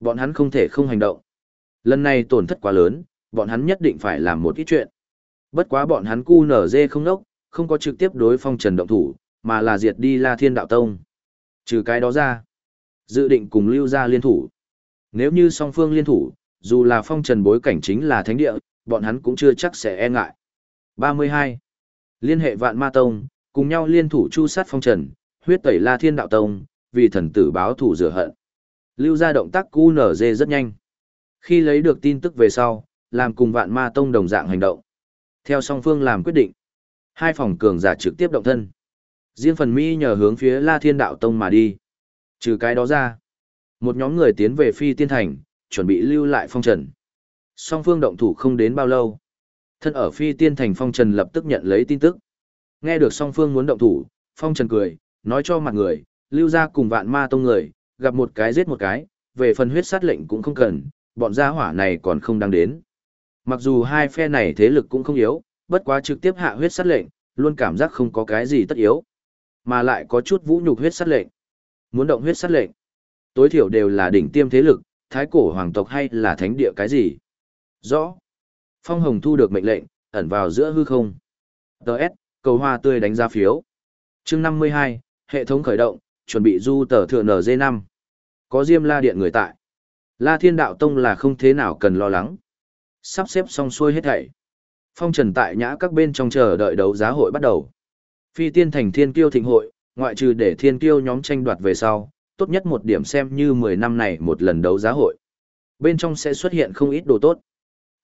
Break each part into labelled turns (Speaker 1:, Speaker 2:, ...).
Speaker 1: Bọn hắn không thể không hành động. Lần này tổn thất quá lớn, bọn hắn nhất định phải làm một ít chuyện. Bất quá bọn hắn cu nở dê không đốc, không có trực tiếp đối phong trần động thủ, mà là diệt đi La Thiên Đạo Tông. Trừ cái đó ra, dự định cùng lưu ra liên thủ. Nếu như song phương liên thủ, dù là phong trần bối cảnh chính là thánh địa, bọn hắn cũng chưa chắc sẽ e ngại. 32. Liên hệ vạn ma tông, cùng nhau liên thủ chu sát phong trần, huyết tẩy La Thiên Đạo Tông, vì thần tử báo thủ rửa hận. Lưu ra động tác cu nở dê rất nhanh. Khi lấy được tin tức về sau, làm cùng vạn ma tông đồng dạng hành động. Theo song phương làm quyết định, hai phòng cường giả trực tiếp động thân. Riêng phần mi nhờ hướng phía La Thiên Đạo Tông mà đi. Trừ cái đó ra, một nhóm người tiến về phi tiên thành, chuẩn bị lưu lại phong trần. Song phương động thủ không đến bao lâu. Thân ở phi tiên thành phong trần lập tức nhận lấy tin tức. Nghe được song phương muốn động thủ, phong trần cười, nói cho mặt người, lưu ra cùng vạn ma tông người, gặp một cái giết một cái, về phần huyết sát lệnh cũng không cần, bọn gia hỏa này còn không đang đến. Mặc dù hai phe này thế lực cũng không yếu, bất quá trực tiếp hạ huyết sát lệnh, luôn cảm giác không có cái gì tất yếu, mà lại có chút vũ nhục huyết sát lệnh. Muốn động huyết sát lệnh, tối thiểu đều là đỉnh tiêm thế lực, thái cổ hoàng tộc hay là thánh địa cái gì. Rõ. Phong Hồng thu được mệnh lệnh, ẩn vào giữa hư không. Đợt, cầu hoa tươi đánh ra phiếu. chương 52, hệ thống khởi động, chuẩn bị du tờ thừa NG5. Có Diêm La Điện người tại. La Thiên Đạo Tông là không thế nào cần lo lắng. Sắp xếp xong xuôi hết thảy. Phong trần tại nhã các bên trong chờ đợi đấu giá hội bắt đầu. Phi tiên thành thiên kiêu thịnh hội, ngoại trừ để thiên kiêu nhóm tranh đoạt về sau, tốt nhất một điểm xem như 10 năm này một lần đấu giá hội. Bên trong sẽ xuất hiện không ít đồ tốt.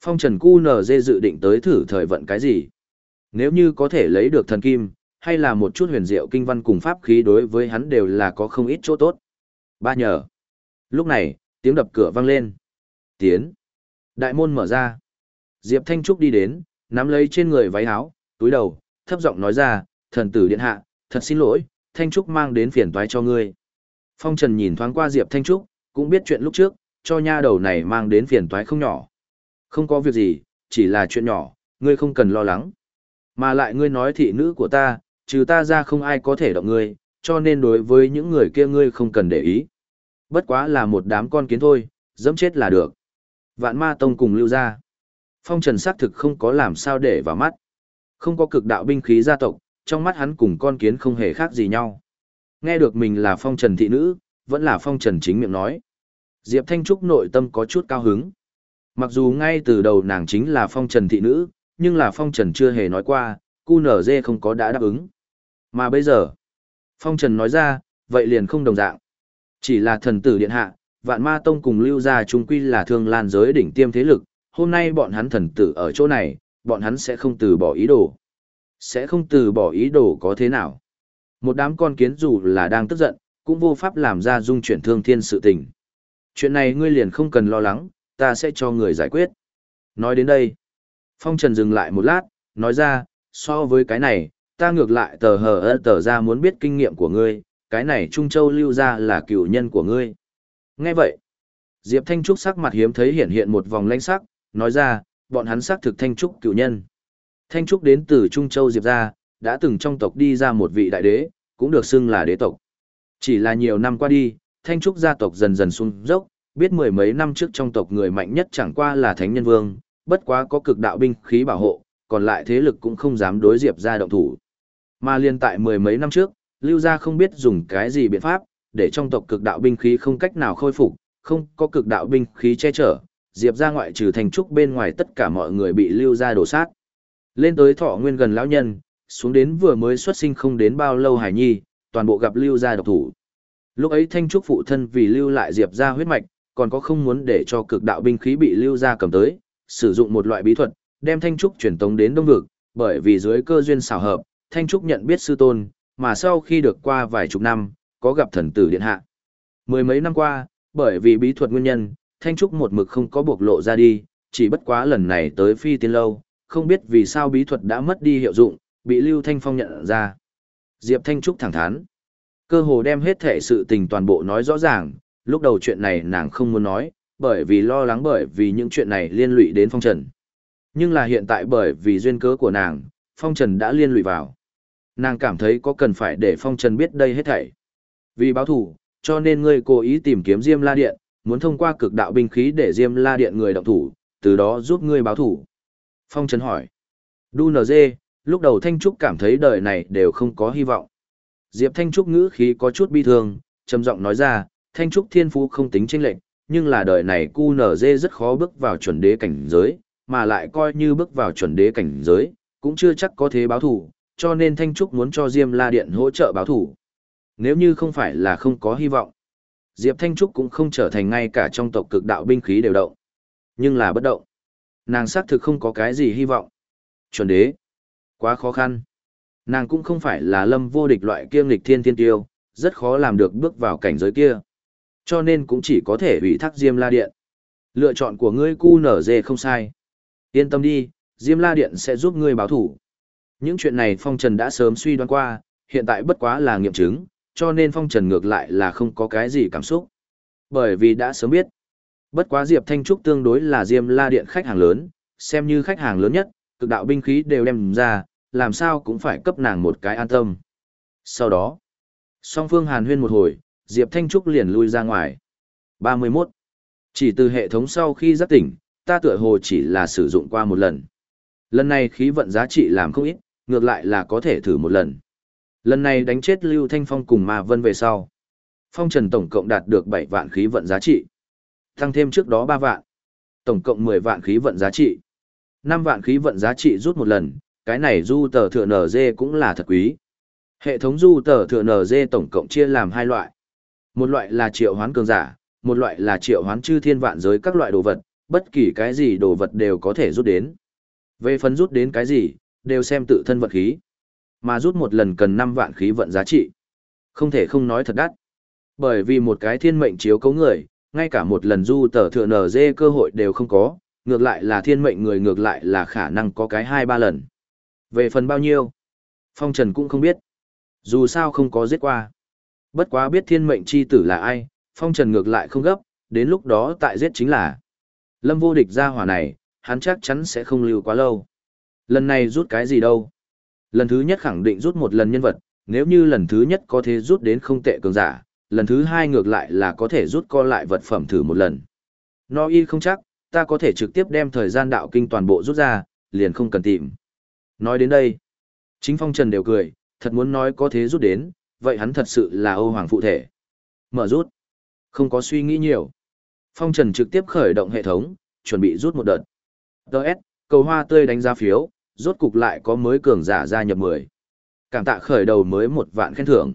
Speaker 1: Phong trần cu nở dê dự định tới thử thời vận cái gì. Nếu như có thể lấy được thần kim, hay là một chút huyền diệu kinh văn cùng pháp khí đối với hắn đều là có không ít chỗ tốt. Ba nhờ. Lúc này, tiếng đập cửa vang lên. Tiến. Đại môn mở ra. Diệp Thanh Trúc đi đến, nắm lấy trên người váy áo, túi đầu, thấp giọng nói ra, thần tử điện hạ, thật xin lỗi, Thanh Trúc mang đến phiền toái cho ngươi. Phong Trần nhìn thoáng qua Diệp Thanh Trúc, cũng biết chuyện lúc trước, cho nha đầu này mang đến phiền toái không nhỏ. Không có việc gì, chỉ là chuyện nhỏ, ngươi không cần lo lắng. Mà lại ngươi nói thị nữ của ta, trừ ta ra không ai có thể động ngươi, cho nên đối với những người kia ngươi không cần để ý. Bất quá là một đám con kiến thôi, dẫm chết là được. Vạn ma tông cùng lưu ra. Phong trần xác thực không có làm sao để vào mắt. Không có cực đạo binh khí gia tộc, trong mắt hắn cùng con kiến không hề khác gì nhau. Nghe được mình là phong trần thị nữ, vẫn là phong trần chính miệng nói. Diệp Thanh Trúc nội tâm có chút cao hứng. Mặc dù ngay từ đầu nàng chính là phong trần thị nữ, nhưng là phong trần chưa hề nói qua, cu nở dê không có đã đáp ứng. Mà bây giờ, phong trần nói ra, vậy liền không đồng dạng. Chỉ là thần tử điện hạ, vạn ma tông cùng lưu gia trung quy là thương lan giới đỉnh tiêm thế lực, hôm nay bọn hắn thần tử ở chỗ này, bọn hắn sẽ không từ bỏ ý đồ. Sẽ không từ bỏ ý đồ có thế nào. Một đám con kiến dù là đang tức giận, cũng vô pháp làm ra dung chuyển thương thiên sự tình. Chuyện này ngươi liền không cần lo lắng, ta sẽ cho người giải quyết. Nói đến đây, Phong Trần dừng lại một lát, nói ra, so với cái này, ta ngược lại tờ hờ tờ ra muốn biết kinh nghiệm của ngươi, cái này Trung Châu lưu ra là cựu nhân của ngươi. Nghe vậy, Diệp Thanh Trúc sắc mặt hiếm thấy hiện hiện một vòng lãnh sắc, nói ra, bọn hắn xác thực Thanh Trúc cựu nhân. Thanh Trúc đến từ Trung Châu Diệp ra, đã từng trong tộc đi ra một vị đại đế, cũng được xưng là đế tộc. Chỉ là nhiều năm qua đi, Thanh Trúc gia tộc dần dần xuống dốc, biết mười mấy năm trước trong tộc người mạnh nhất chẳng qua là Thánh Nhân Vương, bất quá có cực đạo binh khí bảo hộ, còn lại thế lực cũng không dám đối Diệp ra động thủ. Mà liên tại mười mấy năm trước, Lưu gia không biết dùng cái gì biện pháp, để trong tộc cực đạo binh khí không cách nào khôi phục, không có cực đạo binh khí che chở, Diệp ra ngoại trừ thành trúc bên ngoài tất cả mọi người bị Lưu gia đổ sát. Lên tới thọ nguyên gần lão nhân, xuống đến vừa mới xuất sinh không đến bao lâu hải nhi, toàn bộ gặp Lưu gia độc thủ. Lúc ấy Thanh Trúc phụ thân vì lưu lại Diệp gia huyết mạch, còn có không muốn để cho cực đạo binh khí bị lưu gia cầm tới, sử dụng một loại bí thuật, đem Thanh Trúc truyền tống đến Đông vực, bởi vì dưới cơ duyên xảo hợp, Thanh Trúc nhận biết sư tôn, mà sau khi được qua vài chục năm, có gặp thần tử điện hạ. Mười mấy năm qua, bởi vì bí thuật nguyên nhân, Thanh Trúc một mực không có bộc lộ ra đi, chỉ bất quá lần này tới phi tiên lâu, không biết vì sao bí thuật đã mất đi hiệu dụng, bị Lưu Thanh Phong nhận ra. Diệp Thanh Trúc thẳng thắn. Cơ hồ đem hết thể sự tình toàn bộ nói rõ ràng, lúc đầu chuyện này nàng không muốn nói, bởi vì lo lắng bởi vì những chuyện này liên lụy đến Phong Trần. Nhưng là hiện tại bởi vì duyên cớ của nàng, Phong Trần đã liên lụy vào. Nàng cảm thấy có cần phải để Phong Trần biết đây hết thảy. Vì báo thủ, cho nên ngươi cố ý tìm kiếm Diêm La Điện, muốn thông qua cực đạo binh khí để Diêm La Điện người động thủ, từ đó giúp ngươi báo thủ. Phong Trần hỏi. Đu NG, lúc đầu Thanh Trúc cảm thấy đời này đều không có hy vọng. Diệp Thanh Trúc ngữ khí có chút bi thương, trầm giọng nói ra, Thanh Trúc thiên phú không tính chênh lệnh, nhưng là đời này cu nở rất khó bước vào chuẩn đế cảnh giới, mà lại coi như bước vào chuẩn đế cảnh giới, cũng chưa chắc có thế báo thủ, cho nên Thanh Trúc muốn cho Diêm La Điện hỗ trợ báo thủ. Nếu như không phải là không có hy vọng, Diệp Thanh Trúc cũng không trở thành ngay cả trong tộc cực đạo binh khí đều động. Nhưng là bất động. Nàng xác thực không có cái gì hy vọng. Chuẩn đế. Quá khó khăn. Nàng cũng không phải là lâm vô địch loại kiêm lịch thiên thiên tiêu, rất khó làm được bước vào cảnh giới kia. Cho nên cũng chỉ có thể ủy thác Diêm La Điện. Lựa chọn của ngươi cu nở dê không sai. Yên tâm đi, Diêm La Điện sẽ giúp ngươi báo thủ. Những chuyện này Phong Trần đã sớm suy đoán qua, hiện tại bất quá là nghiệm chứng, cho nên Phong Trần ngược lại là không có cái gì cảm xúc. Bởi vì đã sớm biết. Bất quá Diệp Thanh Trúc tương đối là Diêm La Điện khách hàng lớn, xem như khách hàng lớn nhất, cực đạo binh khí đều đem ra, làm sao cũng phải cấp nàng một cái an tâm. Sau đó, song phương hàn huyên một hồi, Diệp Thanh Trúc liền lui ra ngoài. 31. Chỉ từ hệ thống sau khi giác tỉnh, ta tựa hồ chỉ là sử dụng qua một lần. Lần này khí vận giá trị làm không ít, ngược lại là có thể thử một lần. Lần này đánh chết Lưu Thanh Phong cùng Ma Vân về sau. Phong Trần tổng cộng đạt được 7 vạn khí vận giá trị. Tăng thêm trước đó 3 vạn. Tổng cộng 10 vạn khí vận giá trị. 5 vạn khí vận giá trị rút một lần, cái này du tờ thừa NG cũng là thật quý. Hệ thống du tờ thừa NG tổng cộng chia làm hai loại. Một loại là triệu hoán cường giả, một loại là triệu hoán chư thiên vạn giới các loại đồ vật, bất kỳ cái gì đồ vật đều có thể rút đến. Về phần rút đến cái gì, đều xem tự thân vận khí. Mà rút một lần cần 5 vạn khí vận giá trị. Không thể không nói thật đắt. Bởi vì một cái thiên mệnh chiếu cấu người, ngay cả một lần du tờ thừa dê cơ hội đều không có, ngược lại là thiên mệnh người ngược lại là khả năng có cái 2-3 lần. Về phần bao nhiêu? Phong Trần cũng không biết. Dù sao không có giết qua. Bất quá biết thiên mệnh chi tử là ai, Phong Trần ngược lại không gấp, đến lúc đó tại giết chính là. Lâm vô địch ra hỏa này, hắn chắc chắn sẽ không lưu quá lâu. Lần này rút cái gì đâu? Lần thứ nhất khẳng định rút một lần nhân vật, nếu như lần thứ nhất có thể rút đến không tệ cường giả, lần thứ hai ngược lại là có thể rút co lại vật phẩm thử một lần. No y không chắc, ta có thể trực tiếp đem thời gian đạo kinh toàn bộ rút ra, liền không cần tìm. Nói đến đây, chính phong trần đều cười, thật muốn nói có thế rút đến, vậy hắn thật sự là ô hoàng phụ thể. Mở rút. Không có suy nghĩ nhiều. Phong trần trực tiếp khởi động hệ thống, chuẩn bị rút một đợt. Đợt, cầu hoa tươi đánh giá phiếu, rốt cục lại có mới cường giả gia nhập 10. Cảm tạ khởi đầu mới một vạn khen thưởng.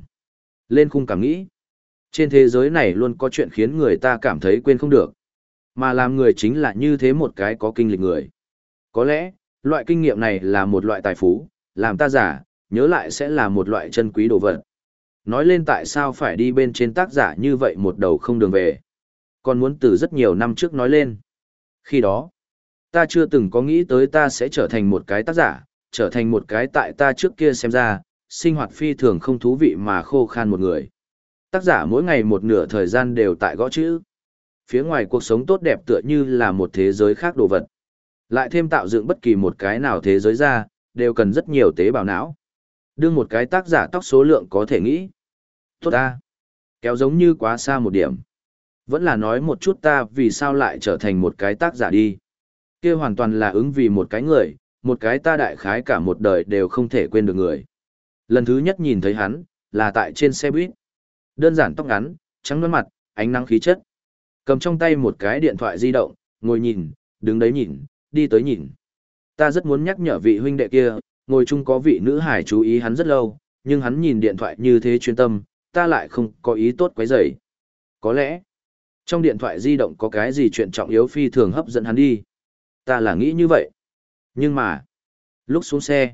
Speaker 1: Lên khung cảm nghĩ. Trên thế giới này luôn có chuyện khiến người ta cảm thấy quên không được. Mà làm người chính là như thế một cái có kinh lịch người. Có lẽ, loại kinh nghiệm này là một loại tài phú, làm ta giả, nhớ lại sẽ là một loại chân quý đồ vật. Nói lên tại sao phải đi bên trên tác giả như vậy một đầu không đường về. Còn muốn từ rất nhiều năm trước nói lên. Khi đó, ta chưa từng có nghĩ tới ta sẽ trở thành một cái tác giả, trở thành một cái tại ta trước kia xem ra, sinh hoạt phi thường không thú vị mà khô khan một người. Tác giả mỗi ngày một nửa thời gian đều tại gõ chữ. Phía ngoài cuộc sống tốt đẹp tựa như là một thế giới khác đồ vật. Lại thêm tạo dựng bất kỳ một cái nào thế giới ra, đều cần rất nhiều tế bào não. Đương một cái tác giả tóc số lượng có thể nghĩ. Tốt ta. Kéo giống như quá xa một điểm. Vẫn là nói một chút ta vì sao lại trở thành một cái tác giả đi kia hoàn toàn là ứng vì một cái người, một cái ta đại khái cả một đời đều không thể quên được người. Lần thứ nhất nhìn thấy hắn, là tại trên xe buýt. Đơn giản tóc ngắn, trắng nõn mặt, ánh nắng khí chất. Cầm trong tay một cái điện thoại di động, ngồi nhìn, đứng đấy nhìn, đi tới nhìn. Ta rất muốn nhắc nhở vị huynh đệ kia, ngồi chung có vị nữ hải chú ý hắn rất lâu, nhưng hắn nhìn điện thoại như thế chuyên tâm, ta lại không có ý tốt quấy rầy. Có lẽ, trong điện thoại di động có cái gì chuyện trọng yếu phi thường hấp dẫn hắn đi. Ta là nghĩ như vậy. Nhưng mà, lúc xuống xe,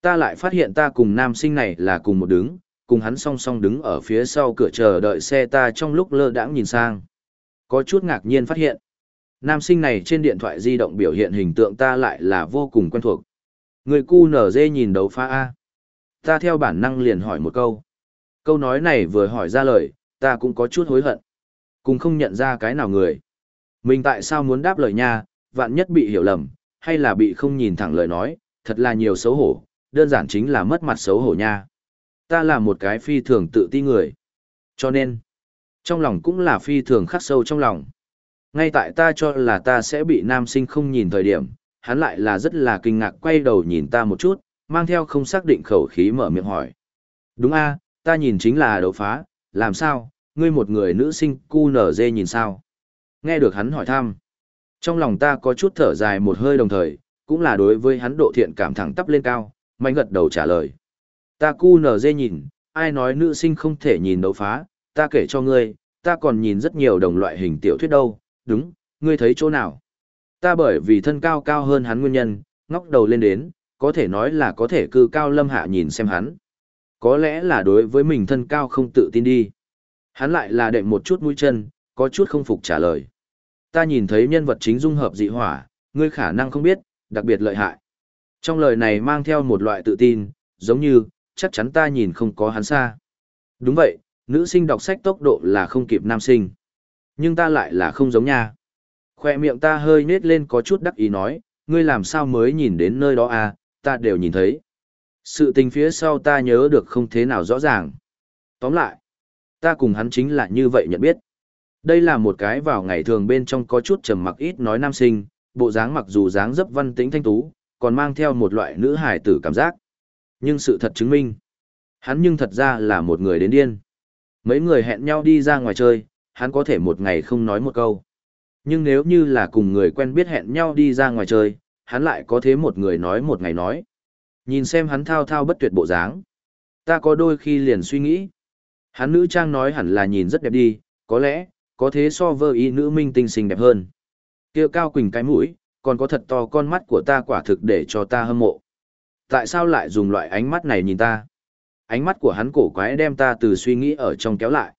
Speaker 1: ta lại phát hiện ta cùng nam sinh này là cùng một đứng, cùng hắn song song đứng ở phía sau cửa chờ đợi xe ta trong lúc lơ đãng nhìn sang. Có chút ngạc nhiên phát hiện, nam sinh này trên điện thoại di động biểu hiện hình tượng ta lại là vô cùng quen thuộc. Người cu nở dê nhìn đấu pha A. Ta theo bản năng liền hỏi một câu. Câu nói này vừa hỏi ra lời, ta cũng có chút hối hận. Cùng không nhận ra cái nào người. Mình tại sao muốn đáp lời nha, vạn nhất bị hiểu lầm, hay là bị không nhìn thẳng lời nói, thật là nhiều xấu hổ, đơn giản chính là mất mặt xấu hổ nha. Ta là một cái phi thường tự ti người. Cho nên, Trong lòng cũng là phi thường khắc sâu trong lòng. Ngay tại ta cho là ta sẽ bị nam sinh không nhìn thời điểm, hắn lại là rất là kinh ngạc quay đầu nhìn ta một chút, mang theo không xác định khẩu khí mở miệng hỏi. Đúng a, ta nhìn chính là đấu phá, làm sao, ngươi một người nữ sinh cu nở dê nhìn sao? Nghe được hắn hỏi thăm. Trong lòng ta có chút thở dài một hơi đồng thời, cũng là đối với hắn độ thiện cảm thẳng tắp lên cao, mạnh gật đầu trả lời. Ta cu nở dê nhìn, ai nói nữ sinh không thể nhìn đấu phá, ta kể cho ngươi, ta còn nhìn rất nhiều đồng loại hình tiểu thuyết đâu, đúng, ngươi thấy chỗ nào? Ta bởi vì thân cao cao hơn hắn nguyên nhân, ngóc đầu lên đến, có thể nói là có thể cư cao lâm hạ nhìn xem hắn. Có lẽ là đối với mình thân cao không tự tin đi. Hắn lại là đệm một chút mũi chân, có chút không phục trả lời. Ta nhìn thấy nhân vật chính dung hợp dị hỏa, ngươi khả năng không biết, đặc biệt lợi hại. Trong lời này mang theo một loại tự tin, giống như, chắc chắn ta nhìn không có hắn xa. Đúng vậy, nữ sinh đọc sách tốc độ là không kịp nam sinh. Nhưng ta lại là không giống nha. Khoe miệng ta hơi nết lên có chút đắc ý nói, ngươi làm sao mới nhìn đến nơi đó à, ta đều nhìn thấy. Sự tình phía sau ta nhớ được không thế nào rõ ràng. Tóm lại, ta cùng hắn chính là như vậy nhận biết. Đây là một cái vào ngày thường bên trong có chút trầm mặc ít nói nam sinh, bộ dáng mặc dù dáng dấp văn tĩnh thanh tú, còn mang theo một loại nữ hài tử cảm giác. Nhưng sự thật chứng minh, hắn nhưng thật ra là một người đến điên. Mấy người hẹn nhau đi ra ngoài chơi, hắn có thể một ngày không nói một câu. Nhưng nếu như là cùng người quen biết hẹn nhau đi ra ngoài chơi, hắn lại có thế một người nói một ngày nói. Nhìn xem hắn thao thao bất tuyệt bộ dáng. Ta có đôi khi liền suy nghĩ. Hắn nữ trang nói hẳn là nhìn rất đẹp đi, có lẽ, có thế so với ý nữ minh tinh xinh đẹp hơn. kia cao quỳnh cái mũi, còn có thật to con mắt của ta quả thực để cho ta hâm mộ. Tại sao lại dùng loại ánh mắt này nhìn ta? Ánh mắt của hắn cổ quái đem ta từ suy nghĩ ở trong kéo lại.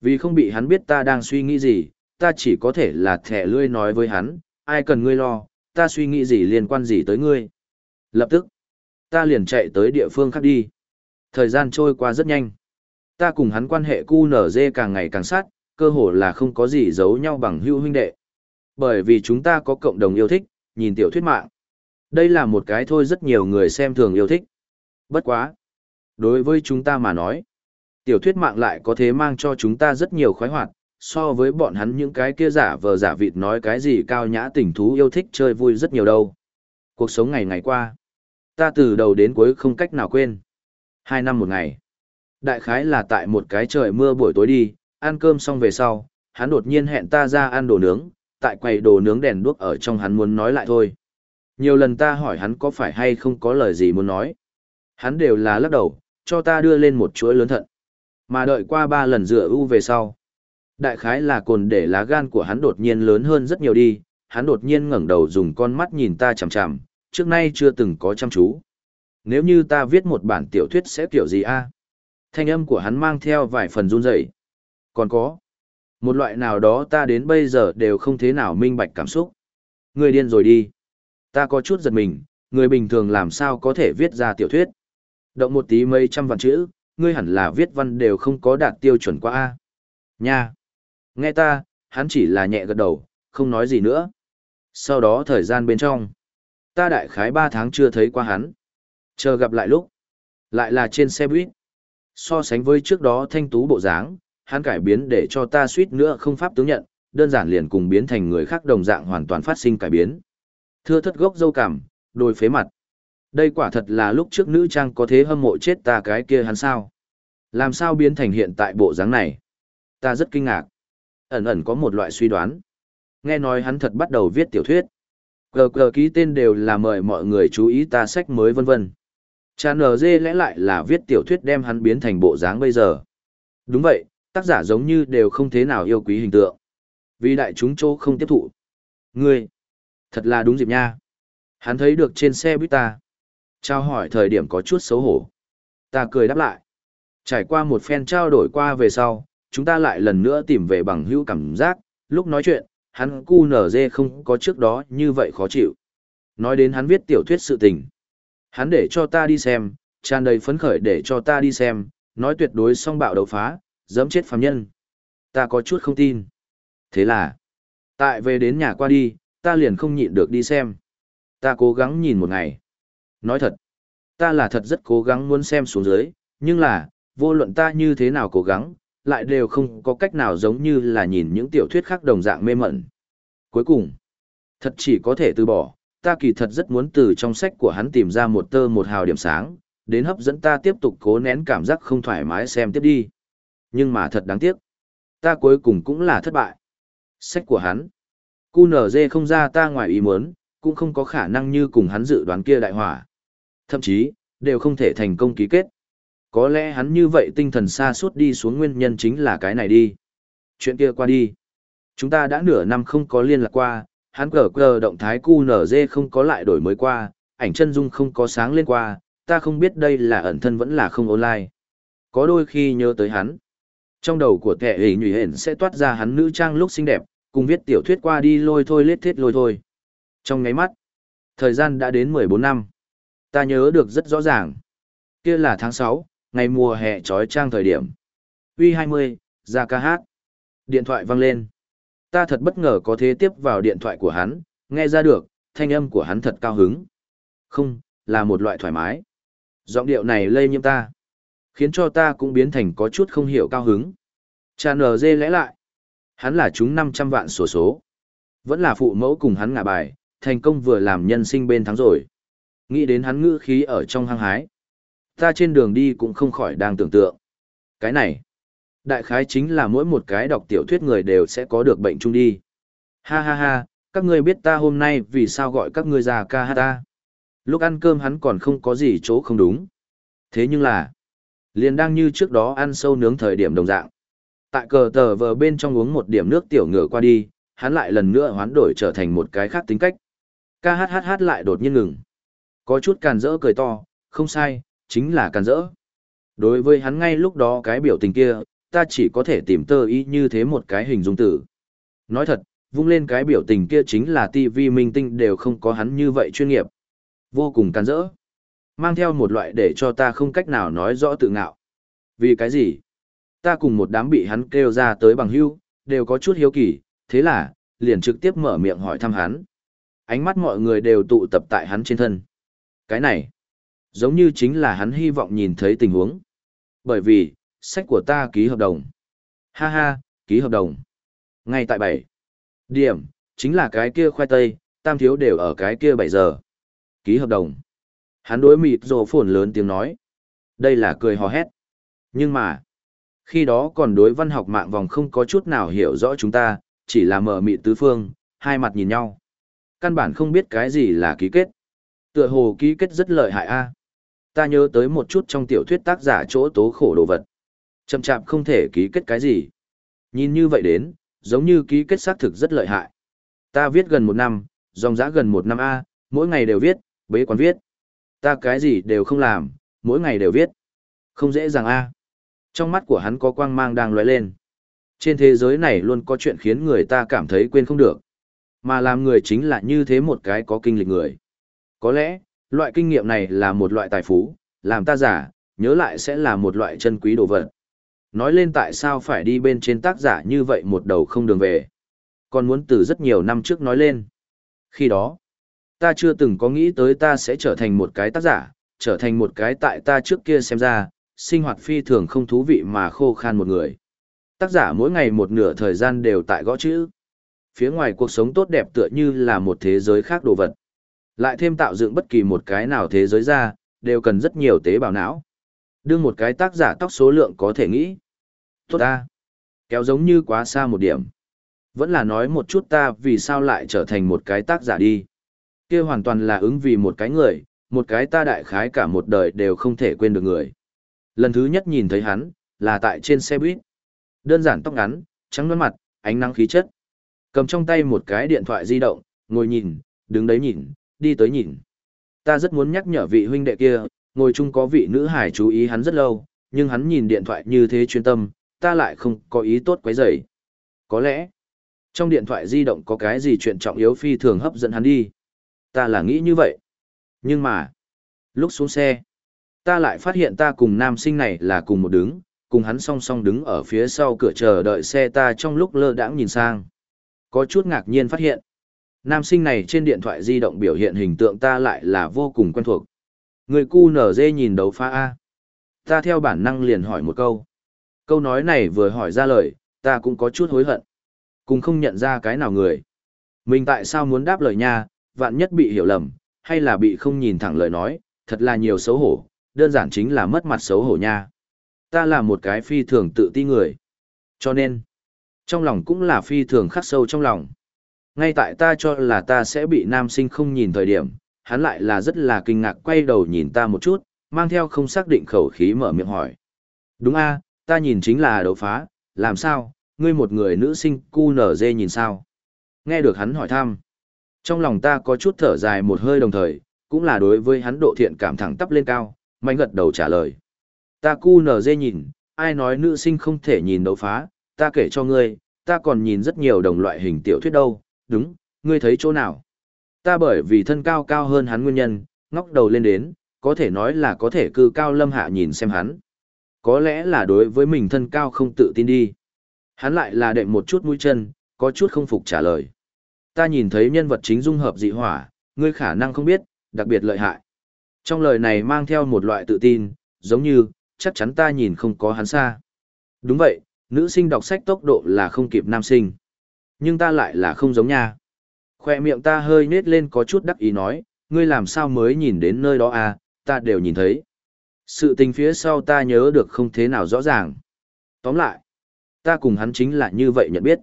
Speaker 1: Vì không bị hắn biết ta đang suy nghĩ gì, ta chỉ có thể là thẻ lươi nói với hắn, ai cần ngươi lo, ta suy nghĩ gì liên quan gì tới ngươi. Lập tức, ta liền chạy tới địa phương khác đi. Thời gian trôi qua rất nhanh. Ta cùng hắn quan hệ cu nở dê càng ngày càng sát, cơ hồ là không có gì giấu nhau bằng hữu huynh đệ. Bởi vì chúng ta có cộng đồng yêu thích, nhìn tiểu thuyết mạng. Đây là một cái thôi rất nhiều người xem thường yêu thích. Bất quá. Đối với chúng ta mà nói, tiểu thuyết mạng lại có thế mang cho chúng ta rất nhiều khoái hoạt, so với bọn hắn những cái kia giả vờ giả vịt nói cái gì cao nhã tình thú yêu thích chơi vui rất nhiều đâu. Cuộc sống ngày ngày qua, ta từ đầu đến cuối không cách nào quên. Hai năm một ngày. Đại khái là tại một cái trời mưa buổi tối đi, ăn cơm xong về sau, hắn đột nhiên hẹn ta ra ăn đồ nướng, tại quầy đồ nướng đèn đuốc ở trong hắn muốn nói lại thôi. Nhiều lần ta hỏi hắn có phải hay không có lời gì muốn nói. Hắn đều là lắc đầu, cho ta đưa lên một chuỗi lớn thận. Mà đợi qua ba lần rửa u về sau. Đại khái là cồn để lá gan của hắn đột nhiên lớn hơn rất nhiều đi, hắn đột nhiên ngẩng đầu dùng con mắt nhìn ta chằm chằm, trước nay chưa từng có chăm chú. Nếu như ta viết một bản tiểu thuyết sẽ kiểu gì a? Thanh âm của hắn mang theo vài phần run rẩy. Còn có, một loại nào đó ta đến bây giờ đều không thế nào minh bạch cảm xúc. Người điên rồi đi. Ta có chút giật mình, người bình thường làm sao có thể viết ra tiểu thuyết. Động một tí mấy trăm vạn chữ, ngươi hẳn là viết văn đều không có đạt tiêu chuẩn qua A. Nha. Nghe ta, hắn chỉ là nhẹ gật đầu, không nói gì nữa. Sau đó thời gian bên trong, ta đại khái 3 tháng chưa thấy qua hắn. Chờ gặp lại lúc, lại là trên xe buýt. So sánh với trước đó thanh tú bộ dáng, hắn cải biến để cho ta suýt nữa không pháp tướng nhận, đơn giản liền cùng biến thành người khác đồng dạng hoàn toàn phát sinh cải biến. Thưa thất gốc dâu cảm, đôi phế mặt. Đây quả thật là lúc trước nữ trang có thế hâm mộ chết ta cái kia hắn sao. Làm sao biến thành hiện tại bộ dáng này? Ta rất kinh ngạc. Ẩn ẩn có một loại suy đoán. Nghe nói hắn thật bắt đầu viết tiểu thuyết. Cờ cờ ký tên đều là mời mọi người chú ý ta sách mới vân vân. Cha NG lẽ lại là viết tiểu thuyết đem hắn biến thành bộ dáng bây giờ. Đúng vậy, tác giả giống như đều không thế nào yêu quý hình tượng. Vì đại chúng chỗ không tiếp thụ. Ngươi, thật là đúng dịp nha. Hắn thấy được trên xe buýt ta. Trao hỏi thời điểm có chút xấu hổ. Ta cười đáp lại. Trải qua một phen trao đổi qua về sau, chúng ta lại lần nữa tìm về bằng hữu cảm giác, lúc nói chuyện, hắn cu nở dê không có trước đó như vậy khó chịu. Nói đến hắn viết tiểu thuyết sự tình. Hắn để cho ta đi xem, tràn đầy phấn khởi để cho ta đi xem, nói tuyệt đối song bạo đấu phá, dẫm chết phàm nhân. Ta có chút không tin. Thế là, tại về đến nhà qua đi, ta liền không nhịn được đi xem. Ta cố gắng nhìn một ngày. Nói thật, ta là thật rất cố gắng muốn xem xuống dưới, nhưng là, vô luận ta như thế nào cố gắng, lại đều không có cách nào giống như là nhìn những tiểu thuyết khác đồng dạng mê mẩn. Cuối cùng, thật chỉ có thể từ bỏ, ta kỳ thật rất muốn từ trong sách của hắn tìm ra một tơ một hào điểm sáng, đến hấp dẫn ta tiếp tục cố nén cảm giác không thoải mái xem tiếp đi. Nhưng mà thật đáng tiếc. Ta cuối cùng cũng là thất bại. Sách của hắn. QNZ không ra ta ngoài ý muốn, cũng không có khả năng như cùng hắn dự đoán kia đại hỏa. Thậm chí, đều không thể thành công ký kết. Có lẽ hắn như vậy tinh thần xa suốt đi xuống nguyên nhân chính là cái này đi. Chuyện kia qua đi. Chúng ta đã nửa năm không có liên lạc qua, hắn cờ cờ động thái Cu Nz không có lại đổi mới qua, ảnh chân dung không có sáng lên qua, ta không biết đây là ẩn thân vẫn là không online. Có đôi khi nhớ tới hắn. Trong đầu của kẻ hình nhụy hển sẽ toát ra hắn nữ trang lúc xinh đẹp, cùng viết tiểu thuyết qua đi lôi thôi lết thiết lôi thôi. Trong ngáy mắt, thời gian đã đến 14 năm. Ta nhớ được rất rõ ràng. Kia là tháng 6, ngày mùa hè trói trang thời điểm. Uy 20, ra ca hát. Điện thoại vang lên. Ta thật bất ngờ có thế tiếp vào điện thoại của hắn, nghe ra được, thanh âm của hắn thật cao hứng. Không, là một loại thoải mái. Giọng điệu này lây nhiễm ta, khiến cho ta cũng biến thành có chút không hiểu cao hứng. Cha NG lẽ lại. Hắn là chúng 500 vạn sổ số, số. Vẫn là phụ mẫu cùng hắn ngả bài, thành công vừa làm nhân sinh bên thắng rồi. Nghĩ đến hắn ngữ khí ở trong hang hái. Ta trên đường đi cũng không khỏi đang tưởng tượng. Cái này, đại khái chính là mỗi một cái đọc tiểu thuyết người đều sẽ có được bệnh chung đi. Ha ha ha, các ngươi biết ta hôm nay vì sao gọi các ngươi ra ca hát ta. Lúc ăn cơm hắn còn không có gì chỗ không đúng. Thế nhưng là, liền đang như trước đó ăn sâu nướng thời điểm đồng dạng. Tại cờ tờ vờ bên trong uống một điểm nước tiểu ngửa qua đi, hắn lại lần nữa hoán đổi trở thành một cái khác tính cách. KHHH hát lại đột nhiên ngừng. Có chút càn rỡ cười to, không sai, chính là càn rỡ. Đối với hắn ngay lúc đó cái biểu tình kia, ta chỉ có thể tìm tơ ý như thế một cái hình dung tử. Nói thật, vung lên cái biểu tình kia chính là TV minh tinh đều không có hắn như vậy chuyên nghiệp. Vô cùng càn rỡ. Mang theo một loại để cho ta không cách nào nói rõ tự ngạo. Vì cái gì? Ta cùng một đám bị hắn kêu ra tới bằng hưu, đều có chút hiếu kỳ, thế là, liền trực tiếp mở miệng hỏi thăm hắn. Ánh mắt mọi người đều tụ tập tại hắn trên thân. Cái này, giống như chính là hắn hy vọng nhìn thấy tình huống. Bởi vì, sách của ta ký hợp đồng. Ha ha, ký hợp đồng. Ngay tại bảy Điểm, chính là cái kia khoai tây, tam thiếu đều ở cái kia bảy giờ. Ký hợp đồng. Hắn đối mịt rồ phồn lớn tiếng nói. Đây là cười hò hét. Nhưng mà, khi đó còn đối văn học mạng vòng không có chút nào hiểu rõ chúng ta, chỉ là mở mịt tứ phương, hai mặt nhìn nhau. Căn bản không biết cái gì là ký kết. Tựa hồ ký kết rất lợi hại a. À. Ta nhớ tới một chút trong tiểu thuyết tác giả chỗ tố khổ đồ vật. Chậm chạp không thể ký kết cái gì. Nhìn như vậy đến, giống như ký kết xác thực rất lợi hại. Ta viết gần một năm, dòng giã gần một năm A, mỗi ngày đều viết, bế quán viết. Ta cái gì đều không làm, mỗi ngày đều viết. Không dễ dàng A. Trong mắt của hắn có quang mang đang lóe lên. Trên thế giới này luôn có chuyện khiến người ta cảm thấy quên không được. Mà làm người chính là như thế một cái có kinh lịch người. Có lẽ, loại kinh nghiệm này là một loại tài phú, làm ta giả, nhớ lại sẽ là một loại chân quý đồ vật. Nói lên tại sao phải đi bên trên tác giả như vậy một đầu không đường về. Còn muốn từ rất nhiều năm trước nói lên. Khi đó, ta chưa từng có nghĩ tới ta sẽ trở thành một cái tác giả, trở thành một cái tại ta trước kia xem ra, sinh hoạt phi thường không thú vị mà khô khan một người. Tác giả mỗi ngày một nửa thời gian đều tại gõ chữ. Phía ngoài cuộc sống tốt đẹp tựa như là một thế giới khác đồ vật. Lại thêm tạo dựng bất kỳ một cái nào thế giới ra, đều cần rất nhiều tế bào não. Đương một cái tác giả tóc số lượng có thể nghĩ. Tốt ta. Kéo giống như quá xa một điểm. Vẫn là nói một chút ta vì sao lại trở thành một cái tác giả đi kia hoàn toàn là ứng vì một cái người, một cái ta đại khái cả một đời đều không thể quên được người. Lần thứ nhất nhìn thấy hắn, là tại trên xe buýt. Đơn giản tóc ngắn, trắng nón mặt, ánh nắng khí chất. Cầm trong tay một cái điện thoại di động, ngồi nhìn, đứng đấy nhìn, đi tới nhìn. Ta rất muốn nhắc nhở vị huynh đệ kia, ngồi chung có vị nữ hải chú ý hắn rất lâu, nhưng hắn nhìn điện thoại như thế chuyên tâm, ta lại không có ý tốt quấy rầy. Có lẽ, trong điện thoại di động có cái gì chuyện trọng yếu phi thường hấp dẫn hắn đi. Ta là nghĩ như vậy. Nhưng mà, lúc xuống xe, ta lại phát hiện ta cùng nam sinh này là cùng một đứng, cùng hắn song song đứng ở phía sau cửa chờ đợi xe ta trong lúc lơ đãng nhìn sang. Có chút ngạc nhiên phát hiện, nam sinh này trên điện thoại di động biểu hiện hình tượng ta lại là vô cùng quen thuộc. Người cu nở dê nhìn đấu pha A. Ta theo bản năng liền hỏi một câu. Câu nói này vừa hỏi ra lời, ta cũng có chút hối hận. Cùng không nhận ra cái nào người. Mình tại sao muốn đáp lời nha, vạn nhất bị hiểu lầm, hay là bị không nhìn thẳng lời nói, thật là nhiều xấu hổ, đơn giản chính là mất mặt xấu hổ nha. Ta là một cái phi thường tự ti người. Cho nên, trong lòng cũng là phi thường khắc sâu trong lòng. Ngay tại ta cho là ta sẽ bị nam sinh không nhìn thời điểm, hắn lại là rất là kinh ngạc quay đầu nhìn ta một chút, mang theo không xác định khẩu khí mở miệng hỏi. Đúng a, ta nhìn chính là đấu phá, làm sao, ngươi một người nữ sinh cu nở dê nhìn sao? Nghe được hắn hỏi thăm. Trong lòng ta có chút thở dài một hơi đồng thời, cũng là đối với hắn độ thiện cảm thẳng tắp lên cao, mạnh gật đầu trả lời. Ta cu nở dê nhìn, ai nói nữ sinh không thể nhìn đấu phá, ta kể cho ngươi, ta còn nhìn rất nhiều đồng loại hình tiểu thuyết đâu, đúng, ngươi thấy chỗ nào? Ta bởi vì thân cao cao hơn hắn nguyên nhân, ngóc đầu lên đến, có thể nói là có thể cư cao lâm hạ nhìn xem hắn. Có lẽ là đối với mình thân cao không tự tin đi. Hắn lại là đệm một chút mũi chân, có chút không phục trả lời. Ta nhìn thấy nhân vật chính dung hợp dị hỏa, ngươi khả năng không biết, đặc biệt lợi hại. Trong lời này mang theo một loại tự tin, giống như, chắc chắn ta nhìn không có hắn xa. Đúng vậy, nữ sinh đọc sách tốc độ là không kịp nam sinh. Nhưng ta lại là không giống nha. Khoe miệng ta hơi nết lên có chút đắc ý nói, ngươi làm sao mới nhìn đến nơi đó à, ta đều nhìn thấy. Sự tình phía sau ta nhớ được không thế nào rõ ràng. Tóm lại, ta cùng hắn chính là như vậy nhận biết.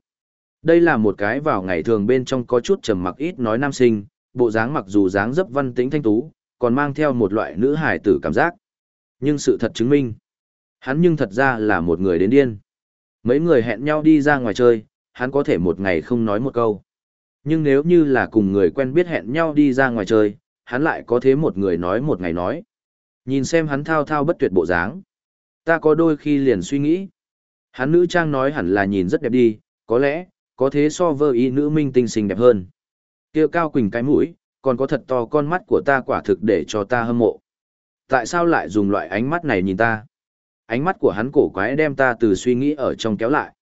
Speaker 1: Đây là một cái vào ngày thường bên trong có chút trầm mặc ít nói nam sinh, bộ dáng mặc dù dáng dấp văn tĩnh thanh tú, còn mang theo một loại nữ hài tử cảm giác. Nhưng sự thật chứng minh, hắn nhưng thật ra là một người đến điên. Mấy người hẹn nhau đi ra ngoài chơi, hắn có thể một ngày không nói một câu. Nhưng nếu như là cùng người quen biết hẹn nhau đi ra ngoài chơi, hắn lại có thế một người nói một ngày nói. Nhìn xem hắn thao thao bất tuyệt bộ dáng. Ta có đôi khi liền suy nghĩ. Hắn nữ trang nói hẳn là nhìn rất đẹp đi, có lẽ, có thế so với y nữ minh tinh xinh đẹp hơn. kia cao quỳnh cái mũi, còn có thật to con mắt của ta quả thực để cho ta hâm mộ. Tại sao lại dùng loại ánh mắt này nhìn ta? Ánh mắt của hắn cổ quái đem ta từ suy nghĩ ở trong kéo lại.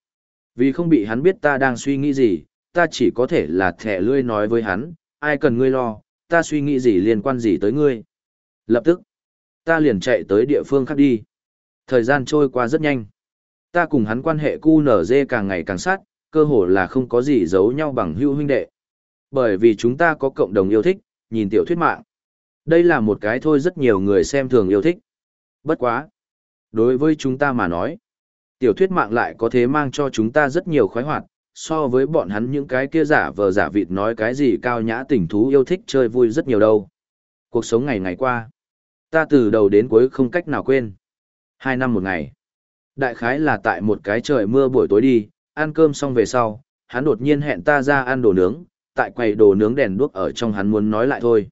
Speaker 1: Vì không bị hắn biết ta đang suy nghĩ gì, ta chỉ có thể là thẻ lươi nói với hắn, ai cần ngươi lo, ta suy nghĩ gì liên quan gì tới ngươi. Lập tức, ta liền chạy tới địa phương khác đi. Thời gian trôi qua rất nhanh. Ta cùng hắn quan hệ cu nở dê càng ngày càng sát, cơ hồ là không có gì giấu nhau bằng hữu huynh đệ. Bởi vì chúng ta có cộng đồng yêu thích, nhìn tiểu thuyết mạng. Đây là một cái thôi rất nhiều người xem thường yêu thích. Bất quá. Đối với chúng ta mà nói, tiểu thuyết mạng lại có thế mang cho chúng ta rất nhiều khoái hoạt, so với bọn hắn những cái kia giả vờ giả vịt nói cái gì cao nhã tình thú yêu thích chơi vui rất nhiều đâu. Cuộc sống ngày ngày qua, ta từ đầu đến cuối không cách nào quên. Hai năm một ngày. Đại khái là tại một cái trời mưa buổi tối đi, ăn cơm xong về sau, hắn đột nhiên hẹn ta ra ăn đồ nướng, tại quầy đồ nướng đèn đuốc ở trong hắn muốn nói lại thôi.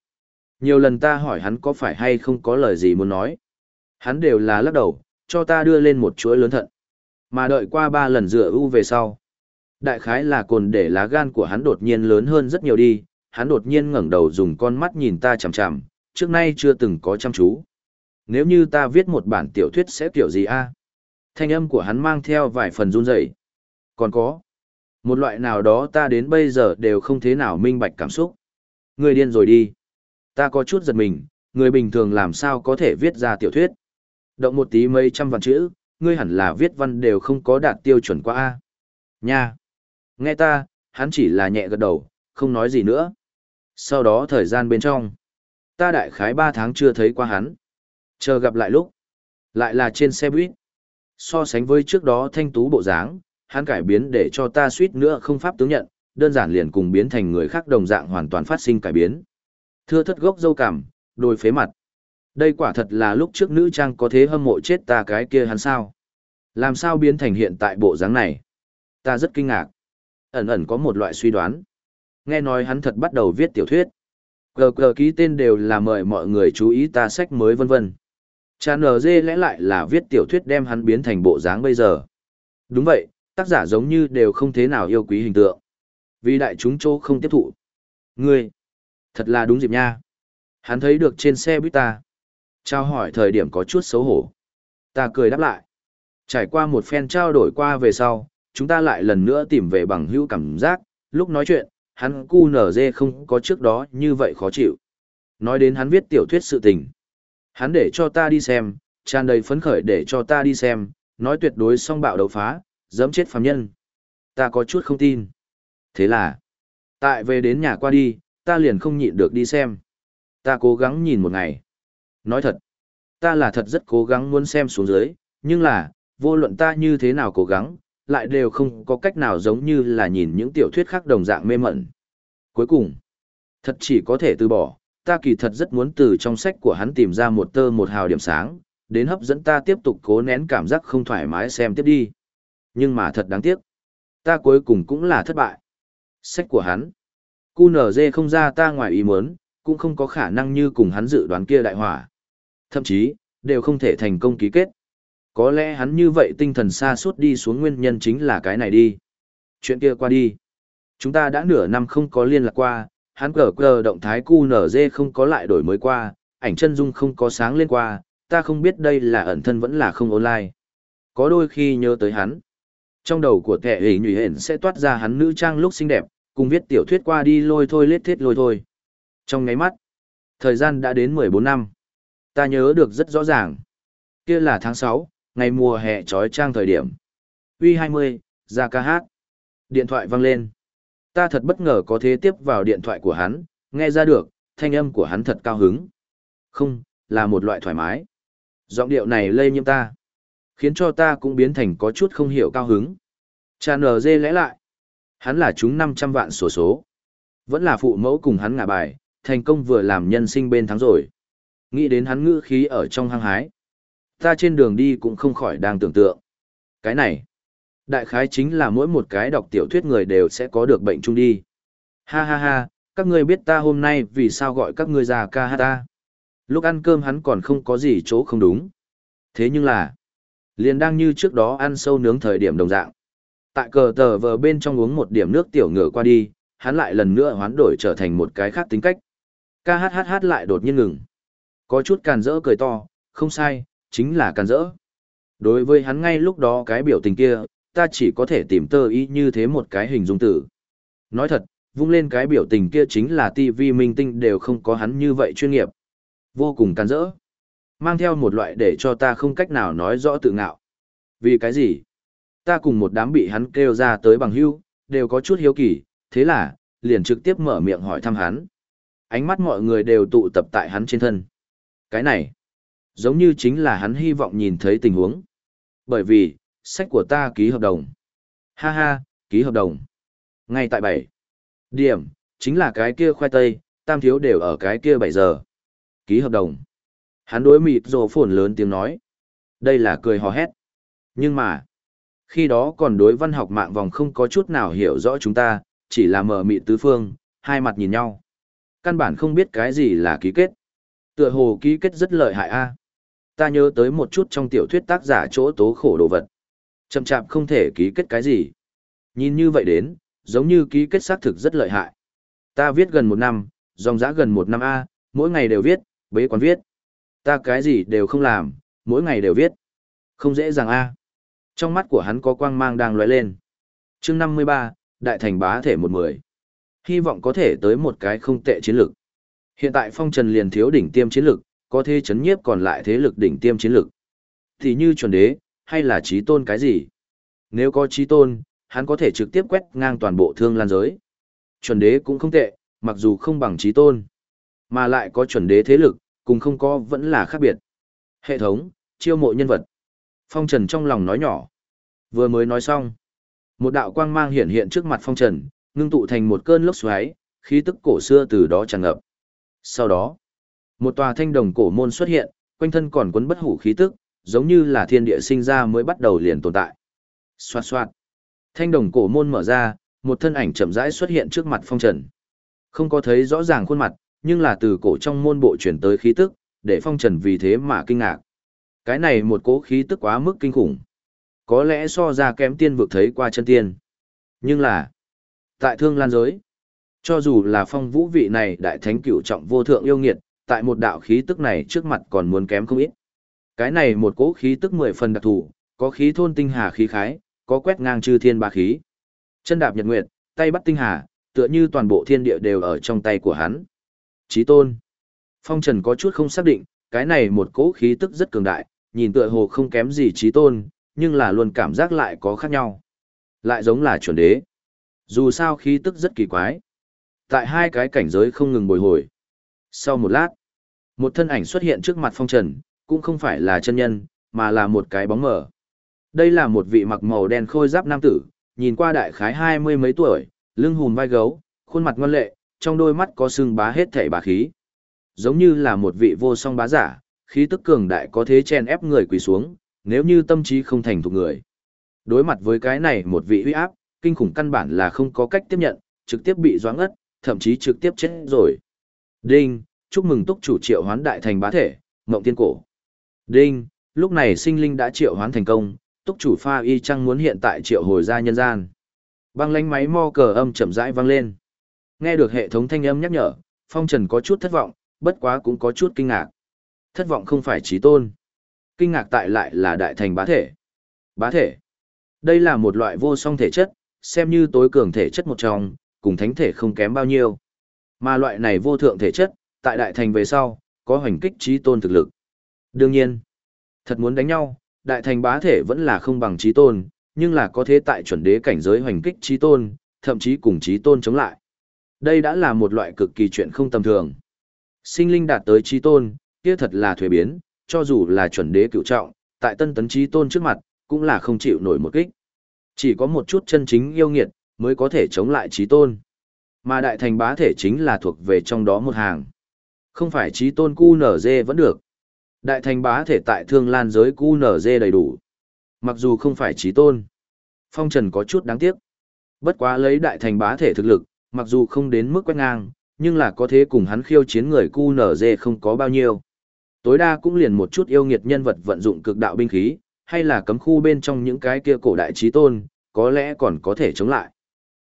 Speaker 1: Nhiều lần ta hỏi hắn có phải hay không có lời gì muốn nói. Hắn đều là lắc đầu, cho ta đưa lên một chuỗi lớn thận. Mà đợi qua ba lần rửa u về sau. Đại khái là cồn để lá gan của hắn đột nhiên lớn hơn rất nhiều đi, hắn đột nhiên ngẩng đầu dùng con mắt nhìn ta chằm chằm, trước nay chưa từng có chăm chú. Nếu như ta viết một bản tiểu thuyết sẽ kiểu gì a? Thanh âm của hắn mang theo vài phần run rẩy. Còn có, một loại nào đó ta đến bây giờ đều không thế nào minh bạch cảm xúc. Người điên rồi đi. Ta có chút giật mình, người bình thường làm sao có thể viết ra tiểu thuyết. Động một tí mấy trăm vạn chữ, ngươi hẳn là viết văn đều không có đạt tiêu chuẩn qua A. Nha. Nghe ta, hắn chỉ là nhẹ gật đầu, không nói gì nữa. Sau đó thời gian bên trong, ta đại khái ba tháng chưa thấy qua hắn. Chờ gặp lại lúc, lại là trên xe buýt. So sánh với trước đó thanh tú bộ dáng, hắn cải biến để cho ta suýt nữa không pháp tướng nhận, đơn giản liền cùng biến thành người khác đồng dạng hoàn toàn phát sinh cải biến. Thưa thất gốc dâu cảm, đôi phế mặt. Đây quả thật là lúc trước nữ trang có thế hâm mộ chết ta cái kia hắn sao. Làm sao biến thành hiện tại bộ dáng này? Ta rất kinh ngạc. Ẩn ẩn có một loại suy đoán. Nghe nói hắn thật bắt đầu viết tiểu thuyết. Cờ cờ ký tên đều là mời mọi người chú ý ta sách mới vân vân. Cha NG lẽ lại là viết tiểu thuyết đem hắn biến thành bộ dáng bây giờ. Đúng vậy, tác giả giống như đều không thế nào yêu quý hình tượng. Vì đại chúng chỗ không tiếp thụ. Ngươi, thật là đúng dịp nha. Hắn thấy được trên xe buýt ta. Trao hỏi thời điểm có chút xấu hổ. Ta cười đáp lại. Trải qua một phen trao đổi qua về sau, chúng ta lại lần nữa tìm về bằng hữu cảm giác, lúc nói chuyện, hắn cu nở dê không có trước đó như vậy khó chịu. Nói đến hắn viết tiểu thuyết sự tình. Hắn để cho ta đi xem, tràn đầy phấn khởi để cho ta đi xem, Nói tuyệt đối song bạo đấu phá, dẫm chết phàm nhân. Ta có chút không tin. Thế là, tại về đến nhà qua đi, ta liền không nhịn được đi xem. Ta cố gắng nhìn một ngày. Nói thật, ta là thật rất cố gắng muốn xem xuống dưới, nhưng là, vô luận ta như thế nào cố gắng, lại đều không có cách nào giống như là nhìn những tiểu thuyết khác đồng dạng mê mẩn. Cuối cùng, thật chỉ có thể từ bỏ, ta kỳ thật rất muốn từ trong sách của hắn tìm ra một tơ một hào điểm sáng, đến hấp dẫn ta tiếp tục cố nén cảm giác không thoải mái xem tiếp đi. Nhưng mà thật đáng tiếc, ta cuối cùng cũng là thất bại. Sách của hắn, QNZ không ra ta ngoài ý muốn, cũng không có khả năng như cùng hắn dự đoán kia đại hỏa. Thậm chí, đều không thể thành công ký kết. Có lẽ hắn như vậy tinh thần xa suốt đi xuống nguyên nhân chính là cái này đi. Chuyện kia qua đi. Chúng ta đã nửa năm không có liên lạc qua, hắn cờ cờ động thái cu nở dê không có lại đổi mới qua, ảnh chân dung không có sáng lên qua, ta không biết đây là ẩn thân vẫn là không online. Có đôi khi nhớ tới hắn. Trong đầu của kẻ hình nhụy hển sẽ toát ra hắn nữ trang lúc xinh đẹp, cùng viết tiểu thuyết qua đi lôi thôi lết thiết lôi thôi. Trong ngáy mắt, thời gian đã đến 14 năm. Ta nhớ được rất rõ ràng. Kia là tháng 6, ngày mùa hè trói trang thời điểm. Uy 20, ra ca hát. Điện thoại vang lên. Ta thật bất ngờ có thế tiếp vào điện thoại của hắn, nghe ra được, thanh âm của hắn thật cao hứng. Không, là một loại thoải mái. Giọng điệu này lây nhiễm ta, khiến cho ta cũng biến thành có chút không hiểu cao hứng. Cha nờ dê lẽ lại. Hắn là chúng 500 vạn sổ số, số. Vẫn là phụ mẫu cùng hắn ngả bài, thành công vừa làm nhân sinh bên thắng rồi. Nghĩ đến hắn ngữ khí ở trong hang hái. Ta trên đường đi cũng không khỏi đang tưởng tượng. Cái này, đại khái chính là mỗi một cái đọc tiểu thuyết người đều sẽ có được bệnh chung đi. Ha ha ha, các ngươi biết ta hôm nay vì sao gọi các ngươi ra ca hát ta. Lúc ăn cơm hắn còn không có gì chỗ không đúng. Thế nhưng là, liền đang như trước đó ăn sâu nướng thời điểm đồng dạng. Tại cờ tờ vờ bên trong uống một điểm nước tiểu ngửa qua đi, hắn lại lần nữa hoán đổi trở thành một cái khác tính cách. KHHH hát lại đột nhiên ngừng. Có chút càn rỡ cười to, không sai, chính là càn rỡ. Đối với hắn ngay lúc đó cái biểu tình kia, ta chỉ có thể tìm tơ ý như thế một cái hình dung tử. Nói thật, vung lên cái biểu tình kia chính là TV minh tinh đều không có hắn như vậy chuyên nghiệp. Vô cùng càn rỡ. Mang theo một loại để cho ta không cách nào nói rõ tự ngạo. Vì cái gì? Ta cùng một đám bị hắn kêu ra tới bằng hưu, đều có chút hiếu kỳ, thế là, liền trực tiếp mở miệng hỏi thăm hắn. Ánh mắt mọi người đều tụ tập tại hắn trên thân. Cái này, giống như chính là hắn hy vọng nhìn thấy tình huống. Bởi vì, sách của ta ký hợp đồng. Ha ha, ký hợp đồng. Ngay tại 7. Điểm, chính là cái kia khoai tây, tam thiếu đều ở cái kia 7 giờ. Ký hợp đồng. Hắn đối mịt rồ phồn lớn tiếng nói. Đây là cười hò hét. Nhưng mà, khi đó còn đối văn học mạng vòng không có chút nào hiểu rõ chúng ta, chỉ là mở mịt tứ phương, hai mặt nhìn nhau. Căn bản không biết cái gì là ký kết. Tựa hồ ký kết rất lợi hại a. Ta nhớ tới một chút trong tiểu thuyết tác giả chỗ tố khổ đồ vật. Chậm chạp không thể ký kết cái gì. Nhìn như vậy đến, giống như ký kết xác thực rất lợi hại. Ta viết gần một năm, dòng giã gần một năm A, mỗi ngày đều viết, bế quán viết. Ta cái gì đều không làm, mỗi ngày đều viết. Không dễ dàng A. Trong mắt của hắn có quang mang đang lóe lên. chương 53, Đại thành bá thể một mười Hy vọng có thể tới một cái không tệ chiến lược. Hiện tại phong trần liền thiếu đỉnh tiêm chiến lược, có thế chấn nhiếp còn lại thế lực đỉnh tiêm chiến lược. Thì như chuẩn đế, hay là trí tôn cái gì? Nếu có trí tôn, hắn có thể trực tiếp quét ngang toàn bộ thương lan giới. Chuẩn đế cũng không tệ, mặc dù không bằng trí tôn, mà lại có chuẩn đế thế lực, cùng không có vẫn là khác biệt. Hệ thống, chiêu mộ nhân vật. Phong Trần trong lòng nói nhỏ. Vừa mới nói xong. Một đạo quang mang hiện hiện trước mặt Phong Trần, ngưng tụ thành một cơn lốc xoáy, khí tức cổ xưa từ đó tràn ngập. Sau đó, một tòa thanh đồng cổ môn xuất hiện, quanh thân còn quấn bất hủ khí tức, giống như là thiên địa sinh ra mới bắt đầu liền tồn tại. Xoạt xoạt. Thanh đồng cổ môn mở ra, một thân ảnh chậm rãi xuất hiện trước mặt phong trần. Không có thấy rõ ràng khuôn mặt, nhưng là từ cổ trong môn bộ chuyển tới khí tức, để phong trần vì thế mà kinh ngạc. Cái này một cố khí tức quá mức kinh khủng. Có lẽ so ra kém tiên vực thấy qua chân tiên. Nhưng là, tại thương lan giới, cho dù là phong vũ vị này đại thánh cửu trọng vô thượng yêu nghiệt, tại một đạo khí tức này trước mặt còn muốn kém không ít. Cái này một cỗ khí tức mười phần đặc thù, có khí thôn tinh hà khí khái, có quét ngang chư thiên ba khí. Chân đạp nhật nguyệt, tay bắt tinh hà, tựa như toàn bộ thiên địa đều ở trong tay của hắn. Chí tôn. Phong Trần có chút không xác định, cái này một cỗ khí tức rất cường đại, nhìn tựa hồ không kém gì trí tôn, nhưng là luôn cảm giác lại có khác nhau. Lại giống là chuẩn đế. Dù sao khí tức rất kỳ quái. Tại hai cái cảnh giới không ngừng bồi hồi. Sau một lát, một thân ảnh xuất hiện trước mặt phong trần, cũng không phải là chân nhân, mà là một cái bóng mờ. Đây là một vị mặc màu đen khôi giáp nam tử, nhìn qua đại khái hai mươi mấy tuổi, lưng hùm vai gấu, khuôn mặt ngoan lệ, trong đôi mắt có sưng bá hết thảy bá khí. Giống như là một vị vô song bá giả, khí tức cường đại có thế chen ép người quỳ xuống, nếu như tâm trí không thành thuộc người. Đối mặt với cái này một vị uy áp, kinh khủng căn bản là không có cách tiếp nhận, trực tiếp bị doãn ất, thậm chí trực tiếp chết rồi. Đinh, chúc mừng túc chủ triệu hoán đại thành bá thể, mộng tiên cổ. Đinh, lúc này sinh linh đã triệu hoán thành công, túc chủ pha y chăng muốn hiện tại triệu hồi ra nhân gian. Băng lánh máy mo cờ âm chậm rãi vang lên. Nghe được hệ thống thanh âm nhắc nhở, phong trần có chút thất vọng, bất quá cũng có chút kinh ngạc. Thất vọng không phải trí tôn. Kinh ngạc tại lại là đại thành bá thể. Bá thể. Đây là một loại vô song thể chất, xem như tối cường thể chất một trong, cùng thánh thể không kém bao nhiêu. Mà loại này vô thượng thể chất, tại đại thành về sau, có hoành kích trí tôn thực lực. Đương nhiên, thật muốn đánh nhau, đại thành bá thể vẫn là không bằng trí tôn, nhưng là có thế tại chuẩn đế cảnh giới hoành kích trí tôn, thậm chí cùng trí tôn chống lại. Đây đã là một loại cực kỳ chuyện không tầm thường. Sinh linh đạt tới trí tôn, kia thật là thuế biến, cho dù là chuẩn đế cựu trọng, tại tân tấn trí tôn trước mặt, cũng là không chịu nổi một kích. Chỉ có một chút chân chính yêu nghiệt, mới có thể chống lại trí tôn. Mà đại thành bá thể chính là thuộc về trong đó một hàng. Không phải trí tôn cu nở dê vẫn được. Đại thành bá thể tại thương lan giới cu nở dê đầy đủ. Mặc dù không phải trí tôn. Phong trần có chút đáng tiếc. Bất quá lấy đại thành bá thể thực lực, mặc dù không đến mức quét ngang, nhưng là có thế cùng hắn khiêu chiến người cu nở dê không có bao nhiêu. Tối đa cũng liền một chút yêu nghiệt nhân vật vận dụng cực đạo binh khí, hay là cấm khu bên trong những cái kia cổ đại trí tôn, có lẽ còn có thể chống lại.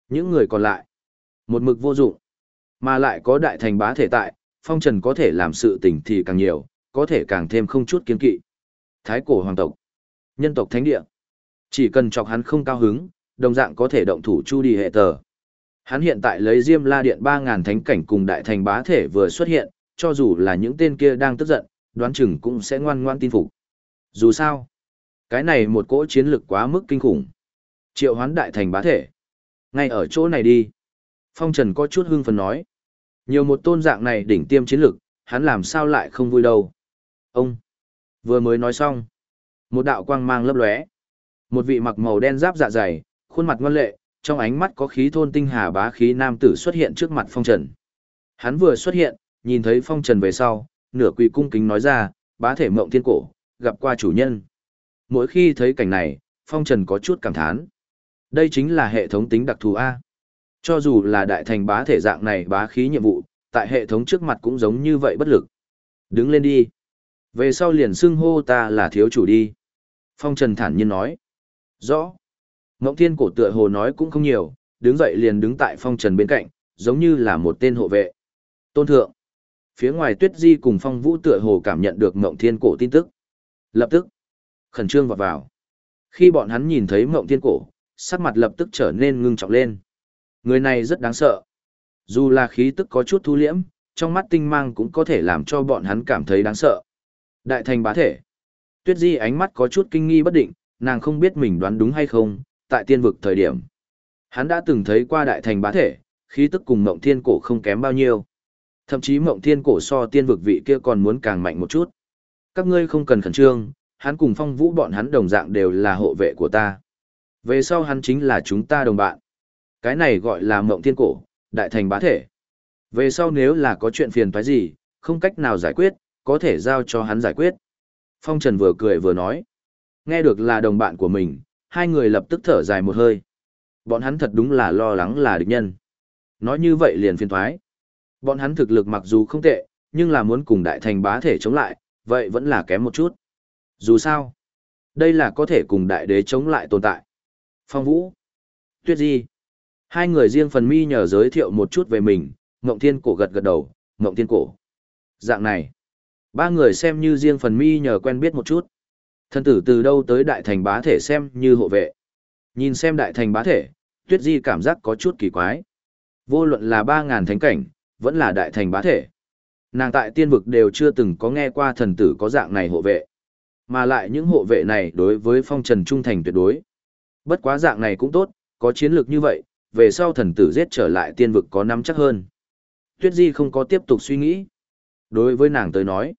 Speaker 1: Những người còn lại, một mực vô dụng, mà lại có đại thành bá thể tại, phong trần có thể làm sự tình thì càng nhiều, có thể càng thêm không chút kiên kỵ. Thái cổ hoàng tộc, nhân tộc thánh địa, chỉ cần chọc hắn không cao hứng, đồng dạng có thể động thủ chu đi hệ tờ. Hắn hiện tại lấy Diêm La Điện 3000 thánh cảnh cùng đại thành bá thể vừa xuất hiện, cho dù là những tên kia đang tức giận, đoán chừng cũng sẽ ngoan ngoan tin phục. Dù sao, cái này một cỗ chiến lực quá mức kinh khủng. Triệu hoán đại thành bá thể. Ngay ở chỗ này đi. Phong Trần có chút hưng phấn nói. Nhiều một tôn dạng này đỉnh tiêm chiến lực, hắn làm sao lại không vui đâu. Ông. Vừa mới nói xong. Một đạo quang mang lấp lóe. Một vị mặc màu đen giáp dạ dày, khuôn mặt ngoan lệ, trong ánh mắt có khí thôn tinh hà bá khí nam tử xuất hiện trước mặt Phong Trần. Hắn vừa xuất hiện, nhìn thấy Phong Trần về sau, nửa quỳ cung kính nói ra, bá thể mộng thiên cổ, gặp qua chủ nhân. Mỗi khi thấy cảnh này, Phong Trần có chút cảm thán. Đây chính là hệ thống tính đặc thù A. Cho dù là đại thành bá thể dạng này bá khí nhiệm vụ, tại hệ thống trước mặt cũng giống như vậy bất lực. Đứng lên đi. Về sau liền xưng hô ta là thiếu chủ đi. Phong Trần thản nhiên nói. Rõ. Ngộng Thiên cổ tựa hồ nói cũng không nhiều, đứng dậy liền đứng tại Phong Trần bên cạnh, giống như là một tên hộ vệ. Tôn thượng. Phía ngoài Tuyết Di cùng Phong Vũ tựa hồ cảm nhận được Ngộng Thiên cổ tin tức. Lập tức, khẩn trương vọt vào. Khi bọn hắn nhìn thấy Ngộng Thiên cổ, sắc mặt lập tức trở nên ngưng trọng lên. Người này rất đáng sợ. Dù là khí tức có chút thu liễm, trong mắt tinh mang cũng có thể làm cho bọn hắn cảm thấy đáng sợ. Đại thành bá thể. Tuyết Di ánh mắt có chút kinh nghi bất định, nàng không biết mình đoán đúng hay không, tại tiên vực thời điểm. Hắn đã từng thấy qua đại thành bá thể, khí tức cùng mộng thiên cổ không kém bao nhiêu. Thậm chí mộng thiên cổ so tiên vực vị kia còn muốn càng mạnh một chút. Các ngươi không cần khẩn trương, hắn cùng phong vũ bọn hắn đồng dạng đều là hộ vệ của ta. Về sau hắn chính là chúng ta đồng bạn. Cái này gọi là mộng thiên cổ, đại thành bá thể. Về sau nếu là có chuyện phiền toái gì, không cách nào giải quyết, có thể giao cho hắn giải quyết. Phong Trần vừa cười vừa nói. Nghe được là đồng bạn của mình, hai người lập tức thở dài một hơi. Bọn hắn thật đúng là lo lắng là địch nhân. Nói như vậy liền phiền thoái. Bọn hắn thực lực mặc dù không tệ, nhưng là muốn cùng đại thành bá thể chống lại, vậy vẫn là kém một chút. Dù sao, đây là có thể cùng đại đế chống lại tồn tại. Phong Vũ, Tuyết Di, hai người riêng phần mi nhờ giới thiệu một chút về mình, Ngộng Thiên Cổ gật gật đầu, Ngộng Thiên Cổ. Dạng này, ba người xem như riêng phần mi nhờ quen biết một chút. Thân tử từ đâu tới đại thành bá thể xem như hộ vệ. Nhìn xem đại thành bá thể, Tuyết Di cảm giác có chút kỳ quái. Vô luận là 3.000 thánh cảnh, vẫn là đại thành bá thể. Nàng tại tiên vực đều chưa từng có nghe qua thần tử có dạng này hộ vệ. Mà lại những hộ vệ này đối với phong trần trung thành tuyệt đối. Bất quá dạng này cũng tốt, có chiến lược như vậy, về sau thần tử giết trở lại tiên vực có nắm chắc hơn. Tuyết Di không có tiếp tục suy nghĩ. Đối với nàng tới nói,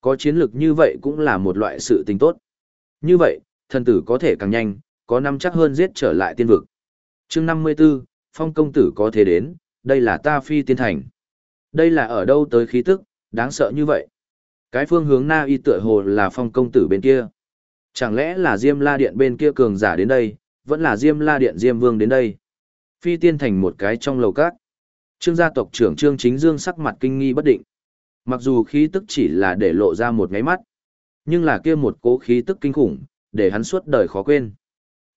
Speaker 1: có chiến lược như vậy cũng là một loại sự tình tốt. Như vậy, thần tử có thể càng nhanh, có nắm chắc hơn giết trở lại tiên vực. chương 54, phong công tử có thể đến, đây là ta phi tiên thành. Đây là ở đâu tới khí tức, đáng sợ như vậy. Cái phương hướng na y tựa hồ là phong công tử bên kia. Chẳng lẽ là Diêm La Điện bên kia cường giả đến đây, vẫn là Diêm La Điện Diêm Vương đến đây. Phi tiên thành một cái trong lầu cát. Trương gia tộc trưởng Trương Chính Dương sắc mặt kinh nghi bất định. Mặc dù khí tức chỉ là để lộ ra một ngáy mắt, nhưng là kia một cố khí tức kinh khủng, để hắn suốt đời khó quên.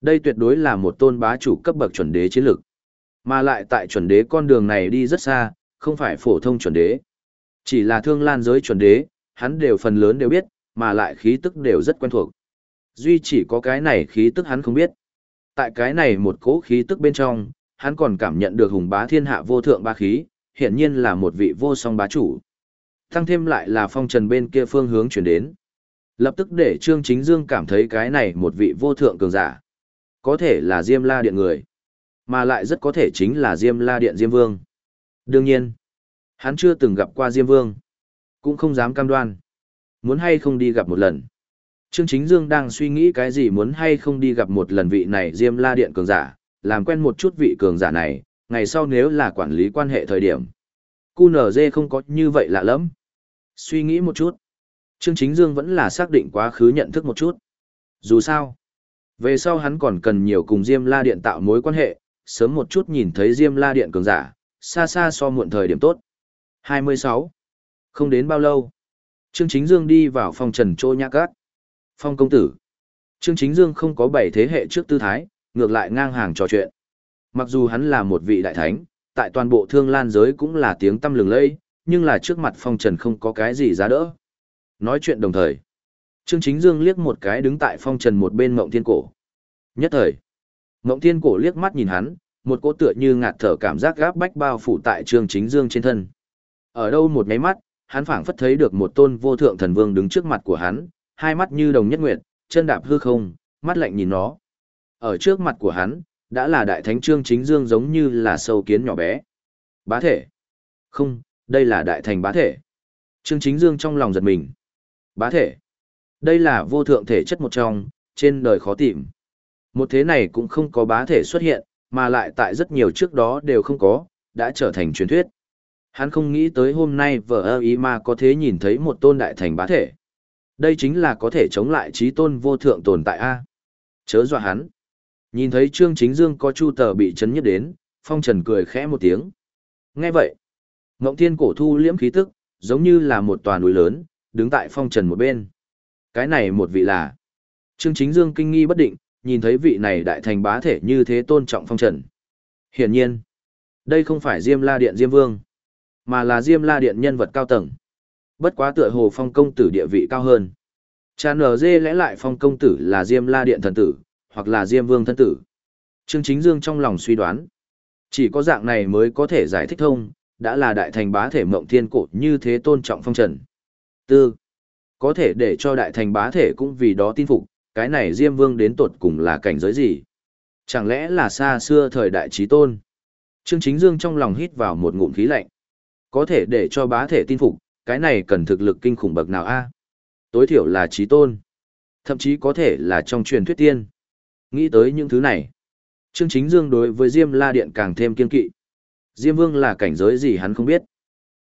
Speaker 1: Đây tuyệt đối là một tôn bá chủ cấp bậc chuẩn đế chiến lực. Mà lại tại chuẩn đế con đường này đi rất xa, không phải phổ thông chuẩn đế. Chỉ là thương lan giới chuẩn đế, hắn đều phần lớn đều biết, mà lại khí tức đều rất quen thuộc. Duy chỉ có cái này khí tức hắn không biết. Tại cái này một cỗ khí tức bên trong, hắn còn cảm nhận được hùng bá thiên hạ vô thượng ba khí, hiển nhiên là một vị vô song bá chủ. Thăng thêm lại là phong trần bên kia phương hướng chuyển đến. Lập tức để Trương Chính Dương cảm thấy cái này một vị vô thượng cường giả. Có thể là Diêm La Điện người. Mà lại rất có thể chính là Diêm La Điện Diêm Vương. Đương nhiên, hắn chưa từng gặp qua Diêm Vương. Cũng không dám cam đoan. Muốn hay không đi gặp một lần. Trương Chính Dương đang suy nghĩ cái gì muốn hay không đi gặp một lần vị này Diêm La Điện cường giả, làm quen một chút vị cường giả này, ngày sau nếu là quản lý quan hệ thời điểm. QNZ không có như vậy lạ lắm. Suy nghĩ một chút. Trương Chính Dương vẫn là xác định quá khứ nhận thức một chút. Dù sao, về sau hắn còn cần nhiều cùng Diêm La Điện tạo mối quan hệ, sớm một chút nhìn thấy Diêm La Điện cường giả, xa xa so muộn thời điểm tốt. 26. Không đến bao lâu, Trương Chính Dương đi vào phòng trần trô nhã cát. Phong công tử. Trương Chính Dương không có bảy thế hệ trước tư thái, ngược lại ngang hàng trò chuyện. Mặc dù hắn là một vị đại thánh, tại toàn bộ thương lan giới cũng là tiếng tâm lừng lây, nhưng là trước mặt phong trần không có cái gì giá đỡ. Nói chuyện đồng thời. Trương Chính Dương liếc một cái đứng tại phong trần một bên mộng thiên cổ. Nhất thời. Mộng thiên cổ liếc mắt nhìn hắn, một cỗ tựa như ngạt thở cảm giác gáp bách bao phủ tại Trương Chính Dương trên thân. Ở đâu một nháy mắt, hắn phảng phất thấy được một tôn vô thượng thần vương đứng trước mặt của hắn, hai mắt như đồng nhất nguyệt, chân đạp hư không, mắt lạnh nhìn nó. Ở trước mặt của hắn, đã là đại thánh Trương Chính Dương giống như là sâu kiến nhỏ bé. Bá thể. Không, đây là đại thành bá thể. Trương Chính Dương trong lòng giật mình. Bá thể. Đây là vô thượng thể chất một trong, trên đời khó tìm. Một thế này cũng không có bá thể xuất hiện, mà lại tại rất nhiều trước đó đều không có, đã trở thành truyền thuyết. Hắn không nghĩ tới hôm nay vợ ơ ý mà có thế nhìn thấy một tôn đại thành bá thể. Đây chính là có thể chống lại trí tôn vô thượng tồn tại A. Chớ dọa hắn. Nhìn thấy Trương Chính Dương có chu tờ bị chấn nhất đến, Phong Trần cười khẽ một tiếng. Nghe vậy, Ngộng Thiên cổ thu liễm khí tức, giống như là một tòa núi lớn, đứng tại Phong Trần một bên. Cái này một vị là Trương Chính Dương kinh nghi bất định, nhìn thấy vị này đại thành bá thể như thế tôn trọng Phong Trần. Hiển nhiên, đây không phải Diêm La Điện Diêm Vương, mà là Diêm La Điện nhân vật cao tầng. Bất quá tựa hồ Phong công tử địa vị cao hơn. Cha nở dê lẽ lại Phong công tử là Diêm La Điện thần tử, hoặc là Diêm Vương thân tử. Trương Chính Dương trong lòng suy đoán, chỉ có dạng này mới có thể giải thích thông, đã là đại thành bá thể mộng thiên cổ như thế tôn trọng phong trần. Tư, có thể để cho đại thành bá thể cũng vì đó tin phục, cái này Diêm Vương đến tột cùng là cảnh giới gì? Chẳng lẽ là xa xưa thời đại trí tôn? Trương Chính Dương trong lòng hít vào một ngụm khí lạnh. Có thể để cho bá thể tin phục, cái này cần thực lực kinh khủng bậc nào a? Tối thiểu là trí tôn. Thậm chí có thể là trong truyền thuyết tiên. Nghĩ tới những thứ này, Trương Chính Dương đối với Diêm La Điện càng thêm kiên kỵ. Diêm Vương là cảnh giới gì hắn không biết.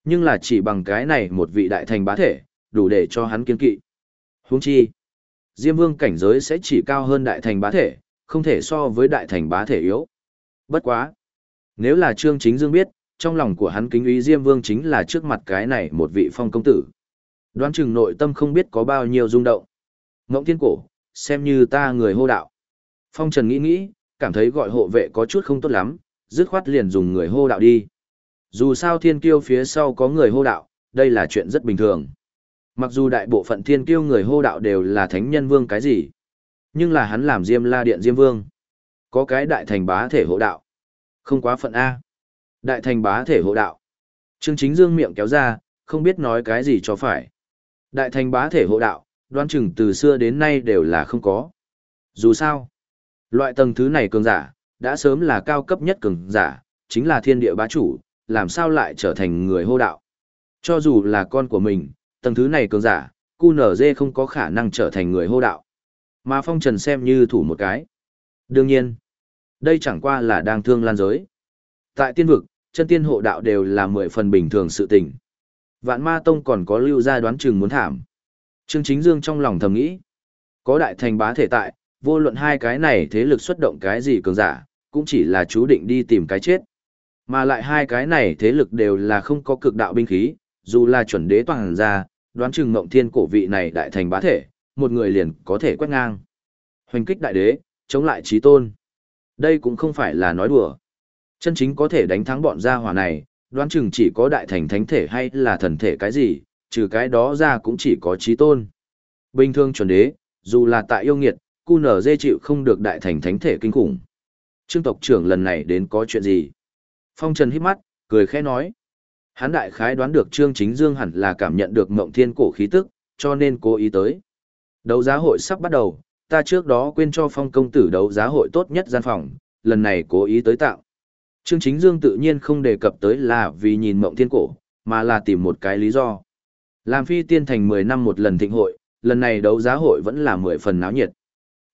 Speaker 1: Nhưng là chỉ bằng cái này một vị đại thành bá thể, đủ để cho hắn kiên kỵ. Huống chi, Diêm Vương cảnh giới sẽ chỉ cao hơn đại thành bá thể, không thể so với đại thành bá thể yếu. Bất quá. Nếu là Trương Chính Dương biết, trong lòng của hắn kính ý Diêm Vương chính là trước mặt cái này một vị phong công tử. Đoán chừng nội tâm không biết có bao nhiêu rung động. Ngỗng thiên cổ, xem như ta người hô đạo. Phong Trần nghĩ nghĩ, cảm thấy gọi hộ vệ có chút không tốt lắm, dứt khoát liền dùng người hô đạo đi. Dù sao thiên kiêu phía sau có người hô đạo, đây là chuyện rất bình thường. Mặc dù đại bộ phận thiên kiêu người hô đạo đều là thánh nhân vương cái gì, nhưng là hắn làm diêm la điện diêm vương. Có cái đại thành bá thể hộ đạo. Không quá phận A. Đại thành bá thể hộ đạo. Trương chính dương miệng kéo ra, không biết nói cái gì cho phải. Đại thành bá thể hộ đạo, đoan chừng từ xưa đến nay đều là không có. Dù sao, loại tầng thứ này cường giả, đã sớm là cao cấp nhất cường giả, chính là thiên địa bá chủ, làm sao lại trở thành người hô đạo. Cho dù là con của mình, tầng thứ này cường giả, QNZ không có khả năng trở thành người hô đạo. Mà phong trần xem như thủ một cái. Đương nhiên, đây chẳng qua là đang thương lan giới. Tại tiên vực, chân tiên hộ đạo đều là mười phần bình thường sự tình. Vạn ma tông còn có lưu gia đoán chừng muốn thảm. Trương Chính Dương trong lòng thầm nghĩ. Có đại thành bá thể tại, vô luận hai cái này thế lực xuất động cái gì cường giả, cũng chỉ là chú định đi tìm cái chết. Mà lại hai cái này thế lực đều là không có cực đạo binh khí, dù là chuẩn đế toàn ra, đoán chừng Ngộng thiên cổ vị này đại thành bá thể, một người liền có thể quét ngang. Hoành kích đại đế, chống lại trí tôn. Đây cũng không phải là nói đùa. Chân chính có thể đánh thắng bọn gia hỏa này, đoán chừng chỉ có đại thành thánh thể hay là thần thể cái gì, trừ cái đó ra cũng chỉ có trí tôn. Bình thường chuẩn đế, dù là tại yêu nghiệt, cu nở dê chịu không được đại thành thánh thể kinh khủng. Trương tộc trưởng lần này đến có chuyện gì? Phong Trần hít mắt, cười khẽ nói. Hán đại khái đoán được Trương Chính Dương hẳn là cảm nhận được mộng thiên cổ khí tức, cho nên cố ý tới. Đấu giá hội sắp bắt đầu, ta trước đó quên cho phong công tử đấu giá hội tốt nhất gian phòng, lần này cố ý tới tạo. Trương Chính Dương tự nhiên không đề cập tới là vì nhìn mộng thiên cổ, mà là tìm một cái lý do. Làm phi tiên thành 10 năm một lần thịnh hội, lần này đấu giá hội vẫn là 10 phần náo nhiệt.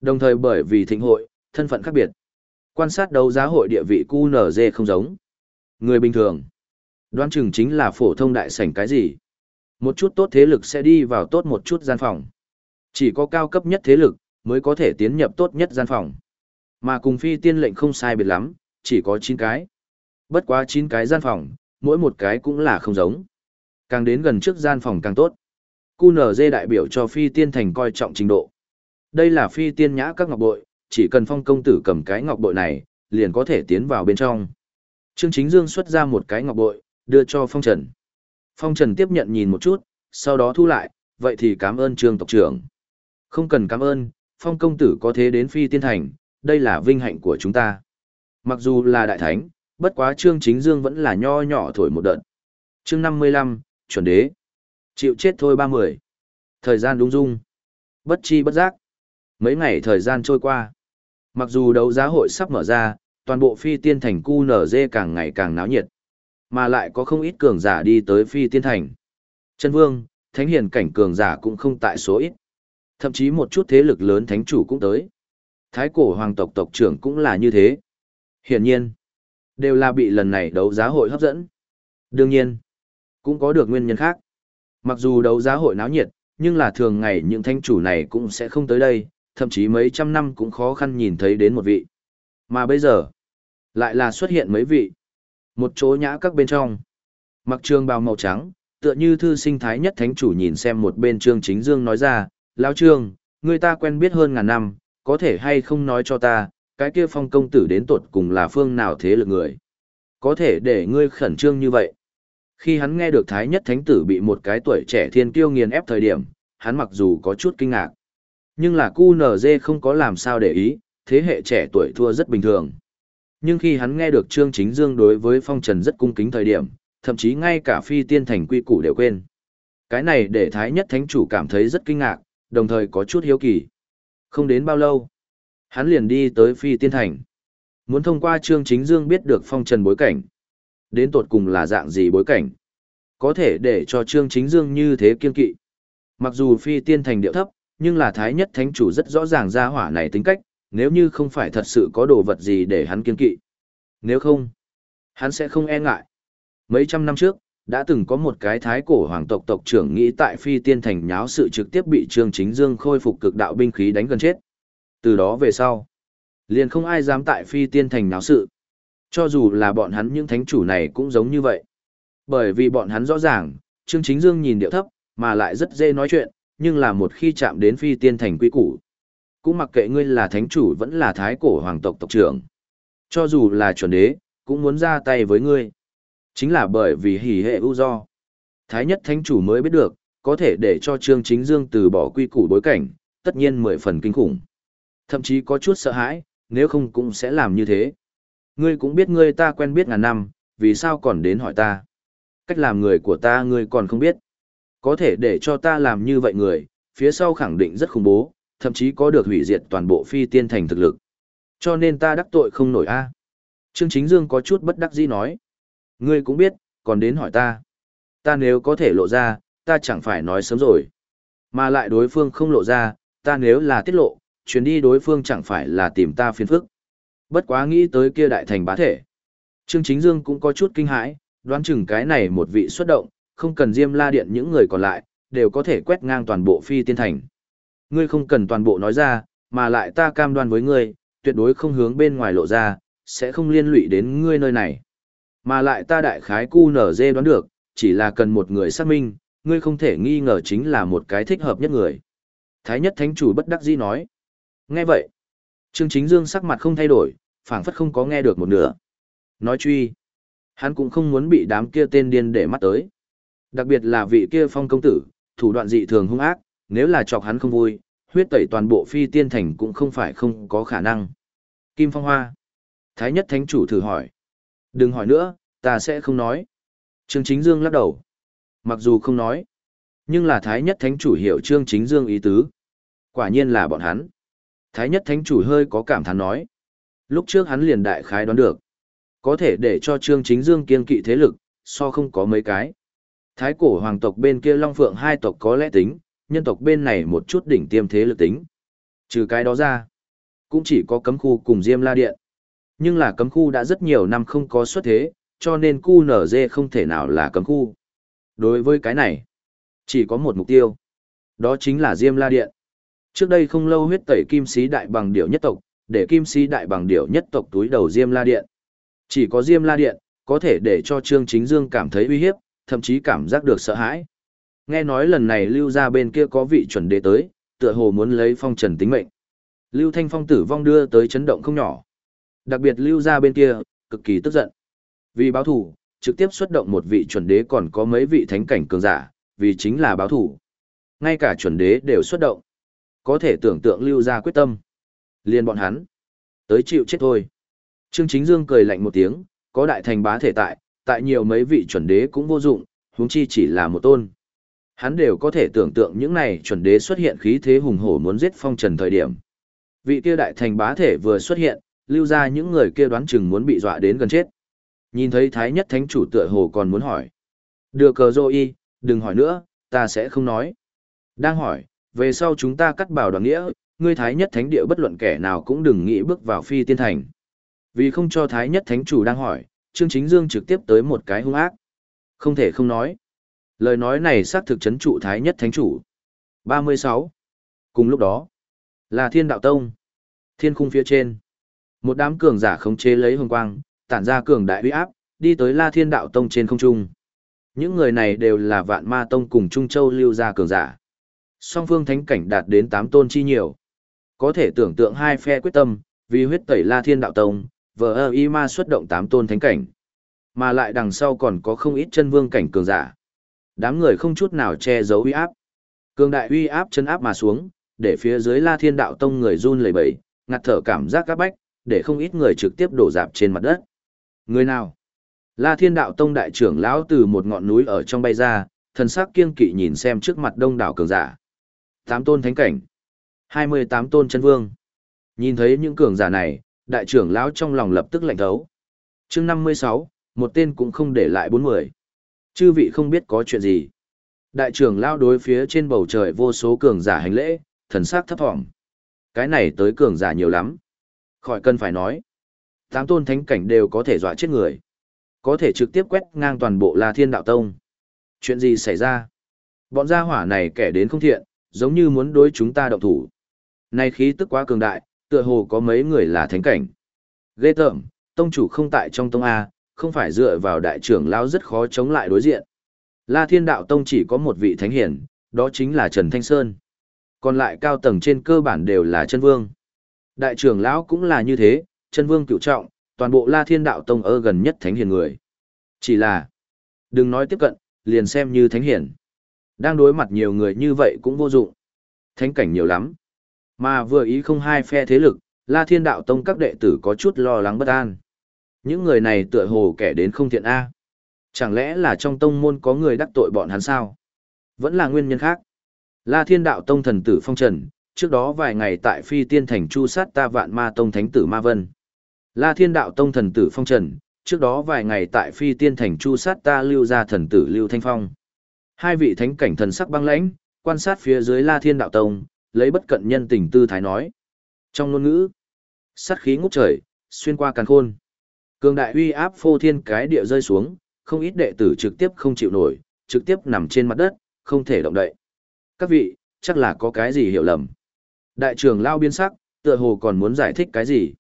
Speaker 1: Đồng thời bởi vì thịnh hội, thân phận khác biệt. Quan sát đấu giá hội địa vị QNZ không giống. Người bình thường, đoán chừng chính là phổ thông đại sảnh cái gì. Một chút tốt thế lực sẽ đi vào tốt một chút gian phòng. Chỉ có cao cấp nhất thế lực, mới có thể tiến nhập tốt nhất gian phòng. Mà cùng phi tiên lệnh không sai biệt lắm, chỉ có 9 cái. Bất quá 9 cái gian phòng, mỗi một cái cũng là không giống. Càng đến gần trước gian phòng càng tốt. QNZ đại biểu cho phi tiên thành coi trọng trình độ. Đây là phi tiên nhã các ngọc bội, chỉ cần phong công tử cầm cái ngọc bội này, liền có thể tiến vào bên trong. Trương Chính Dương xuất ra một cái ngọc bội, đưa cho phong trần. Phong trần tiếp nhận nhìn một chút, sau đó thu lại, vậy thì cảm ơn trương tộc trưởng. Không cần cảm ơn, phong công tử có thế đến phi tiên thành, đây là vinh hạnh của chúng ta. Mặc dù là đại thánh, bất quá trương chính dương vẫn là nho nhỏ thổi một đợt. Chương 55, chuẩn đế. Chịu chết thôi ba mươi. Thời gian đúng dung. Bất chi bất giác. Mấy ngày thời gian trôi qua. Mặc dù đấu giá hội sắp mở ra, toàn bộ phi tiên thành cu nở dê càng ngày càng náo nhiệt. Mà lại có không ít cường giả đi tới phi tiên thành. Chân vương, thánh hiền cảnh cường giả cũng không tại số ít. Thậm chí một chút thế lực lớn thánh chủ cũng tới. Thái cổ hoàng tộc tộc trưởng cũng là như thế. Hiển nhiên, đều là bị lần này đấu giá hội hấp dẫn. Đương nhiên, cũng có được nguyên nhân khác. Mặc dù đấu giá hội náo nhiệt, nhưng là thường ngày những thanh chủ này cũng sẽ không tới đây, thậm chí mấy trăm năm cũng khó khăn nhìn thấy đến một vị. Mà bây giờ, lại là xuất hiện mấy vị. Một chỗ nhã các bên trong. Mặc trường bào màu trắng, tựa như thư sinh thái nhất thánh chủ nhìn xem một bên trương chính dương nói ra, Lão trương, người ta quen biết hơn ngàn năm, có thể hay không nói cho ta, cái kia phong công tử đến tột cùng là phương nào thế lực người. Có thể để ngươi khẩn trương như vậy. Khi hắn nghe được Thái Nhất Thánh Tử bị một cái tuổi trẻ thiên kiêu nghiền ép thời điểm, hắn mặc dù có chút kinh ngạc. Nhưng là QNZ không có làm sao để ý, thế hệ trẻ tuổi thua rất bình thường. Nhưng khi hắn nghe được Trương Chính Dương đối với Phong Trần rất cung kính thời điểm, thậm chí ngay cả phi tiên thành quy củ đều quên. Cái này để Thái Nhất Thánh Chủ cảm thấy rất kinh ngạc, đồng thời có chút hiếu kỳ. Không đến bao lâu, hắn liền đi tới phi tiên thành. Muốn thông qua Trương Chính Dương biết được Phong Trần bối cảnh. Đến tột cùng là dạng gì bối cảnh. Có thể để cho Trương Chính Dương như thế kiên kỵ. Mặc dù phi tiên thành điệu thấp, nhưng là Thái Nhất Thánh Chủ rất rõ ràng ra hỏa này tính cách, nếu như không phải thật sự có đồ vật gì để hắn kiên kỵ. Nếu không, hắn sẽ không e ngại. Mấy trăm năm trước, đã từng có một cái thái cổ hoàng tộc tộc trưởng nghĩ tại phi tiên thành nháo sự trực tiếp bị Trương Chính Dương khôi phục cực đạo binh khí đánh gần chết. Từ đó về sau, liền không ai dám tại phi tiên thành nháo sự. Cho dù là bọn hắn những thánh chủ này cũng giống như vậy. Bởi vì bọn hắn rõ ràng, Trương Chính Dương nhìn điệu thấp, mà lại rất dễ nói chuyện, nhưng là một khi chạm đến phi tiên thành quy củ. Cũng mặc kệ ngươi là thánh chủ vẫn là thái cổ hoàng tộc tộc trưởng. Cho dù là chuẩn đế, cũng muốn ra tay với ngươi. Chính là bởi vì hỉ hệ ưu do. Thái nhất thánh chủ mới biết được, có thể để cho Trương Chính Dương từ bỏ quy củ bối cảnh, tất nhiên mười phần kinh khủng. Thậm chí có chút sợ hãi, nếu không cũng sẽ làm như thế. Ngươi cũng biết ngươi ta quen biết ngàn năm, vì sao còn đến hỏi ta. Cách làm người của ta ngươi còn không biết. Có thể để cho ta làm như vậy người, phía sau khẳng định rất khủng bố, thậm chí có được hủy diệt toàn bộ phi tiên thành thực lực. Cho nên ta đắc tội không nổi a. Trương Chính Dương có chút bất đắc dĩ nói. Ngươi cũng biết, còn đến hỏi ta. Ta nếu có thể lộ ra, ta chẳng phải nói sớm rồi. Mà lại đối phương không lộ ra, ta nếu là tiết lộ, chuyến đi đối phương chẳng phải là tìm ta phiền phức. Bất quá nghĩ tới kia đại thành bá thể. Trương Chính Dương cũng có chút kinh hãi, đoán chừng cái này một vị xuất động, không cần Diêm La Điện những người còn lại, đều có thể quét ngang toàn bộ phi tiên thành. Ngươi không cần toàn bộ nói ra, mà lại ta cam đoan với ngươi, tuyệt đối không hướng bên ngoài lộ ra, sẽ không liên lụy đến ngươi nơi này. Mà lại ta đại khái cu nở dê đoán được, chỉ là cần một người xác minh, ngươi không thể nghi ngờ chính là một cái thích hợp nhất người. Thái nhất thánh chủ bất đắc dĩ nói. Nghe vậy, Trương Chính Dương sắc mặt không thay đổi, phảng phất không có nghe được một nửa. Nói truy, hắn cũng không muốn bị đám kia tên điên để mắt tới. Đặc biệt là vị kia phong công tử, thủ đoạn dị thường hung ác, nếu là chọc hắn không vui, huyết tẩy toàn bộ phi tiên thành cũng không phải không có khả năng. Kim Phong Hoa. Thái nhất thánh chủ thử hỏi. Đừng hỏi nữa, ta sẽ không nói. Trương Chính Dương lắc đầu. Mặc dù không nói, nhưng là Thái nhất thánh chủ hiểu Trương Chính Dương ý tứ. Quả nhiên là bọn hắn. Thái nhất thánh chủ hơi có cảm thán nói. Lúc trước hắn liền đại khái đoán được. Có thể để cho Trương Chính Dương kiên kỵ thế lực, so không có mấy cái. Thái cổ hoàng tộc bên kia Long Phượng hai tộc có lẽ tính, nhân tộc bên này một chút đỉnh tiêm thế lực tính. Trừ cái đó ra, cũng chỉ có cấm khu cùng Diêm La Điện. Nhưng là cấm khu đã rất nhiều năm không có xuất thế, cho nên cu nở dê không thể nào là cấm khu. Đối với cái này, chỉ có một mục tiêu. Đó chính là Diêm La Điện. Trước đây không lâu huyết tẩy kim sĩ đại bằng điểu nhất tộc, để kim sĩ đại bằng điểu nhất tộc túi đầu Diêm La Điện. Chỉ có Diêm La Điện, có thể để cho Trương Chính Dương cảm thấy uy hiếp, thậm chí cảm giác được sợ hãi. Nghe nói lần này lưu ra bên kia có vị chuẩn đế tới, tựa hồ muốn lấy phong trần tính mệnh. Lưu Thanh Phong tử vong đưa tới chấn động không nhỏ. Đặc biệt lưu ra bên kia, cực kỳ tức giận. Vì báo thủ, trực tiếp xuất động một vị chuẩn đế còn có mấy vị thánh cảnh cường giả, vì chính là báo thủ. Ngay cả chuẩn đế đều xuất động. Có thể tưởng tượng lưu ra quyết tâm. Liên bọn hắn. Tới chịu chết thôi. Trương Chính Dương cười lạnh một tiếng, có đại thành bá thể tại, tại nhiều mấy vị chuẩn đế cũng vô dụng, huống chi chỉ là một tôn. Hắn đều có thể tưởng tượng những này chuẩn đế xuất hiện khí thế hùng hổ muốn giết phong trần thời điểm. Vị kia đại thành bá thể vừa xuất hiện, lưu ra những người kia đoán chừng muốn bị dọa đến gần chết. Nhìn thấy thái nhất thánh chủ tựa hồ còn muốn hỏi. Đưa cờ dô y, đừng hỏi nữa, ta sẽ không nói. Đang hỏi, về sau chúng ta cắt bảo đoàn nghĩa, ngươi thái nhất thánh địa bất luận kẻ nào cũng đừng nghĩ bước vào phi tiên thành. Vì không cho thái nhất thánh chủ đang hỏi, Trương Chính Dương trực tiếp tới một cái hung ác. Không thể không nói. Lời nói này xác thực chấn trụ thái nhất thánh chủ. 36. Cùng lúc đó, là thiên đạo tông. Thiên khung phía trên. Một đám cường giả khống chế lấy hồng quang, tản ra cường đại uy áp, đi tới La Thiên Đạo Tông trên không trung. Những người này đều là Vạn Ma Tông cùng Trung Châu lưu ra cường giả. Song phương thánh cảnh đạt đến 8 tôn chi nhiều. Có thể tưởng tượng hai phe quyết tâm, vì huyết tẩy La Thiên Đạo Tông, vờ y ma xuất động 8 tôn thánh cảnh. Mà lại đằng sau còn có không ít chân vương cảnh cường giả. Đám người không chút nào che giấu uy áp. Cường đại uy áp chân áp mà xuống, để phía dưới La Thiên Đạo Tông người run lẩy bẩy, ngạt thở cảm giác các bách, để không ít người trực tiếp đổ dạp trên mặt đất. Người nào? La Thiên Đạo Tông đại trưởng lão từ một ngọn núi ở trong bay ra, thần sắc kiên kỵ nhìn xem trước mặt đông đảo cường giả. Tám tôn thánh cảnh, hai mươi tám tôn chân vương. Nhìn thấy những cường giả này, đại trưởng lão trong lòng lập tức lạnh thấu. Chương năm mươi sáu, một tên cũng không để lại bốn mươi. Chư vị không biết có chuyện gì. Đại trưởng lao đối phía trên bầu trời vô số cường giả hành lễ, thần sắc thấp thỏm. Cái này tới cường giả nhiều lắm. Khỏi cần phải nói. Tám tôn thánh cảnh đều có thể dọa chết người. Có thể trực tiếp quét ngang toàn bộ La Thiên Đạo Tông. Chuyện gì xảy ra? Bọn gia hỏa này kẻ đến không thiện, giống như muốn đối chúng ta động thủ. Này khí tức quá cường đại, tựa hồ có mấy người là thánh cảnh. Ghê tởm, tông chủ không tại trong tông A, không phải dựa vào đại trưởng lão rất khó chống lại đối diện. La Thiên Đạo Tông chỉ có một vị thánh hiển, đó chính là Trần Thanh Sơn. Còn lại cao tầng trên cơ bản đều là chân vương. Đại trưởng lão cũng là như thế, chân vương cựu trọng, toàn bộ La Thiên Đạo Tông ở gần nhất thánh hiền người. Chỉ là, đừng nói tiếp cận, liền xem như thánh hiền. Đang đối mặt nhiều người như vậy cũng vô dụng. Thánh cảnh nhiều lắm. Mà vừa ý không hai phe thế lực, La Thiên Đạo Tông các đệ tử có chút lo lắng bất an. Những người này tựa hồ kẻ đến không thiện A. Chẳng lẽ là trong tông môn có người đắc tội bọn hắn sao? Vẫn là nguyên nhân khác. La Thiên Đạo Tông thần tử phong trần, trước đó vài ngày tại Phi Tiên Thành chu sát ta vạn ma tông thánh tử Ma Vân. La Thiên Đạo Tông thần tử phong trần, trước đó vài ngày tại Phi Tiên Thành chu sát ta lưu ra thần tử Lưu Thanh Phong. Hai vị thánh cảnh thần sắc băng lãnh, quan sát phía dưới La Thiên Đạo Tông, lấy bất cận nhân tình tư thái nói. Trong ngôn ngữ, sát khí ngút trời, xuyên qua càn khôn. Cường đại uy áp phô thiên cái địa rơi xuống, không ít đệ tử trực tiếp không chịu nổi, trực tiếp nằm trên mặt đất, không thể động đậy. Các vị, chắc là có cái gì hiểu lầm. Đại trưởng lao biên sắc, tựa hồ còn muốn giải thích cái gì.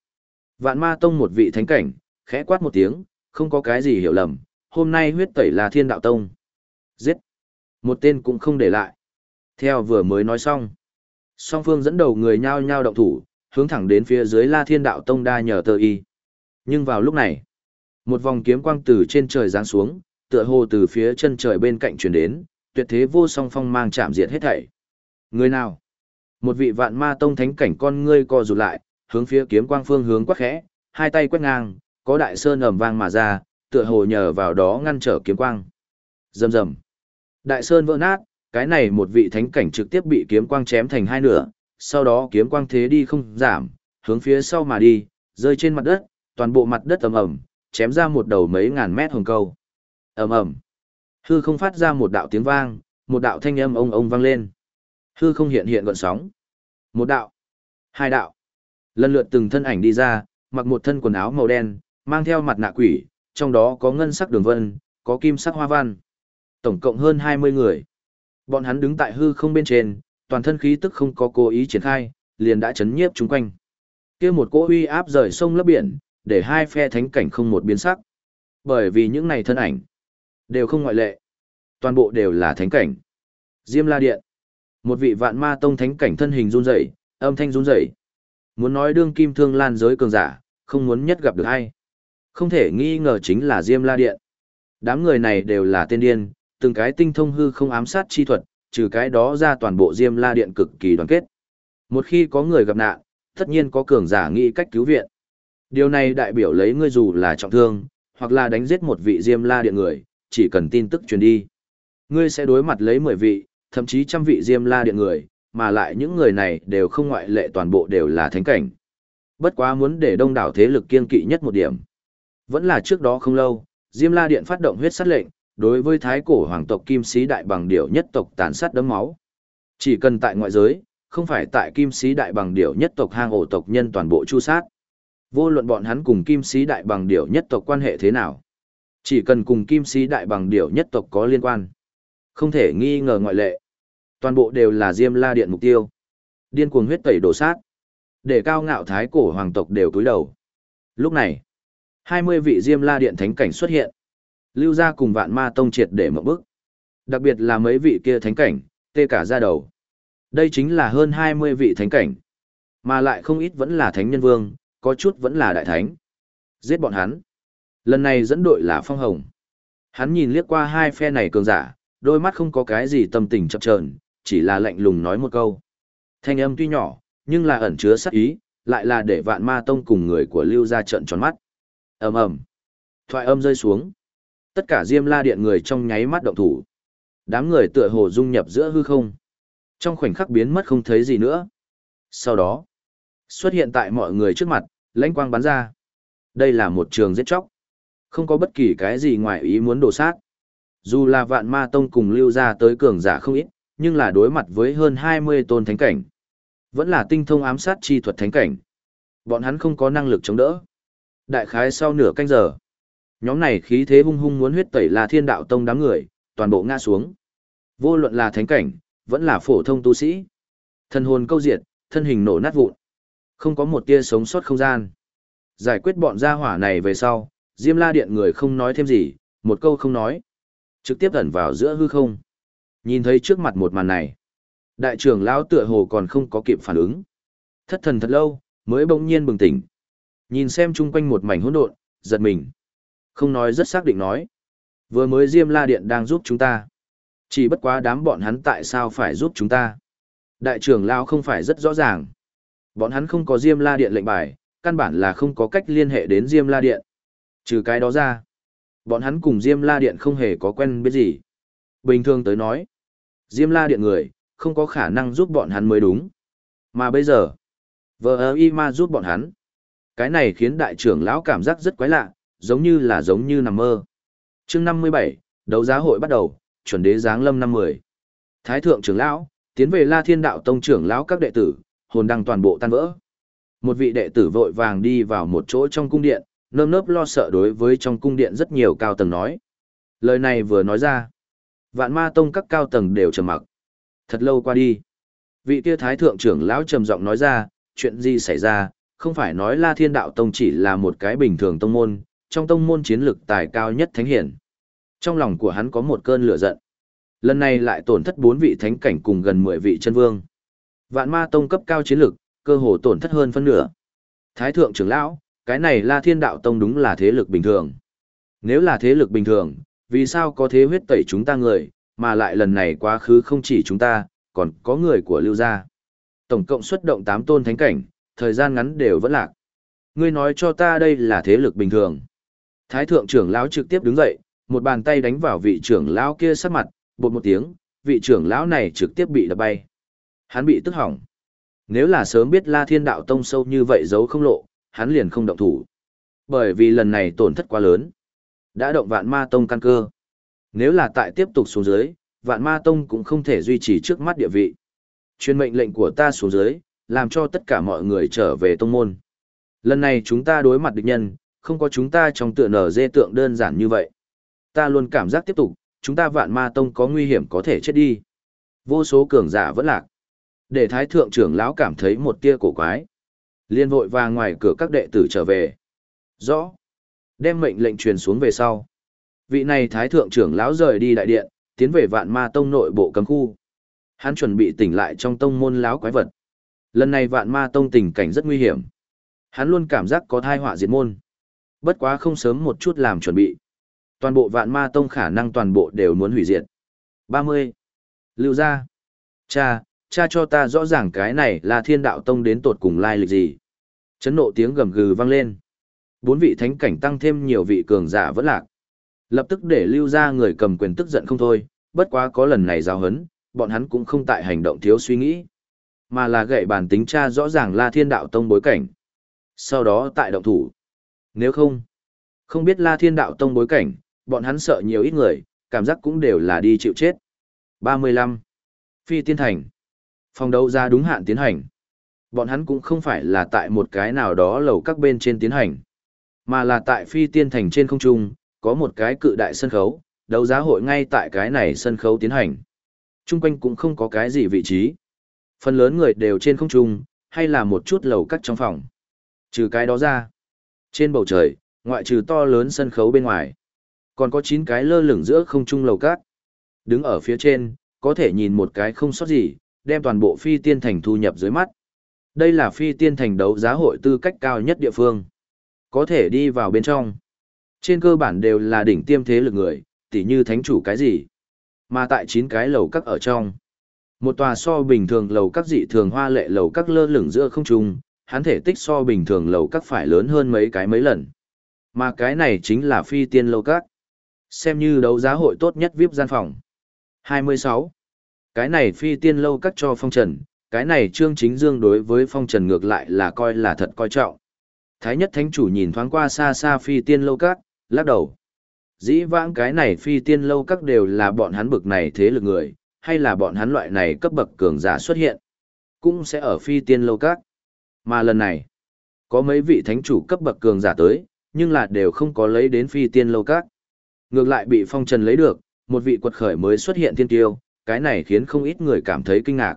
Speaker 1: Vạn ma tông một vị thánh cảnh, khẽ quát một tiếng, không có cái gì hiểu lầm, hôm nay huyết tẩy là thiên đạo tông. Giết! Một tên cũng không để lại. Theo vừa mới nói xong. Song phương dẫn đầu người nhao nhao động thủ, hướng thẳng đến phía dưới la thiên đạo tông đa nhờ tờ y. Nhưng vào lúc này, một vòng kiếm quang từ trên trời giáng xuống, tựa hồ từ phía chân trời bên cạnh truyền đến, tuyệt thế vô song phong mang chạm diệt hết thảy. Người nào? Một vị vạn ma tông thánh cảnh con ngươi co rụt lại, hướng phía kiếm quang phương hướng quắc khẽ, hai tay quét ngang, có đại sơn ầm vang mà ra, tựa hồ nhờ vào đó ngăn trở kiếm quang. Rầm rầm. Đại sơn vỡ nát, cái này một vị thánh cảnh trực tiếp bị kiếm quang chém thành hai nửa, sau đó kiếm quang thế đi không giảm, hướng phía sau mà đi, rơi trên mặt đất, toàn bộ mặt đất ầm ầm, chém ra một đầu mấy ngàn mét hồng câu. Ầm ầm. Hư không phát ra một đạo tiếng vang, một đạo thanh âm ông ông vang lên. Hư không hiện hiện gợn sóng. Một đạo, hai đạo. Lần lượt từng thân ảnh đi ra, mặc một thân quần áo màu đen, mang theo mặt nạ quỷ, trong đó có ngân sắc đường vân, có kim sắc hoa văn. Tổng cộng hơn 20 người. Bọn hắn đứng tại hư không bên trên, toàn thân khí tức không có cố ý triển khai, liền đã chấn nhiếp chúng quanh. Kia một cỗ uy áp rời sông lấp biển, để hai phe thánh cảnh không một biến sắc. Bởi vì những này thân ảnh đều không ngoại lệ, toàn bộ đều là thánh cảnh. Diêm La Điện, một vị vạn ma tông thánh cảnh thân hình run rẩy, âm thanh run rẩy. Muốn nói đương kim thương lan giới cường giả, không muốn nhất gặp được ai. Không thể nghi ngờ chính là Diêm La Điện. Đám người này đều là tên điên, từng cái tinh thông hư không ám sát chi thuật, trừ cái đó ra toàn bộ Diêm La Điện cực kỳ đoàn kết. Một khi có người gặp nạn, tất nhiên có cường giả nghĩ cách cứu viện. Điều này đại biểu lấy ngươi dù là trọng thương, hoặc là đánh giết một vị Diêm La Điện người, chỉ cần tin tức truyền đi. Ngươi sẽ đối mặt lấy 10 vị, thậm chí trăm vị Diêm La Điện người, mà lại những người này đều không ngoại lệ toàn bộ đều là thánh cảnh. Bất quá muốn để đông đảo thế lực kiên kỵ nhất một điểm. Vẫn là trước đó không lâu, Diêm La Điện phát động huyết sát lệnh, đối với thái cổ hoàng tộc kim sĩ đại bằng điểu nhất tộc tàn sát đấm máu. Chỉ cần tại ngoại giới, không phải tại kim sĩ đại bằng điểu nhất tộc hang ổ tộc nhân toàn bộ chu sát. Vô luận bọn hắn cùng kim sĩ đại bằng điểu nhất tộc quan hệ thế nào. Chỉ cần cùng kim sĩ đại bằng điểu nhất tộc có liên quan. Không thể nghi ngờ ngoại lệ. Toàn bộ đều là Diêm La Điện mục tiêu. Điên cuồng huyết tẩy đổ sát. Để cao ngạo thái cổ hoàng tộc đều cúi đầu. Lúc này, 20 vị Diêm La Điện thánh cảnh xuất hiện. Lưu ra cùng vạn ma tông triệt để mở bức. Đặc biệt là mấy vị kia thánh cảnh, tê cả ra đầu. Đây chính là hơn 20 vị thánh cảnh. Mà lại không ít vẫn là thánh nhân vương, có chút vẫn là đại thánh. Giết bọn hắn. Lần này dẫn đội là Phong Hồng. Hắn nhìn liếc qua hai phe này cường giả, đôi mắt không có cái gì tâm tình chập chờn, chỉ là lạnh lùng nói một câu. Thanh âm tuy nhỏ, nhưng là ẩn chứa sát ý, lại là để vạn ma tông cùng người của lưu ra trận tròn mắt. ầm ầm Thoại âm rơi xuống. Tất cả diêm la điện người trong nháy mắt động thủ. Đám người tựa hồ dung nhập giữa hư không. Trong khoảnh khắc biến mất không thấy gì nữa. Sau đó, xuất hiện tại mọi người trước mặt, lãnh quang bắn ra. Đây là một trường giết chóc. Không có bất kỳ cái gì ngoài ý muốn đổ sát. Dù là vạn ma tông cùng lưu ra tới cường giả không ít, nhưng là đối mặt với hơn 20 tôn thánh cảnh. Vẫn là tinh thông ám sát chi thuật thánh cảnh. Bọn hắn không có năng lực chống đỡ. Đại khái sau nửa canh giờ. Nhóm này khí thế hung hung muốn huyết tẩy là thiên đạo tông đám người, toàn bộ ngã xuống. Vô luận là thánh cảnh, vẫn là phổ thông tu sĩ. Thân hồn câu diệt, thân hình nổ nát vụn. Không có một tia sống sót không gian. Giải quyết bọn gia hỏa này về sau, Diêm La Điện người không nói thêm gì, một câu không nói. Trực tiếp ẩn vào giữa hư không. Nhìn thấy trước mặt một màn này. Đại trưởng lão tựa hồ còn không có kịp phản ứng. Thất thần thật lâu, mới bỗng nhiên bừng tỉnh. Nhìn xem chung quanh một mảnh hỗn độn, giật mình. Không nói rất xác định nói. Vừa mới Diêm La Điện đang giúp chúng ta. Chỉ bất quá đám bọn hắn tại sao phải giúp chúng ta. Đại trưởng lão không phải rất rõ ràng. Bọn hắn không có Diêm La Điện lệnh bài, căn bản là không có cách liên hệ đến Diêm La Điện. Trừ cái đó ra, bọn hắn cùng Diêm La Điện không hề có quen biết gì. Bình thường tới nói, Diêm La Điện người, không có khả năng giúp bọn hắn mới đúng. Mà bây giờ, vợ y ma giúp bọn hắn. Cái này khiến đại trưởng lão cảm giác rất quái lạ, giống như là giống như nằm mơ. chương 57, đấu giá hội bắt đầu, chuẩn đế giáng lâm năm 10. Thái thượng trưởng lão, tiến về La Thiên Đạo Tông trưởng lão các đệ tử, hồn đăng toàn bộ tan vỡ. Một vị đệ tử vội vàng đi vào một chỗ trong cung điện, nơm nớp lo sợ đối với trong cung điện rất nhiều cao tầng nói. Lời này vừa nói ra, vạn ma tông các cao tầng đều trầm mặc. Thật lâu qua đi, vị kia thái thượng trưởng lão trầm giọng nói ra, chuyện gì xảy ra, không phải nói La Thiên Đạo Tông chỉ là một cái bình thường tông môn, trong tông môn chiến lực tài cao nhất thánh hiển. Trong lòng của hắn có một cơn lửa giận. Lần này lại tổn thất bốn vị thánh cảnh cùng gần mười vị chân vương. Vạn ma tông cấp cao chiến lực, cơ hồ tổn thất hơn phân nửa. Thái thượng trưởng lão, cái này La Thiên Đạo Tông đúng là thế lực bình thường. Nếu là thế lực bình thường, vì sao có thế huyết tẩy chúng ta người, mà lại lần này quá khứ không chỉ chúng ta, còn có người của lưu gia. Tổng cộng xuất động 8 tôn thánh cảnh, thời gian ngắn đều vẫn lạc. Ngươi nói cho ta đây là thế lực bình thường. Thái thượng trưởng lão trực tiếp đứng dậy, một bàn tay đánh vào vị trưởng lão kia sát mặt, bột một tiếng, vị trưởng lão này trực tiếp bị đập bay. Hắn bị tức hỏng. Nếu là sớm biết La Thiên Đạo Tông sâu như vậy giấu không lộ, hắn liền không động thủ. Bởi vì lần này tổn thất quá lớn. Đã động vạn ma tông căn cơ. Nếu là tại tiếp tục xuống dưới, vạn ma tông cũng không thể duy trì trước mắt địa vị. Chuyên mệnh lệnh của ta xuống dưới, làm cho tất cả mọi người trở về tông môn. Lần này chúng ta đối mặt địch nhân, không có chúng ta trong tựa nở dê tượng đơn giản như vậy. Ta luôn cảm giác tiếp tục, chúng ta vạn ma tông có nguy hiểm có thể chết đi. Vô số cường giả vẫn lạc. Để thái thượng trưởng lão cảm thấy một tia cổ quái. Liên vội và ngoài cửa các đệ tử trở về. Rõ. Đem mệnh lệnh truyền xuống về sau. Vị này thái thượng trưởng lão rời đi đại điện, tiến về vạn ma tông nội bộ cấm khu. Hắn chuẩn bị tỉnh lại trong tông môn lão quái vật. Lần này vạn ma tông tình cảnh rất nguy hiểm. Hắn luôn cảm giác có thai họa diệt môn. Bất quá không sớm một chút làm chuẩn bị. Toàn bộ vạn ma tông khả năng toàn bộ đều muốn hủy diệt. 30. Lưu gia, Cha, cha cho ta rõ ràng cái này là thiên đạo tông đến tột cùng lai lịch gì. Chấn nộ tiếng gầm gừ vang lên. Bốn vị thánh cảnh tăng thêm nhiều vị cường giả vẫn lạc. Lập tức để lưu ra người cầm quyền tức giận không thôi, bất quá có lần này giao hấn, bọn hắn cũng không tại hành động thiếu suy nghĩ, mà là gậy bản tính cha rõ ràng La Thiên Đạo Tông bối cảnh. Sau đó tại động thủ. Nếu không, không biết La Thiên Đạo Tông bối cảnh, bọn hắn sợ nhiều ít người, cảm giác cũng đều là đi chịu chết. 35. Phi Tiên Thành. Phòng đấu ra đúng hạn tiến hành. Bọn hắn cũng không phải là tại một cái nào đó lầu các bên trên tiến hành, mà là tại Phi Tiên Thành trên không trung, có một cái cự đại sân khấu, đấu giá hội ngay tại cái này sân khấu tiến hành. Trung quanh cũng không có cái gì vị trí. Phần lớn người đều trên không trung, hay là một chút lầu cắt trong phòng. Trừ cái đó ra. Trên bầu trời, ngoại trừ to lớn sân khấu bên ngoài. Còn có 9 cái lơ lửng giữa không trung lầu cát. Đứng ở phía trên, có thể nhìn một cái không sót gì, đem toàn bộ phi tiên thành thu nhập dưới mắt. Đây là phi tiên thành đấu giá hội tư cách cao nhất địa phương. Có thể đi vào bên trong. Trên cơ bản đều là đỉnh tiêm thế lực người, tỉ như thánh chủ cái gì. Mà tại 9 cái lầu các ở trong. Một tòa so bình thường lầu các dị thường hoa lệ lầu các lơ lửng giữa không trung, hắn thể tích so bình thường lầu các phải lớn hơn mấy cái mấy lần. Mà cái này chính là phi tiên lầu các. Xem như đấu giá hội tốt nhất VIP gian phòng. 26. Cái này phi tiên lâu cắt cho phong trần, cái này trương chính dương đối với phong trần ngược lại là coi là thật coi trọng. Thái nhất thánh chủ nhìn thoáng qua xa xa phi tiên lâu các, lắc đầu. Dĩ vãng cái này phi tiên lâu các đều là bọn hắn bực này thế lực người, hay là bọn hắn loại này cấp bậc cường giả xuất hiện, cũng sẽ ở phi tiên lâu các. Mà lần này, có mấy vị thánh chủ cấp bậc cường giả tới, nhưng là đều không có lấy đến phi tiên lâu các. Ngược lại bị phong trần lấy được, một vị quật khởi mới xuất hiện tiên tiêu, cái này khiến không ít người cảm thấy kinh ngạc.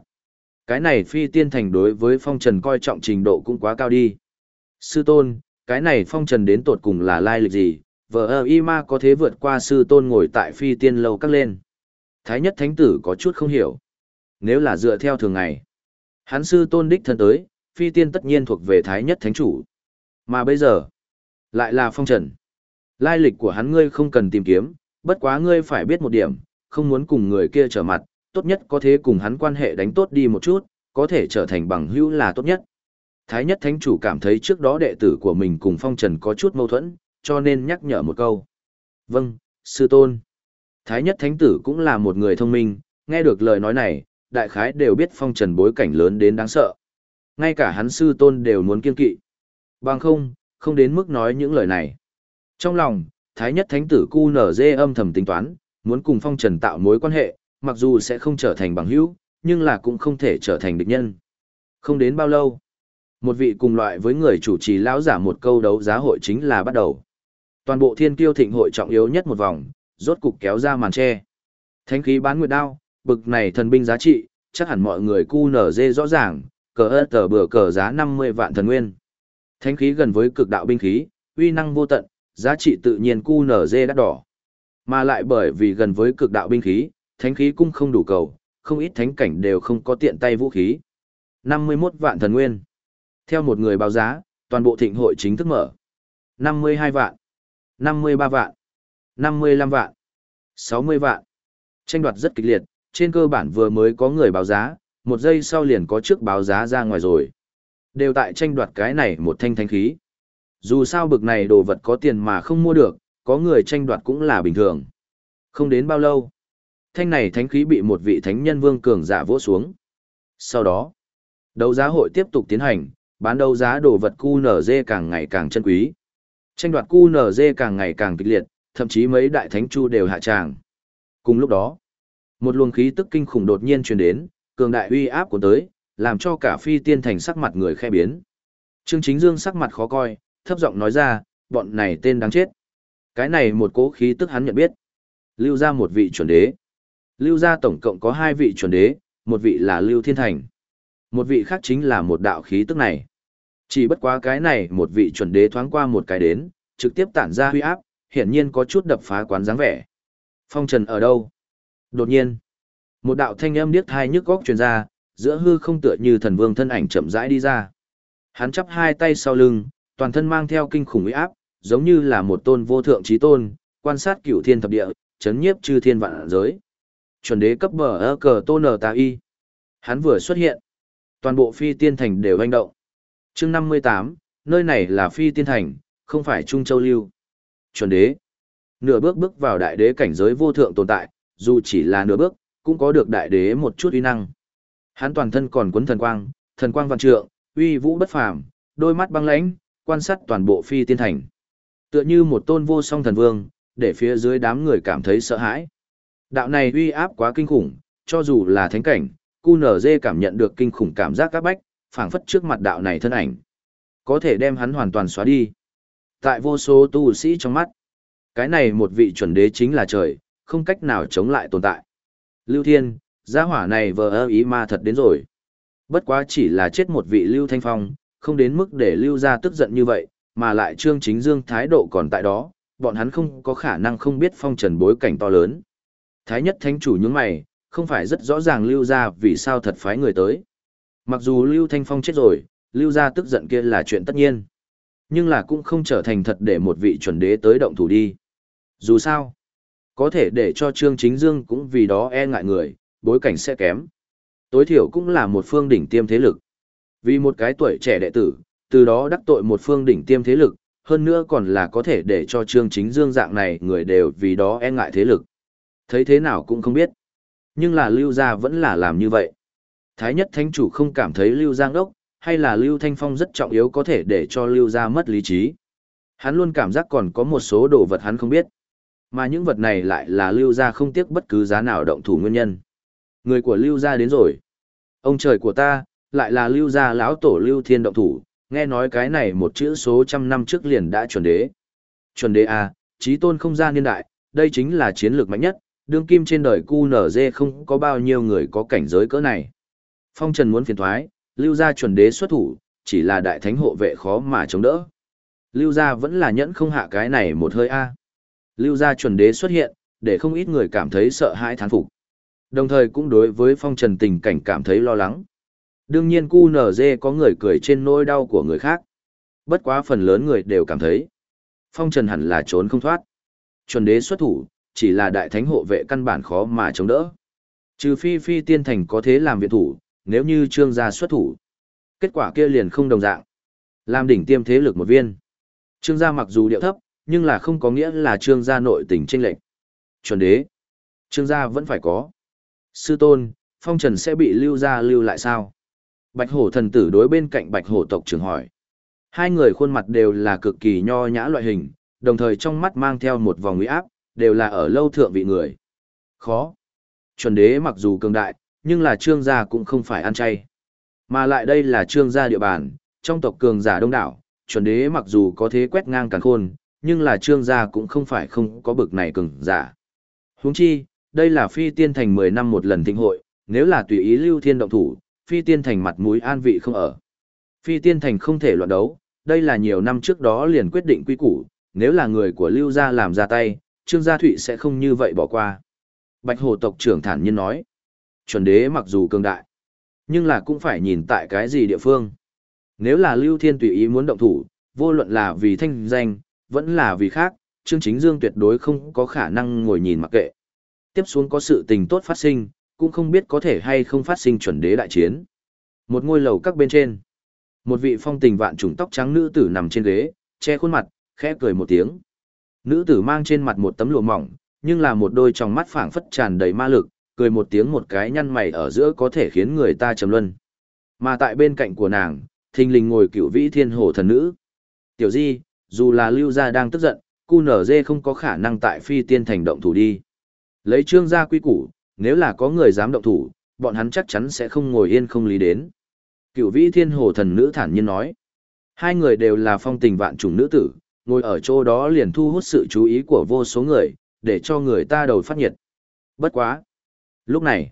Speaker 1: Cái này phi tiên thành đối với phong trần coi trọng trình độ cũng quá cao đi. Sư tôn, cái này phong trần đến tột cùng là lai lịch gì, vợ ơ y ma có thế vượt qua sư tôn ngồi tại phi tiên lâu các lên. Thái nhất thánh tử có chút không hiểu. Nếu là dựa theo thường ngày, hắn sư tôn đích thân tới, phi tiên tất nhiên thuộc về thái nhất thánh chủ. Mà bây giờ, lại là phong trần. Lai lịch của hắn ngươi không cần tìm kiếm, bất quá ngươi phải biết một điểm, không muốn cùng người kia trở mặt, tốt nhất có thể cùng hắn quan hệ đánh tốt đi một chút, có thể trở thành bằng hữu là tốt nhất. Thái nhất thánh chủ cảm thấy trước đó đệ tử của mình cùng phong trần có chút mâu thuẫn, cho nên nhắc nhở một câu. Vâng, sư tôn. Thái nhất thánh tử cũng là một người thông minh, nghe được lời nói này, đại khái đều biết phong trần bối cảnh lớn đến đáng sợ. Ngay cả hắn sư tôn đều muốn kiên kỵ. Bằng không, không đến mức nói những lời này. Trong lòng, Thái nhất thánh tử cu nở dê âm thầm tính toán, muốn cùng phong trần tạo mối quan hệ, mặc dù sẽ không trở thành bằng hữu, nhưng là cũng không thể trở thành địch nhân. Không đến bao lâu, một vị cùng loại với người chủ trì lão giả một câu đấu giá hội chính là bắt đầu. Toàn bộ thiên kiêu thịnh hội trọng yếu nhất một vòng, rốt cục kéo ra màn che. Thánh khí bán nguyệt đao, bực này thần binh giá trị, chắc hẳn mọi người cu nở dê rõ ràng, cờ ơ tờ bừa cờ giá 50 vạn thần nguyên. Thánh khí gần với cực đạo binh khí, uy năng vô tận, giá trị tự nhiên cu nở dê đắt đỏ. Mà lại bởi vì gần với cực đạo binh khí, thánh khí cũng không đủ cầu, không ít thánh cảnh đều không có tiện tay vũ khí. 51 vạn thần nguyên. Theo một người báo giá, toàn bộ thịnh hội chính thức mở. 52 vạn, 53 vạn, 55 vạn, 60 vạn. Tranh đoạt rất kịch liệt, trên cơ bản vừa mới có người báo giá, một giây sau liền có trước báo giá ra ngoài rồi. Đều tại tranh đoạt cái này một thanh thánh khí. Dù sao bực này đồ vật có tiền mà không mua được, có người tranh đoạt cũng là bình thường. Không đến bao lâu, thanh này thánh khí bị một vị thánh nhân vương cường giả vỗ xuống. Sau đó, đấu giá hội tiếp tục tiến hành, bán đấu giá đồ vật QNZ càng ngày càng chân quý. Tranh đoạt QNZ càng ngày càng kịch liệt, thậm chí mấy đại thánh chu đều hạ tràng. Cùng lúc đó, một luồng khí tức kinh khủng đột nhiên truyền đến, cường đại uy áp của tới, làm cho cả phi tiên thành sắc mặt người khe biến. Trương Chính Dương sắc mặt khó coi, thấp giọng nói ra, bọn này tên đáng chết. Cái này một cố khí tức hắn nhận biết. Lưu ra một vị chuẩn đế. Lưu ra tổng cộng có hai vị chuẩn đế, một vị là Lưu Thiên Thành. Một vị khác chính là một đạo khí tức này. Chỉ bất quá cái này một vị chuẩn đế thoáng qua một cái đến, trực tiếp tản ra huy áp, hiển nhiên có chút đập phá quán dáng vẻ. Phong trần ở đâu? Đột nhiên, một đạo thanh âm điếc thai nhức góc truyền ra, giữa hư không tựa như thần vương thân ảnh chậm rãi đi ra. Hắn chắp hai tay sau lưng, toàn thân mang theo kinh khủng uy áp, giống như là một tôn vô thượng trí tôn, quan sát cửu thiên thập địa, chấn nhiếp chư thiên vạn giới. Chuẩn đế cấp bờ ơ cờ tôn nờ tà y. Hắn vừa xuất hiện. Toàn bộ phi tiên thành đều hành động. chương 58, nơi này là phi tiên thành, không phải Trung Châu Lưu. Chuẩn đế. Nửa bước bước vào đại đế cảnh giới vô thượng tồn tại, dù chỉ là nửa bước, cũng có được đại đế một chút uy năng. Hắn toàn thân còn cuốn thần quang, thần quang vạn trượng, uy vũ bất phàm, đôi mắt băng lãnh, quan sát toàn bộ phi tiên thành. Tựa như một tôn vô song thần vương, để phía dưới đám người cảm thấy sợ hãi. Đạo này uy áp quá kinh khủng, cho dù là thánh cảnh, QNZ cảm nhận được kinh khủng cảm giác các bách, phảng phất trước mặt đạo này thân ảnh. Có thể đem hắn hoàn toàn xóa đi. Tại vô số tu sĩ trong mắt, cái này một vị chuẩn đế chính là trời, không cách nào chống lại tồn tại. Lưu Thiên, gia hỏa này vờ ơ ý ma thật đến rồi. Bất quá chỉ là chết một vị Lưu Thanh Phong, không đến mức để Lưu ra tức giận như vậy, mà lại Trương Chính Dương thái độ còn tại đó, bọn hắn không có khả năng không biết phong trần bối cảnh to lớn. Thái nhất thánh chủ những mày, không phải rất rõ ràng Lưu ra vì sao thật phái người tới. Mặc dù Lưu Thanh Phong chết rồi, Lưu ra tức giận kia là chuyện tất nhiên. Nhưng là cũng không trở thành thật để một vị chuẩn đế tới động thủ đi. Dù sao, có thể để cho Trương Chính Dương cũng vì đó e ngại người, bối cảnh sẽ kém. Tối thiểu cũng là một phương đỉnh tiêm thế lực. Vì một cái tuổi trẻ đệ tử, từ đó đắc tội một phương đỉnh tiêm thế lực, hơn nữa còn là có thể để cho Trương Chính Dương dạng này người đều vì đó e ngại thế lực. Thấy thế nào cũng không biết. Nhưng là Lưu Gia vẫn là làm như vậy. Thái nhất thánh chủ không cảm thấy Lưu Giang đốc, hay là Lưu Thanh Phong rất trọng yếu có thể để cho Lưu Gia mất lý trí. Hắn luôn cảm giác còn có một số đồ vật hắn không biết. Mà những vật này lại là Lưu Gia không tiếc bất cứ giá nào động thủ nguyên nhân. Người của Lưu Gia đến rồi. Ông trời của ta, lại là Lưu Gia lão tổ Lưu Thiên động thủ, nghe nói cái này một chữ số trăm năm trước liền đã chuẩn đế. Chuẩn đế à, A, trí tôn không gian niên đại, đây chính là chiến lược mạnh nhất, đương kim trên đời cu không có bao nhiêu người có cảnh giới cỡ này. Phong Trần muốn phiền thoái, lưu gia chuẩn đế xuất thủ, chỉ là đại thánh hộ vệ khó mà chống đỡ. Lưu gia vẫn là nhẫn không hạ cái này một hơi A. Lưu gia chuẩn đế xuất hiện, để không ít người cảm thấy sợ hãi thán phục. Đồng thời cũng đối với phong trần tình cảnh cảm thấy lo lắng. Đương nhiên QNZ nở dê có người cười trên nỗi đau của người khác. Bất quá phần lớn người đều cảm thấy. Phong trần hẳn là trốn không thoát. Chuẩn đế xuất thủ, chỉ là đại thánh hộ vệ căn bản khó mà chống đỡ. Trừ phi phi tiên thành có thế làm viện thủ, nếu như trương gia xuất thủ. Kết quả kia liền không đồng dạng. Làm đỉnh tiêm thế lực một viên. Trương gia mặc dù điệu thấp, nhưng là không có nghĩa là trương gia nội tình tranh lệch. Chuẩn đế. Trương gia vẫn phải có. Sư tôn, phong trần sẽ bị lưu gia lưu lại sao? Bạch hổ thần tử đối bên cạnh bạch hổ tộc trưởng hỏi. Hai người khuôn mặt đều là cực kỳ nho nhã loại hình, đồng thời trong mắt mang theo một vòng uy áp, đều là ở lâu thượng vị người. Khó. Chuẩn đế mặc dù cường đại, nhưng là trương gia cũng không phải ăn chay. Mà lại đây là trương gia địa bàn, trong tộc cường giả đông đảo, chuẩn đế mặc dù có thế quét ngang càn khôn, nhưng là trương gia cũng không phải không có bực này cường giả. Huống chi, đây là phi tiên thành 10 năm một lần thịnh hội, nếu là tùy ý lưu thiên động thủ, phi tiên thành mặt mũi an vị không ở. Phi tiên thành không thể loạn đấu, đây là nhiều năm trước đó liền quyết định quy củ, nếu là người của lưu gia làm ra tay, trương gia thụy sẽ không như vậy bỏ qua. Bạch hồ tộc trưởng thản nhiên nói, chuẩn đế mặc dù cường đại, nhưng là cũng phải nhìn tại cái gì địa phương. Nếu là lưu thiên tùy ý muốn động thủ, vô luận là vì thanh danh, vẫn là vì khác, Trương Chính Dương tuyệt đối không có khả năng ngồi nhìn mặc kệ. Tiếp xuống có sự tình tốt phát sinh, cũng không biết có thể hay không phát sinh chuẩn đế đại chiến. Một ngôi lầu các bên trên, một vị phong tình vạn trùng tóc trắng nữ tử nằm trên ghế, che khuôn mặt, khẽ cười một tiếng. Nữ tử mang trên mặt một tấm lụa mỏng, nhưng là một đôi tròng mắt phảng phất tràn đầy ma lực, cười một tiếng một cái nhăn mày ở giữa có thể khiến người ta trầm luân. Mà tại bên cạnh của nàng, thình lình ngồi cựu vĩ thiên hồ thần nữ. Tiểu di, dù là lưu gia đang tức giận, cu nở dê không có khả năng tại phi tiên thành động thủ đi. Lấy trương gia quy củ, nếu là có người dám động thủ, bọn hắn chắc chắn sẽ không ngồi yên không lý đến. Cựu vĩ thiên hồ thần nữ thản nhiên nói. Hai người đều là phong tình vạn trùng nữ tử, ngồi ở chỗ đó liền thu hút sự chú ý của vô số người, để cho người ta đầu phát nhiệt. Bất quá. Lúc này,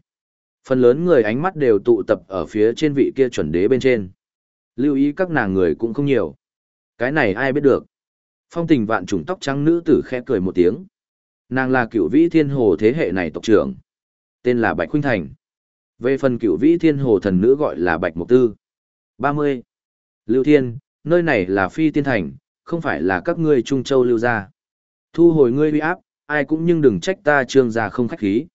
Speaker 1: phần lớn người ánh mắt đều tụ tập ở phía trên vị kia chuẩn đế bên trên. Lưu ý các nàng người cũng không nhiều. Cái này ai biết được. Phong tình vạn trùng tóc trắng nữ tử khẽ cười một tiếng. Nàng là cựu vĩ thiên hồ thế hệ này tộc trưởng. Tên là Bạch Khuynh Thành. Về phần cựu vĩ thiên hồ thần nữ gọi là Bạch Mục Tư. 30. Lưu Thiên, nơi này là phi tiên thành, không phải là các ngươi Trung Châu lưu gia. Thu hồi ngươi uy áp, ai cũng nhưng đừng trách ta trương gia không khách khí.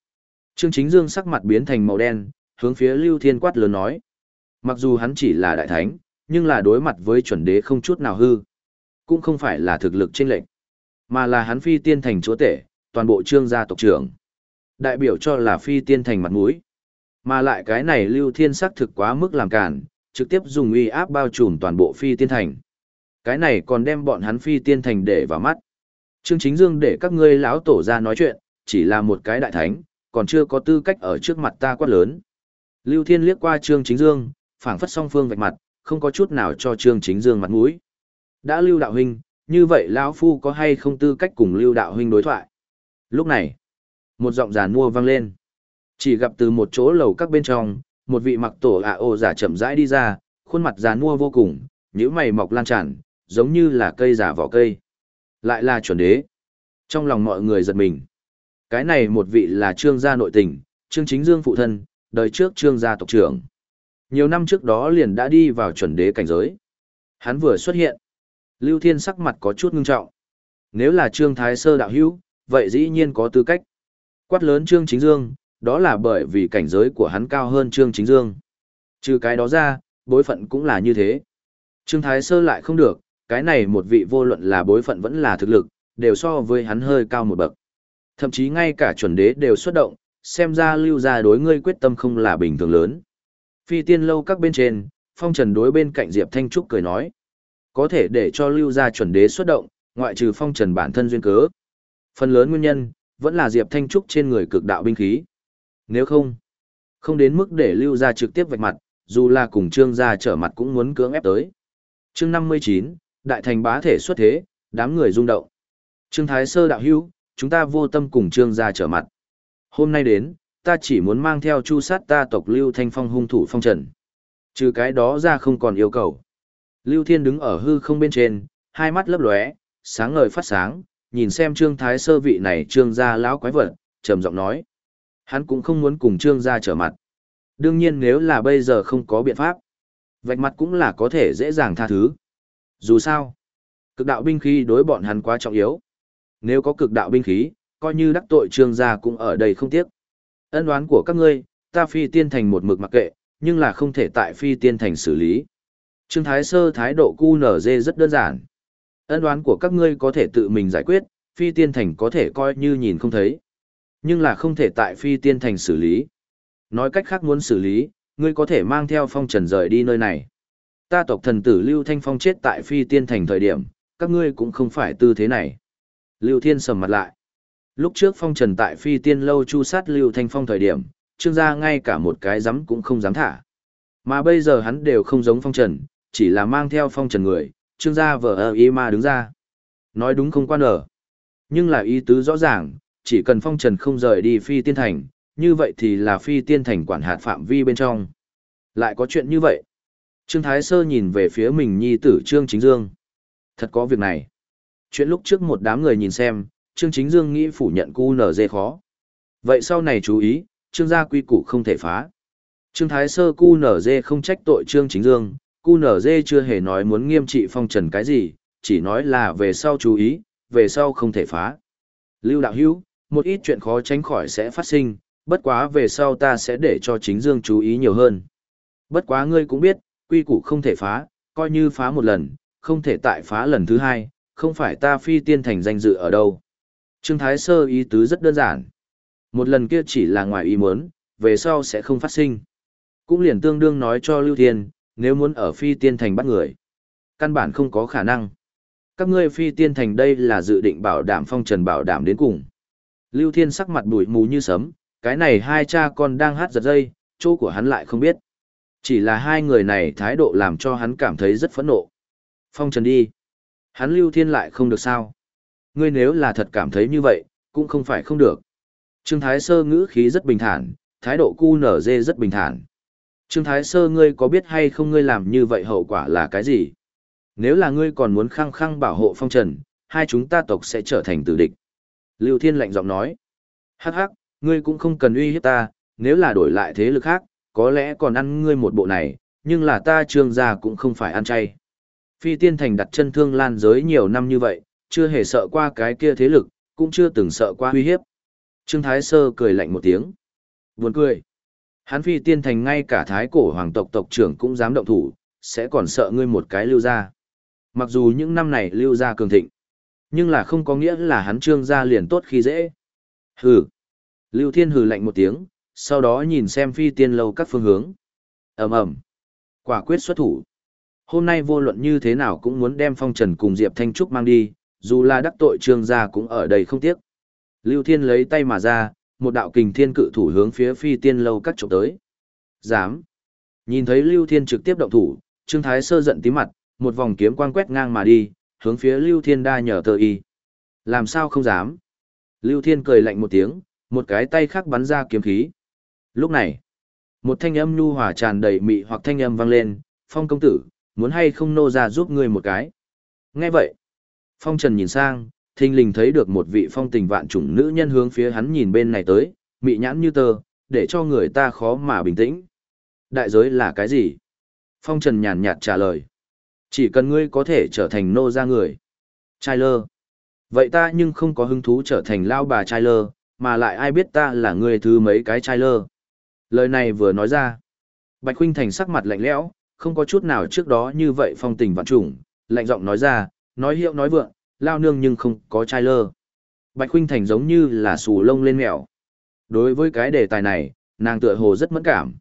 Speaker 1: Trương Chính Dương sắc mặt biến thành màu đen, hướng phía Lưu Thiên quát lớn nói. Mặc dù hắn chỉ là đại thánh, nhưng là đối mặt với chuẩn đế không chút nào hư. Cũng không phải là thực lực trên lệnh, mà là hắn phi tiên thành chúa tể, toàn bộ trương gia tộc trưởng. Đại biểu cho là phi tiên thành mặt mũi. Mà lại cái này Lưu Thiên sắc thực quá mức làm cản, trực tiếp dùng uy áp bao trùm toàn bộ phi tiên thành. Cái này còn đem bọn hắn phi tiên thành để vào mắt. Trương Chính Dương để các ngươi lão tổ ra nói chuyện, chỉ là một cái đại thánh, còn chưa có tư cách ở trước mặt ta quát lớn. Lưu Thiên liếc qua Trương Chính Dương, phảng phất song phương vạch mặt, không có chút nào cho Trương Chính Dương mặt mũi. Đã Lưu đạo huynh, như vậy lão phu có hay không tư cách cùng Lưu đạo huynh đối thoại? Lúc này, một giọng giàn mua vang lên. Chỉ gặp từ một chỗ lầu các bên trong, một vị mặc tổ ạ ô giả chậm rãi đi ra, khuôn mặt giàn mua vô cùng, nhíu mày mọc lan tràn, giống như là cây giả vỏ cây. Lại là chuẩn đế. Trong lòng mọi người giật mình. Cái này một vị là trương gia nội tình, trương chính dương phụ thân, đời trước trương gia tộc trưởng. Nhiều năm trước đó liền đã đi vào chuẩn đế cảnh giới. Hắn vừa xuất hiện. Lưu Thiên sắc mặt có chút ngưng trọng. Nếu là trương thái sơ đạo hữu, vậy dĩ nhiên có tư cách. Quát lớn trương chính dương, đó là bởi vì cảnh giới của hắn cao hơn trương chính dương. Trừ cái đó ra, bối phận cũng là như thế. Trương Thái Sơ lại không được, cái này một vị vô luận là bối phận vẫn là thực lực, đều so với hắn hơi cao một bậc. Thậm chí ngay cả chuẩn đế đều xuất động, xem ra lưu ra đối ngươi quyết tâm không là bình thường lớn. Phi tiên lâu các bên trên, phong trần đối bên cạnh Diệp Thanh Trúc cười nói. Có thể để cho lưu ra chuẩn đế xuất động, ngoại trừ phong trần bản thân duyên cớ. Phần lớn nguyên nhân, vẫn là Diệp Thanh Trúc trên người cực đạo binh khí. Nếu không, không đến mức để lưu ra trực tiếp vạch mặt, dù là cùng trương gia trở mặt cũng muốn cưỡng ép tới. Chương 59, Đại thành bá thể xuất thế, đám người rung động. Trương Thái Sơ đạo hữu, chúng ta vô tâm cùng trương gia trở mặt. Hôm nay đến, ta chỉ muốn mang theo chu sát ta tộc Lưu Thanh Phong hung thủ phong trần. Trừ cái đó ra không còn yêu cầu. Lưu Thiên đứng ở hư không bên trên, hai mắt lấp lóe, sáng ngời phát sáng, nhìn xem trương thái sơ vị này trương gia lão quái vật, trầm giọng nói. Hắn cũng không muốn cùng trương gia trở mặt. Đương nhiên nếu là bây giờ không có biện pháp, vạch mặt cũng là có thể dễ dàng tha thứ. Dù sao, cực đạo binh khí đối bọn hắn quá trọng yếu. Nếu có cực đạo binh khí, coi như đắc tội trương gia cũng ở đây không tiếc. Ân đoán của các ngươi, ta phi tiên thành một mực mặc kệ, nhưng là không thể tại phi tiên thành xử lý. Trương Thái Sơ thái độ cu nở dê rất đơn giản. Ân đoán của các ngươi có thể tự mình giải quyết, phi tiên thành có thể coi như nhìn không thấy. Nhưng là không thể tại phi tiên thành xử lý. Nói cách khác muốn xử lý, ngươi có thể mang theo phong trần rời đi nơi này. Ta tộc thần tử Lưu Thanh Phong chết tại phi tiên thành thời điểm, các ngươi cũng không phải tư thế này. Lưu Thiên sầm mặt lại. Lúc trước phong trần tại phi tiên lâu chu sát Lưu Thanh Phong thời điểm, trương gia ngay cả một cái dám cũng không dám thả. Mà bây giờ hắn đều không giống phong trần, chỉ là mang theo phong trần người, trương gia vợ ơ y ma đứng ra. Nói đúng không quan ở. Nhưng là ý tứ rõ ràng, chỉ cần phong trần không rời đi phi tiên thành, như vậy thì là phi tiên thành quản hạt phạm vi bên trong. Lại có chuyện như vậy. Trương Thái Sơ nhìn về phía mình nhi tử Trương Chính Dương. Thật có việc này. Chuyện lúc trước một đám người nhìn xem, Trương Chính Dương nghĩ phủ nhận cu nở dê khó. Vậy sau này chú ý, Trương gia quy củ không thể phá. Trương Thái Sơ cu nở dê không trách tội Trương Chính Dương, cu nở dê chưa hề nói muốn nghiêm trị phong trần cái gì, chỉ nói là về sau chú ý, về sau không thể phá. Lưu đạo hữu, một ít chuyện khó tránh khỏi sẽ phát sinh, bất quá về sau ta sẽ để cho chính dương chú ý nhiều hơn. Bất quá ngươi cũng biết, quy củ không thể phá, coi như phá một lần, không thể tại phá lần thứ hai, không phải ta phi tiên thành danh dự ở đâu. Trương Thái Sơ ý tứ rất đơn giản. Một lần kia chỉ là ngoài ý muốn, về sau sẽ không phát sinh. Cũng liền tương đương nói cho Lưu Thiên, nếu muốn ở phi tiên thành bắt người. Căn bản không có khả năng. Các ngươi phi tiên thành đây là dự định bảo đảm phong trần bảo đảm đến cùng. Lưu Thiên sắc mặt bụi mù như sấm, cái này hai cha con đang hát giật dây, chỗ của hắn lại không biết. Chỉ là hai người này thái độ làm cho hắn cảm thấy rất phẫn nộ. Phong trần đi. Hắn Lưu Thiên lại không được sao. Ngươi nếu là thật cảm thấy như vậy, cũng không phải không được. Trương Thái Sơ ngữ khí rất bình thản, thái độ cu nở dê rất bình thản. Trương Thái Sơ ngươi có biết hay không ngươi làm như vậy hậu quả là cái gì? Nếu là ngươi còn muốn khăng khăng bảo hộ phong trần, hai chúng ta tộc sẽ trở thành tử địch. Lưu Thiên lạnh giọng nói. Hắc hắc, ngươi cũng không cần uy hiếp ta, nếu là đổi lại thế lực khác, có lẽ còn ăn ngươi một bộ này, nhưng là ta trương gia cũng không phải ăn chay. Phi tiên thành đặt chân thương lan giới nhiều năm như vậy, chưa hề sợ qua cái kia thế lực, cũng chưa từng sợ qua uy hiếp. Trương Thái Sơ cười lạnh một tiếng. Buồn cười. Hắn phi tiên thành ngay cả thái cổ hoàng tộc tộc trưởng cũng dám động thủ, sẽ còn sợ ngươi một cái lưu ra. Mặc dù những năm này lưu ra cường thịnh, nhưng là không có nghĩa là hắn trương gia liền tốt khi dễ. Hừ. Lưu Thiên hừ lạnh một tiếng, sau đó nhìn xem phi tiên lâu các phương hướng. ầm ầm Quả quyết xuất thủ. Hôm nay vô luận như thế nào cũng muốn đem phong trần cùng Diệp Thanh Trúc mang đi, dù là đắc tội trương gia cũng ở đây không tiếc. Lưu Thiên lấy tay mà ra, một đạo kình thiên cự thủ hướng phía phi tiên lâu các trộm tới. Dám. Nhìn thấy Lưu Thiên trực tiếp động thủ, Trương Thái Sơ giận tí mặt, một vòng kiếm quang quét ngang mà đi, hướng phía Lưu Thiên đa nhờ tờ y. Làm sao không dám? Lưu Thiên cười lạnh một tiếng, một cái tay khác bắn ra kiếm khí. Lúc này, một thanh âm nhu hòa tràn đầy mị hoặc thanh âm vang lên, "Phong công tử, muốn hay không nô ra giúp ngươi một cái?" Nghe vậy, Phong Trần nhìn sang, thình lình thấy được một vị phong tình vạn chủng nữ nhân hướng phía hắn nhìn bên này tới, mị nhãn như tơ, để cho người ta khó mà bình tĩnh. Đại giới là cái gì? Phong Trần nhàn nhạt trả lời. Chỉ cần ngươi có thể trở thành nô gia người. Trai lơ. Vậy ta nhưng không có hứng thú trở thành lao bà trai lơ, mà lại ai biết ta là người thứ mấy cái trai lơ. Lời này vừa nói ra. Bạch Huynh Thành sắc mặt lạnh lẽo, không có chút nào trước đó như vậy phong tình vạn trùng, lạnh giọng nói ra, nói hiệu nói vượng, lao nương nhưng không có trai lơ. Bạch Huynh Thành giống như là sù lông lên mèo. Đối với cái đề tài này, nàng tựa hồ rất mẫn cảm.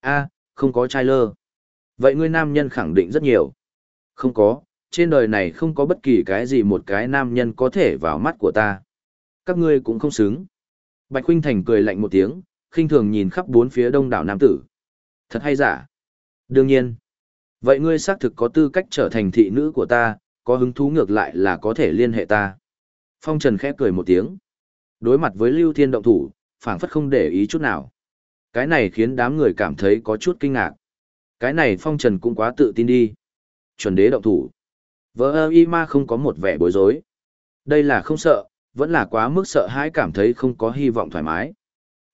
Speaker 1: a không có trai lơ. Vậy ngươi nam nhân khẳng định rất nhiều. Không có, trên đời này không có bất kỳ cái gì một cái nam nhân có thể vào mắt của ta. Các ngươi cũng không xứng. Bạch Huynh Thành cười lạnh một tiếng, khinh thường nhìn khắp bốn phía đông đảo nam tử. Thật hay giả? Đương nhiên. Vậy ngươi xác thực có tư cách trở thành thị nữ của ta, có hứng thú ngược lại là có thể liên hệ ta. Phong Trần khẽ cười một tiếng. Đối mặt với Lưu Thiên động thủ, phảng phất không để ý chút nào. Cái này khiến đám người cảm thấy có chút kinh ngạc. Cái này Phong Trần cũng quá tự tin đi. Chuẩn đế động thủ. Vợ ơ y ma không có một vẻ bối rối. Đây là không sợ, vẫn là quá mức sợ hãi cảm thấy không có hy vọng thoải mái.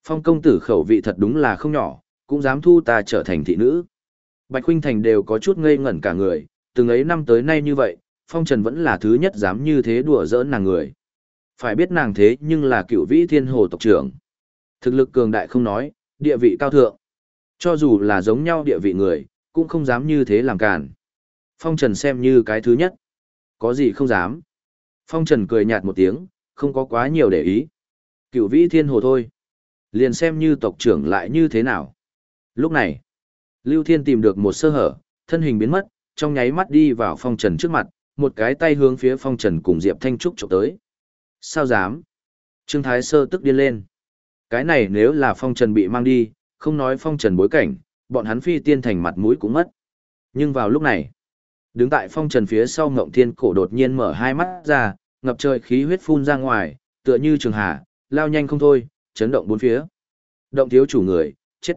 Speaker 1: Phong công tử khẩu vị thật đúng là không nhỏ, cũng dám thu ta trở thành thị nữ. Bạch Huynh Thành đều có chút ngây ngẩn cả người, từng ấy năm tới nay như vậy, Phong Trần vẫn là thứ nhất dám như thế đùa giỡn nàng người. Phải biết nàng thế nhưng là cựu vĩ thiên hồ tộc trưởng. Thực lực cường đại không nói, địa vị cao thượng. Cho dù là giống nhau địa vị người, cũng không dám như thế làm cản. Phong Trần xem như cái thứ nhất. Có gì không dám. Phong Trần cười nhạt một tiếng, không có quá nhiều để ý. Cựu vĩ thiên hồ thôi. Liền xem như tộc trưởng lại như thế nào. Lúc này, Lưu Thiên tìm được một sơ hở, thân hình biến mất, trong nháy mắt đi vào phong trần trước mặt, một cái tay hướng phía phong trần cùng Diệp Thanh Trúc chụp tới. Sao dám? Trương Thái Sơ tức điên lên. Cái này nếu là phong trần bị mang đi, không nói phong trần bối cảnh, bọn hắn phi tiên thành mặt mũi cũng mất. Nhưng vào lúc này, đứng tại phong trần phía sau ngộng thiên cổ đột nhiên mở hai mắt ra, ngập trời khí huyết phun ra ngoài, tựa như trường hà, lao nhanh không thôi, chấn động bốn phía. Động thiếu chủ người, chết.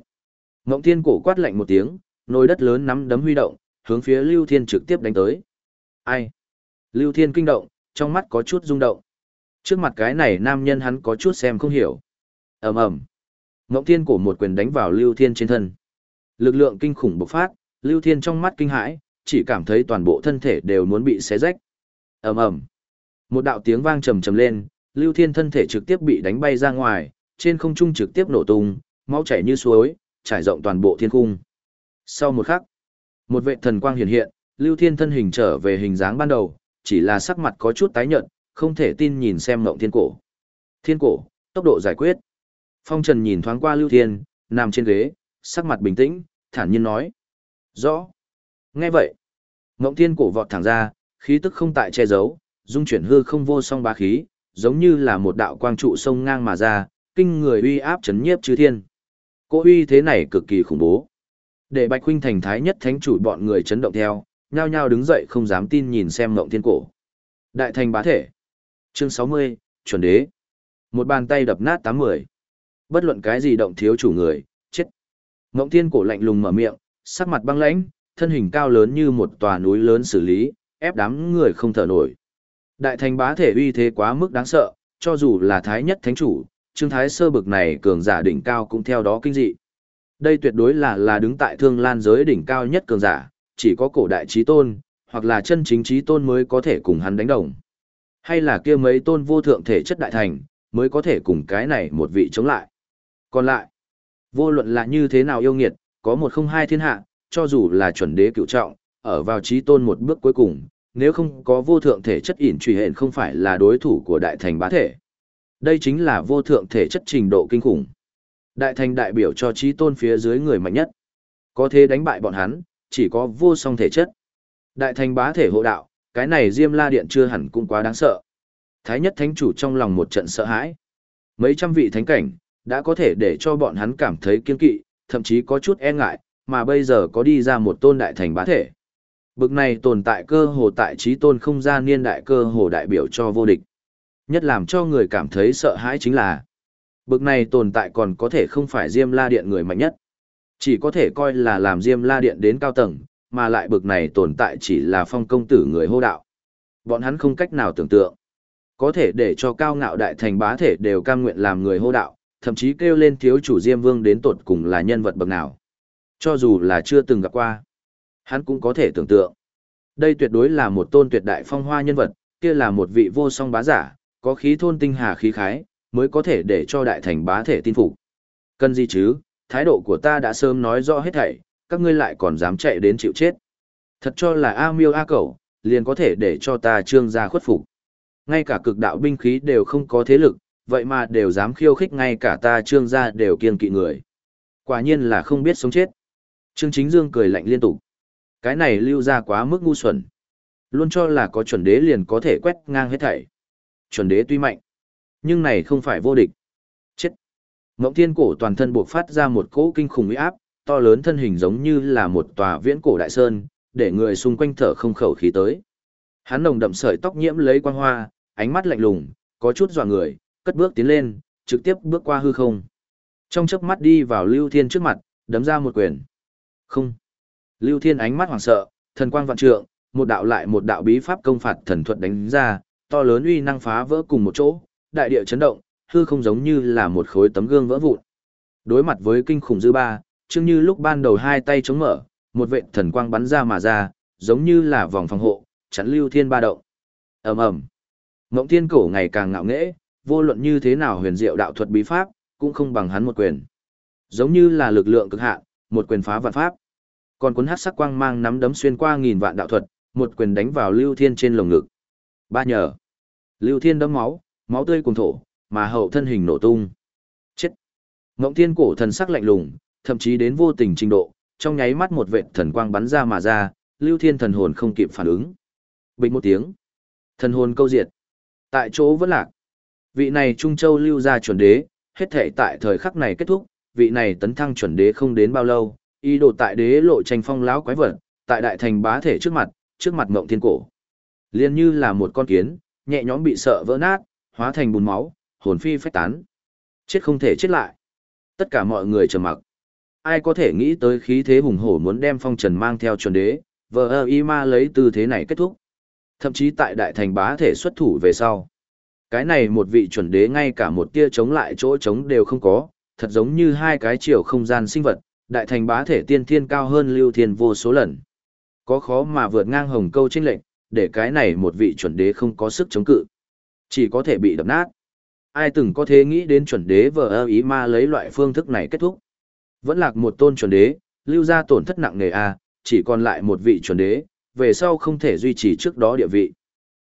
Speaker 1: Ngộng thiên cổ quát lạnh một tiếng, nồi đất lớn nắm đấm huy động, hướng phía Lưu Thiên trực tiếp đánh tới. Ai? Lưu Thiên kinh động, trong mắt có chút rung động. Trước mặt cái này nam nhân hắn có chút xem không hiểu. ầm ầm Ngộng Thiên cổ một quyền đánh vào Lưu Thiên trên thân. Lực lượng kinh khủng bộc phát, Lưu Thiên trong mắt kinh hãi, chỉ cảm thấy toàn bộ thân thể đều muốn bị xé rách. ầm ầm Một đạo tiếng vang trầm trầm lên, Lưu Thiên thân thể trực tiếp bị đánh bay ra ngoài, trên không trung trực tiếp nổ tung, máu chảy như suối, trải rộng toàn bộ thiên cung. Sau một khắc, một vệ thần quang hiện hiện, Lưu Thiên thân hình trở về hình dáng ban đầu, chỉ là sắc mặt có chút tái nhợt, không thể tin nhìn xem Ngộng Thiên cổ. Thiên cổ, tốc độ giải quyết. Phong Trần nhìn thoáng qua Lưu Thiên, nằm trên ghế, sắc mặt bình tĩnh, thản nhiên nói. Rõ. Nghe vậy, Ngộng Thiên cổ vọt thẳng ra, khí tức không tại che giấu, dung chuyển hư không vô song bá khí, giống như là một đạo quang trụ sông ngang mà ra, kinh người uy áp chấn nhiếp chư thiên. Cô uy thế này cực kỳ khủng bố. Để Bạch Huynh thành thái nhất thánh chủ bọn người chấn động theo, nhao nhao đứng dậy không dám tin nhìn xem Ngộng Thiên cổ. Đại thành bá thể. Chương 60, chuẩn đế. Một bàn tay đập nát 80. Bất luận cái gì động thiếu chủ người, chết. Ngộng Thiên cổ lạnh lùng mở miệng, sắc mặt băng lãnh, thân hình cao lớn như một tòa núi lớn xử lý, ép đám người không thở nổi. Đại thành bá thể uy thế quá mức đáng sợ, cho dù là thái nhất thánh chủ, Trương Thái sơ bực này cường giả đỉnh cao cũng theo đó kinh dị. Đây tuyệt đối là là đứng tại thương lan giới đỉnh cao nhất cường giả, chỉ có cổ đại trí tôn, hoặc là chân chính trí tôn mới có thể cùng hắn đánh đồng. Hay là kia mấy tôn vô thượng thể chất đại thành, mới có thể cùng cái này một vị chống lại. Còn lại, vô luận là như thế nào yêu nghiệt, có một không hai thiên hạ, cho dù là chuẩn đế cựu trọng, ở vào trí tôn một bước cuối cùng, nếu không có vô thượng thể chất ỉn truy hện không phải là đối thủ của đại thành bá thể. Đây chính là vô thượng thể chất trình độ kinh khủng. Đại thành đại biểu cho trí tôn phía dưới người mạnh nhất. Có thể đánh bại bọn hắn, chỉ có vô song thể chất. Đại thành bá thể hộ đạo, cái này Diêm La Điện chưa hẳn cũng quá đáng sợ. Thái nhất thánh chủ trong lòng một trận sợ hãi. Mấy trăm vị thánh cảnh, đã có thể để cho bọn hắn cảm thấy kiên kỵ, thậm chí có chút e ngại, mà bây giờ có đi ra một tôn đại thành bá thể. Bực này tồn tại cơ hồ tại trí tôn không gian niên đại cơ hồ đại biểu cho vô địch. Nhất làm cho người cảm thấy sợ hãi chính là Bực này tồn tại còn có thể không phải Diêm La Điện người mạnh nhất. Chỉ có thể coi là làm Diêm La Điện đến cao tầng, mà lại bực này tồn tại chỉ là phong công tử người hô đạo. Bọn hắn không cách nào tưởng tượng. Có thể để cho cao ngạo đại thành bá thể đều cam nguyện làm người hô đạo, thậm chí kêu lên thiếu chủ Diêm Vương đến tột cùng là nhân vật bậc nào. Cho dù là chưa từng gặp qua, hắn cũng có thể tưởng tượng. Đây tuyệt đối là một tôn tuyệt đại phong hoa nhân vật, kia là một vị vô song bá giả, có khí thôn tinh hà khí khái, mới có thể để cho đại thành bá thể tin phục. Cần gì chứ, thái độ của ta đã sớm nói rõ hết thảy, các ngươi lại còn dám chạy đến chịu chết. Thật cho là A miêu A cẩu, liền có thể để cho ta trương gia khuất phục. Ngay cả cực đạo binh khí đều không có thế lực, vậy mà đều dám khiêu khích ngay cả ta trương gia đều kiên kỵ người. Quả nhiên là không biết sống chết. Trương Chính Dương cười lạnh liên tục. Cái này lưu ra quá mức ngu xuẩn. Luôn cho là có chuẩn đế liền có thể quét ngang hết thảy. Chuẩn đế tuy mạnh, nhưng này không phải vô địch. Ngộng thiên cổ toàn thân buộc phát ra một cỗ kinh khủng uy áp, to lớn thân hình giống như là một tòa viễn cổ đại sơn, để người xung quanh thở không khẩu khí tới. Hắn nồng đậm sợi tóc nhiễm lấy quang hoa, ánh mắt lạnh lùng, có chút dọa người, cất bước tiến lên, trực tiếp bước qua hư không. Trong chớp mắt đi vào Lưu Thiên trước mặt, đấm ra một quyền. Không. Lưu Thiên ánh mắt hoảng sợ, thần quang vạn trượng, một đạo lại một đạo bí pháp công phạt thần thuật đánh ra, to lớn uy năng phá vỡ cùng một chỗ, đại địa chấn động, hư không giống như là một khối tấm gương vỡ vụn. Đối mặt với kinh khủng dư ba, Trương như lúc ban đầu hai tay chống mở, một vệ thần quang bắn ra mà ra, giống như là vòng phòng hộ, chắn lưu thiên ba động. ầm ầm, Ngộng thiên cổ ngày càng ngạo nghễ, vô luận như thế nào huyền diệu đạo thuật bí pháp, cũng không bằng hắn một quyền. Giống như là lực lượng cực hạn, một quyền phá vạn pháp. Còn cuốn hắc sắc quang mang nắm đấm xuyên qua nghìn vạn đạo thuật, một quyền đánh vào Lưu Thiên trên lồng ngực. Ba nhờ. Lưu Thiên đấm máu, máu tươi cùng thổ, mà hậu thân hình nổ tung. Chết. Ngộng Thiên cổ thần sắc lạnh lùng, thậm chí đến vô tình trình độ, trong nháy mắt một vệt thần quang bắn ra mà ra, Lưu Thiên thần hồn không kịp phản ứng. Bình một tiếng, thần hồn câu diệt. Tại chỗ vẫn lạc. Vị này Trung Châu lưu ra chuẩn đế, hết thể tại thời khắc này kết thúc, vị này tấn thăng chuẩn đế không đến bao lâu, ý đồ tại đế lộ tranh phong lão quái vật, tại đại thành bá thể trước mặt, trước mặt Ngộng Thiên cổ. Liên như là một con kiến, nhẹ nhõm bị sợ vỡ nát, hóa thành bùn máu, hồn phi phách tán. Chết không thể chết lại. Tất cả mọi người trầm mặc. Ai có thể nghĩ tới khí thế hùng hổ muốn đem phong trần mang theo chuẩn đế, vờ ơ y ma lấy tư thế này kết thúc. Thậm chí tại đại thành bá thể xuất thủ về sau. Cái này một vị chuẩn đế ngay cả một tia chống lại chỗ chống đều không có, thật giống như hai cái chiều không gian sinh vật, đại thành bá thể tiên thiên cao hơn lưu thiên vô số lần. Có khó mà vượt ngang hồng câu trên lệnh, để cái này một vị chuẩn đế không có sức chống cự. Chỉ có thể bị đập nát. Ai từng có thể nghĩ đến chuẩn đế vờ ơ ý ma lấy loại phương thức này kết thúc. Vẫn lạc một tôn chuẩn đế, lưu ra tổn thất nặng nề a, chỉ còn lại một vị chuẩn đế, về sau không thể duy trì trước đó địa vị.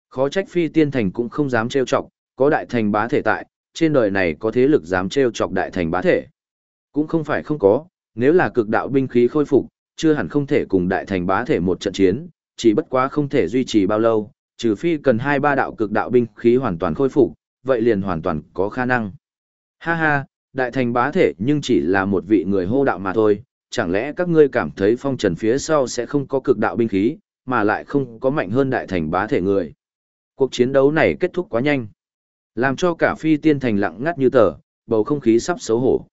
Speaker 1: Khó trách phi tiên thành cũng không dám trêu chọc, có đại thành bá thể tại, trên đời này có thế lực dám trêu chọc đại thành bá thể. Cũng không phải không có, nếu là cực đạo binh khí khôi phục, chưa hẳn không thể cùng đại thành bá thể một trận chiến, chỉ bất quá không thể duy trì bao lâu, trừ phi cần hai ba đạo cực đạo binh khí hoàn toàn khôi phục, vậy liền hoàn toàn có khả năng. Ha ha, đại thành bá thể nhưng chỉ là một vị người hô đạo mà thôi, chẳng lẽ các ngươi cảm thấy phong trần phía sau sẽ không có cực đạo binh khí, mà lại không có mạnh hơn đại thành bá thể người. Cuộc chiến đấu này kết thúc quá nhanh, làm cho cả phi tiên thành lặng ngắt như tờ, bầu không khí sắp xấu hổ.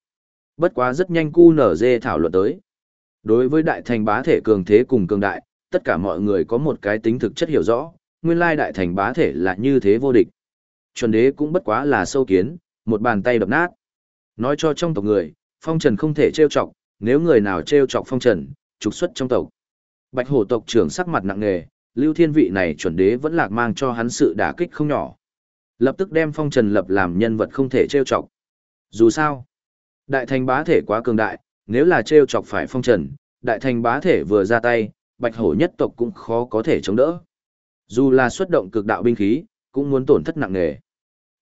Speaker 1: Bất quá rất nhanh cu nở dê thảo luận tới. Đối với đại thành bá thể cường thế cùng cường đại, tất cả mọi người có một cái tính thực chất hiểu rõ, nguyên lai đại thành bá thể là như thế vô địch. Chuẩn đế cũng bất quá là sâu kiến, một bàn tay đập nát. Nói cho trong tộc người, phong trần không thể trêu chọc, nếu người nào trêu chọc phong trần, trục xuất trong tộc. Bạch hổ tộc trưởng sắc mặt nặng nề, lưu thiên vị này chuẩn đế vẫn lạc mang cho hắn sự đả kích không nhỏ. Lập tức đem phong trần lập làm nhân vật không thể trêu chọc. Dù sao, đại thành bá thể quá cường đại, nếu là trêu chọc phải phong trần, đại thành bá thể vừa ra tay, bạch hổ nhất tộc cũng khó có thể chống đỡ. Dù là xuất động cực đạo binh khí, cũng muốn tổn thất nặng nề.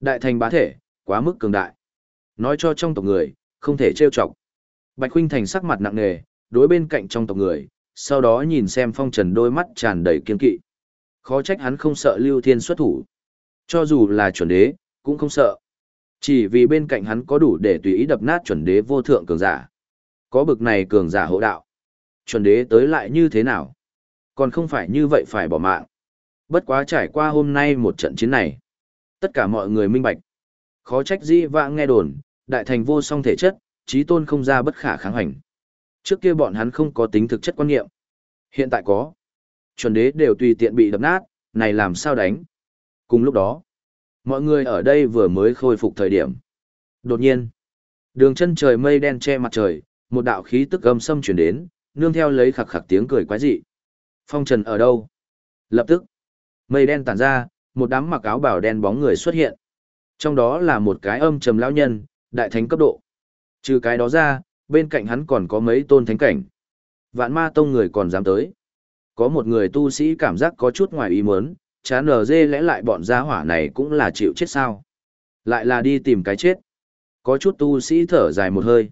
Speaker 1: Đại thành bá thể, quá mức cường đại. Nói cho trong tộc người, không thể trêu chọc. Bạch Huynh Thành sắc mặt nặng nề, đối bên cạnh trong tộc người, sau đó nhìn xem phong trần đôi mắt tràn đầy kiên kỵ. Khó trách hắn không sợ Lưu Thiên xuất thủ. Cho dù là chuẩn đế, cũng không sợ. Chỉ vì bên cạnh hắn có đủ để tùy ý đập nát chuẩn đế vô thượng cường giả. Có bực này cường giả hộ đạo. Chuẩn đế tới lại như thế nào? Còn không phải như vậy phải bỏ mạng. Bất quá trải qua hôm nay một trận chiến này. Tất cả mọi người minh bạch. Khó trách dĩ vãng nghe đồn, đại thành vô song thể chất, trí tôn không ra bất khả kháng hành. Trước kia bọn hắn không có tính thực chất quan niệm. Hiện tại có. Chuẩn đế đều tùy tiện bị đập nát, này làm sao đánh. Cùng lúc đó, mọi người ở đây vừa mới khôi phục thời điểm. Đột nhiên, đường chân trời mây đen che mặt trời, một đạo khí tức âm xâm chuyển đến, nương theo lấy khặc khặc tiếng cười quái dị. Phong trần ở đâu? Lập tức, mây đen tản ra, một đám mặc áo bảo đen bóng người xuất hiện. Trong đó là một cái âm trầm lão nhân, đại thánh cấp độ. Trừ cái đó ra, bên cạnh hắn còn có mấy tôn thánh cảnh. Vạn ma tông người còn dám tới. Có một người tu sĩ cảm giác có chút ngoài ý muốn, chán nở dê lẽ lại bọn gia hỏa này cũng là chịu chết sao. Lại là đi tìm cái chết. Có chút tu sĩ thở dài một hơi.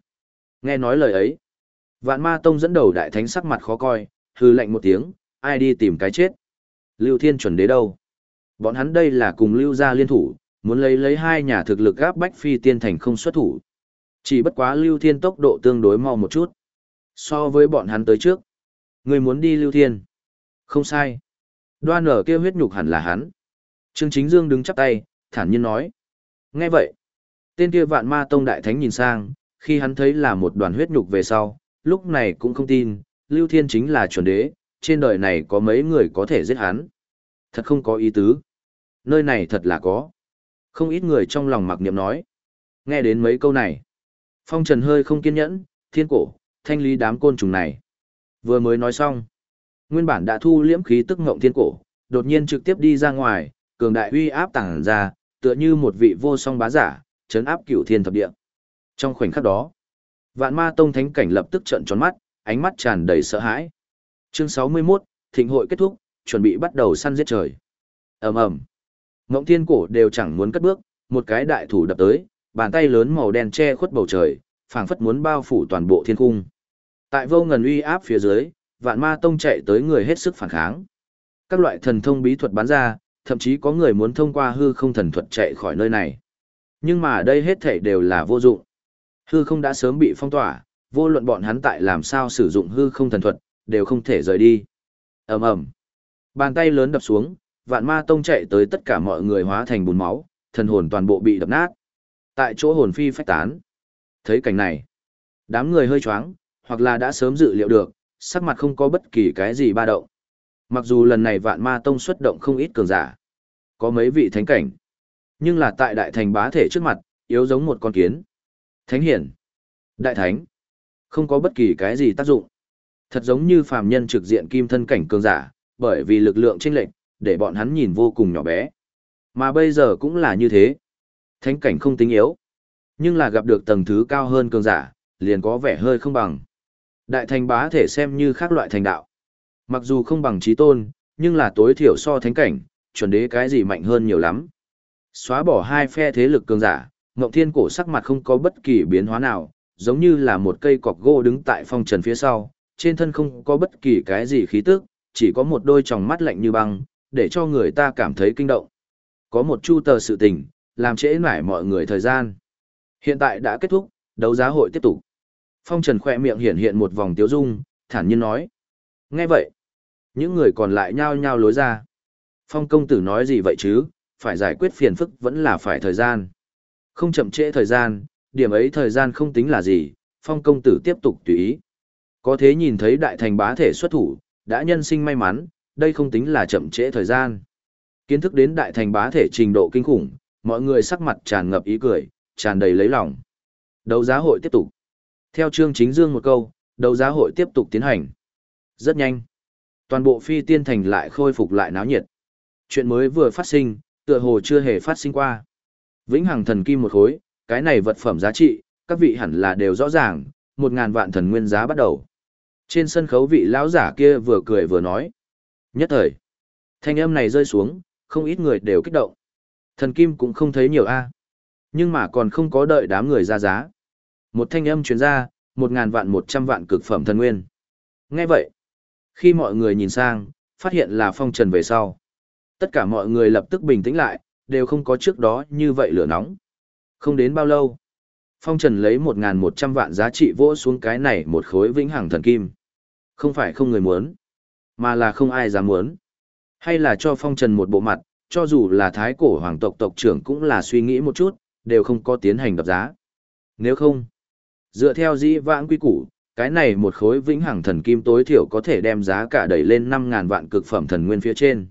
Speaker 1: Nghe nói lời ấy. Vạn ma tông dẫn đầu đại thánh sắc mặt khó coi, hư lạnh một tiếng, ai đi tìm cái chết. Lưu Thiên chuẩn đế đâu? Bọn hắn đây là cùng Lưu gia liên thủ, muốn lấy lấy hai nhà thực lực gáp bách phi tiên thành không xuất thủ. Chỉ bất quá Lưu Thiên tốc độ tương đối mau một chút. So với bọn hắn tới trước. Người muốn đi Lưu Thiên. Không sai. Đoan ở kia huyết nhục hẳn là hắn. Trương Chính Dương đứng chắp tay, thản nhiên nói. Nghe vậy. Tên kia vạn ma tông đại thánh nhìn sang, khi hắn thấy là một đoàn huyết nhục về sau, lúc này cũng không tin, Lưu Thiên chính là chuẩn đế, trên đời này có mấy người có thể giết hắn. Thật không có ý tứ. Nơi này thật là có. Không ít người trong lòng mặc niệm nói. Nghe đến mấy câu này. Phong Trần hơi không kiên nhẫn, thiên cổ, thanh lý đám côn trùng này. Vừa mới nói xong. Nguyên bản đã thu liễm khí tức ngộng thiên cổ, đột nhiên trực tiếp đi ra ngoài, cường đại uy áp tàng ra, tựa như một vị vô song bá giả, chấn áp cửu thiên thập địa. Trong khoảnh khắc đó, vạn ma tông thánh cảnh lập tức trợn tròn mắt, ánh mắt tràn đầy sợ hãi. Chương 61, thịnh hội kết thúc, chuẩn bị bắt đầu săn giết trời. ầm ầm, Ngộng thiên cổ đều chẳng muốn cất bước, một cái đại thủ đập tới, bàn tay lớn màu đen che khuất bầu trời, phảng phất muốn bao phủ toàn bộ thiên cung. Tại vô ngần uy áp phía dưới, vạn ma tông chạy tới người hết sức phản kháng. Các loại thần thông bí thuật bắn ra, thậm chí có người muốn thông qua hư không thần thuật chạy khỏi nơi này. Nhưng mà đây hết thảy đều là vô dụng. Hư không đã sớm bị phong tỏa, vô luận bọn hắn tại làm sao sử dụng hư không thần thuật, đều không thể rời đi. ầm ầm, Bàn tay lớn đập xuống, vạn ma tông chạy tới tất cả mọi người hóa thành bùn máu, thần hồn toàn bộ bị đập nát. Tại chỗ hồn phi phách tán. Thấy cảnh này, đám người hơi choáng, hoặc là đã sớm dự liệu được, sắc mặt không có bất kỳ cái gì ba động. Mặc dù lần này vạn ma tông xuất động không ít cường giả, có mấy vị thánh cảnh, nhưng là tại đại thành bá thể trước mặt, yếu giống một con kiến. Thánh hiển, đại thánh, không có bất kỳ cái gì tác dụng. Thật giống như phàm nhân trực diện kim thân cảnh cường giả, bởi vì lực lượng chênh lệch, để bọn hắn nhìn vô cùng nhỏ bé. Mà bây giờ cũng là như thế. Thánh cảnh không tính yếu, nhưng là gặp được tầng thứ cao hơn cường giả, liền có vẻ hơi không bằng. Đại thành bá thể xem như khác loại thành đạo. Mặc dù không bằng trí tôn, nhưng là tối thiểu so thánh cảnh, chuẩn đế cái gì mạnh hơn nhiều lắm. Xóa bỏ hai phe thế lực cường giả, Ngộng Thiên cổ sắc mặt không có bất kỳ biến hóa nào, giống như là một cây cọc gỗ đứng tại phong trần phía sau, trên thân không có bất kỳ cái gì khí tức, chỉ có một đôi tròng mắt lạnh như băng, để cho người ta cảm thấy kinh động. Có một chu tờ sự tình, làm trễ nải mọi người thời gian. Hiện tại đã kết thúc, đấu giá hội tiếp tục. Phong Trần khỏe miệng hiện hiện một vòng tiếu dung, thản nhiên nói. Nghe vậy, những người còn lại nhao nhao lối ra. Phong công tử nói gì vậy chứ, phải giải quyết phiền phức vẫn là phải thời gian. Không chậm trễ thời gian, điểm ấy thời gian không tính là gì, phong công tử tiếp tục tùy ý. Có thế nhìn thấy đại thành bá thể xuất thủ, đã nhân sinh may mắn, đây không tính là chậm trễ thời gian. Kiến thức đến đại thành bá thể trình độ kinh khủng, mọi người sắc mặt tràn ngập ý cười, tràn đầy lấy lòng. Đấu giá hội tiếp tục. Theo chương chính dương một câu, đấu giá hội tiếp tục tiến hành. Rất nhanh. Toàn bộ phi tiên thành lại khôi phục lại náo nhiệt. Chuyện mới vừa phát sinh, tựa hồ chưa hề phát sinh qua. Vĩnh hằng thần kim một khối, cái này vật phẩm giá trị, các vị hẳn là đều rõ ràng, một ngàn vạn thần nguyên giá bắt đầu. Trên sân khấu vị lão giả kia vừa cười vừa nói. Nhất thời, thanh âm này rơi xuống, không ít người đều kích động. Thần kim cũng không thấy nhiều a Nhưng mà còn không có đợi đám người ra giá. Một thanh âm truyền ra, một ngàn vạn một trăm vạn cực phẩm thần nguyên. Nghe vậy, khi mọi người nhìn sang, phát hiện là phong trần về sau. Tất cả mọi người lập tức bình tĩnh lại, đều không có trước đó như vậy lửa nóng. Không đến bao lâu, phong trần lấy một ngàn một trăm vạn giá trị vỗ xuống cái này một khối vĩnh hằng thần kim. Không phải không người muốn, mà là không ai dám muốn. Hay là cho phong trần một bộ mặt, cho dù là thái cổ hoàng tộc tộc trưởng cũng là suy nghĩ một chút, đều không có tiến hành đập giá. Nếu không, dựa theo dĩ vãng quy củ, cái này một khối vĩnh hằng thần kim tối thiểu có thể đem giá cả đẩy lên 5.000 vạn cực phẩm thần nguyên phía trên.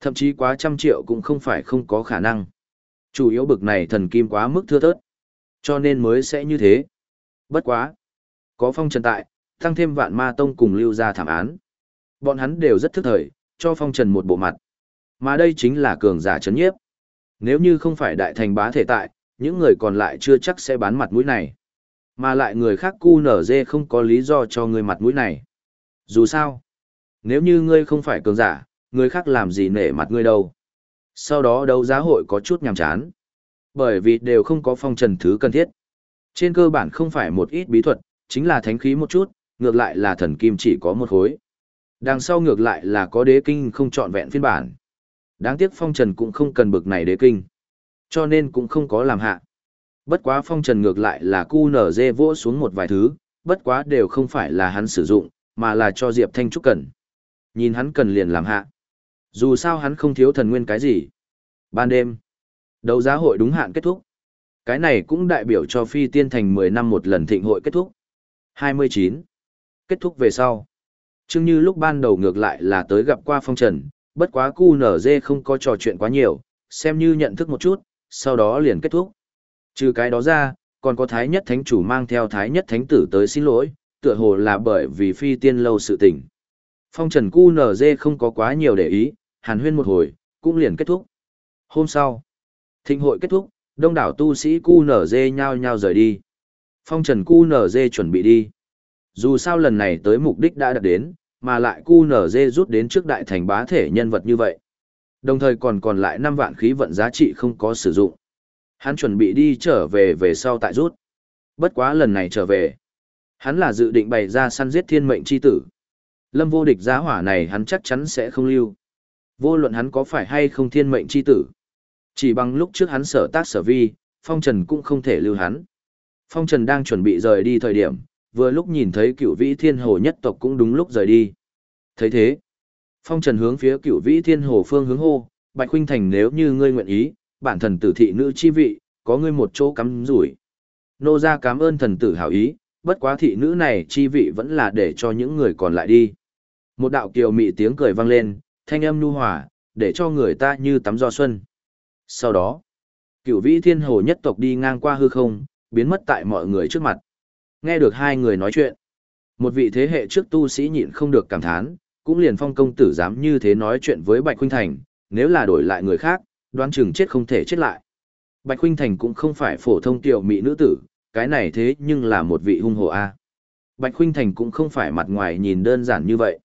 Speaker 1: Thậm chí quá trăm triệu cũng không phải không có khả năng. Chủ yếu bực này thần kim quá mức thưa thớt. Cho nên mới sẽ như thế. Bất quá. Có phong trần tại, tăng thêm vạn ma tông cùng lưu ra thảm án. Bọn hắn đều rất thức thời, cho phong trần một bộ mặt. Mà đây chính là cường giả chấn nhiếp. Nếu như không phải đại thành bá thể tại, những người còn lại chưa chắc sẽ bán mặt mũi này. Mà lại người khác cu nở dê không có lý do cho người mặt mũi này. Dù sao, nếu như ngươi không phải cường giả, người khác làm gì nể mặt ngươi đâu. Sau đó đấu giá hội có chút nhàm chán. Bởi vì đều không có phong trần thứ cần thiết. Trên cơ bản không phải một ít bí thuật, chính là thánh khí một chút, ngược lại là thần kim chỉ có một khối. Đằng sau ngược lại là có đế kinh không trọn vẹn phiên bản. Đáng tiếc phong trần cũng không cần bực này đế kinh. Cho nên cũng không có làm hạ. Bất quá phong trần ngược lại là cu nở dê vỗ xuống một vài thứ, bất quá đều không phải là hắn sử dụng, mà là cho Diệp Thanh Trúc cần. Nhìn hắn cần liền làm hạ. Dù sao hắn không thiếu thần nguyên cái gì. Ban đêm, đấu giá hội đúng hạn kết thúc. Cái này cũng đại biểu cho phi tiên thành 10 năm một lần thịnh hội kết thúc. 29. Kết thúc về sau. Trương Như lúc ban đầu ngược lại là tới gặp qua phong trần, bất quá cu nở dê không có trò chuyện quá nhiều, xem như nhận thức một chút, sau đó liền kết thúc. Trừ cái đó ra, còn có Thái Nhất Thánh Chủ mang theo Thái Nhất Thánh Tử tới xin lỗi, tựa hồ là bởi vì phi tiên lâu sự tình. Phong trần cu nở dê không có quá nhiều để ý, hàn huyên một hồi, cũng liền kết thúc. Hôm sau, thịnh hội kết thúc, đông đảo tu sĩ cu nở dê nhao nhao rời đi. Phong trần cu nở dê chuẩn bị đi. Dù sao lần này tới mục đích đã đạt đến, mà lại cu nở dê rút đến trước đại thành bá thể nhân vật như vậy. Đồng thời còn còn lại 5 vạn khí vận giá trị không có sử dụng. Hắn chuẩn bị đi trở về về sau tại rút. Bất quá lần này trở về. Hắn là dự định bày ra săn giết thiên mệnh chi tử. Lâm vô địch giá hỏa này hắn chắc chắn sẽ không lưu. Vô luận hắn có phải hay không thiên mệnh chi tử. Chỉ bằng lúc trước hắn sở tác sở vi, Phong Trần cũng không thể lưu hắn. Phong Trần đang chuẩn bị rời đi thời điểm, vừa lúc nhìn thấy cựu vĩ thiên hồ nhất tộc cũng đúng lúc rời đi. thấy thế, Phong Trần hướng phía cựu vĩ thiên hồ phương hướng hô, Bạch Huynh Thành nếu như ngươi nguyện ý, bản thần tử thị nữ chi vị, có ngươi một chỗ cắm rủi. Nô ra cảm ơn thần tử hảo ý, bất quá thị nữ này chi vị vẫn là để cho những người còn lại đi. Một đạo kiều mị tiếng cười vang lên, thanh âm nhu hòa, để cho người ta như tắm do xuân. Sau đó, cựu vĩ thiên hồ nhất tộc đi ngang qua hư không, biến mất tại mọi người trước mặt. Nghe được hai người nói chuyện, một vị thế hệ trước tu sĩ nhịn không được cảm thán, cũng liền phong công tử dám như thế nói chuyện với Bạch Khuynh Thành, nếu là đổi lại người khác, đoán chừng chết không thể chết lại. Bạch Khuynh Thành cũng không phải phổ thông tiểu mỹ nữ tử, cái này thế nhưng là một vị hung hồ a. Bạch Khuynh Thành cũng không phải mặt ngoài nhìn đơn giản như vậy.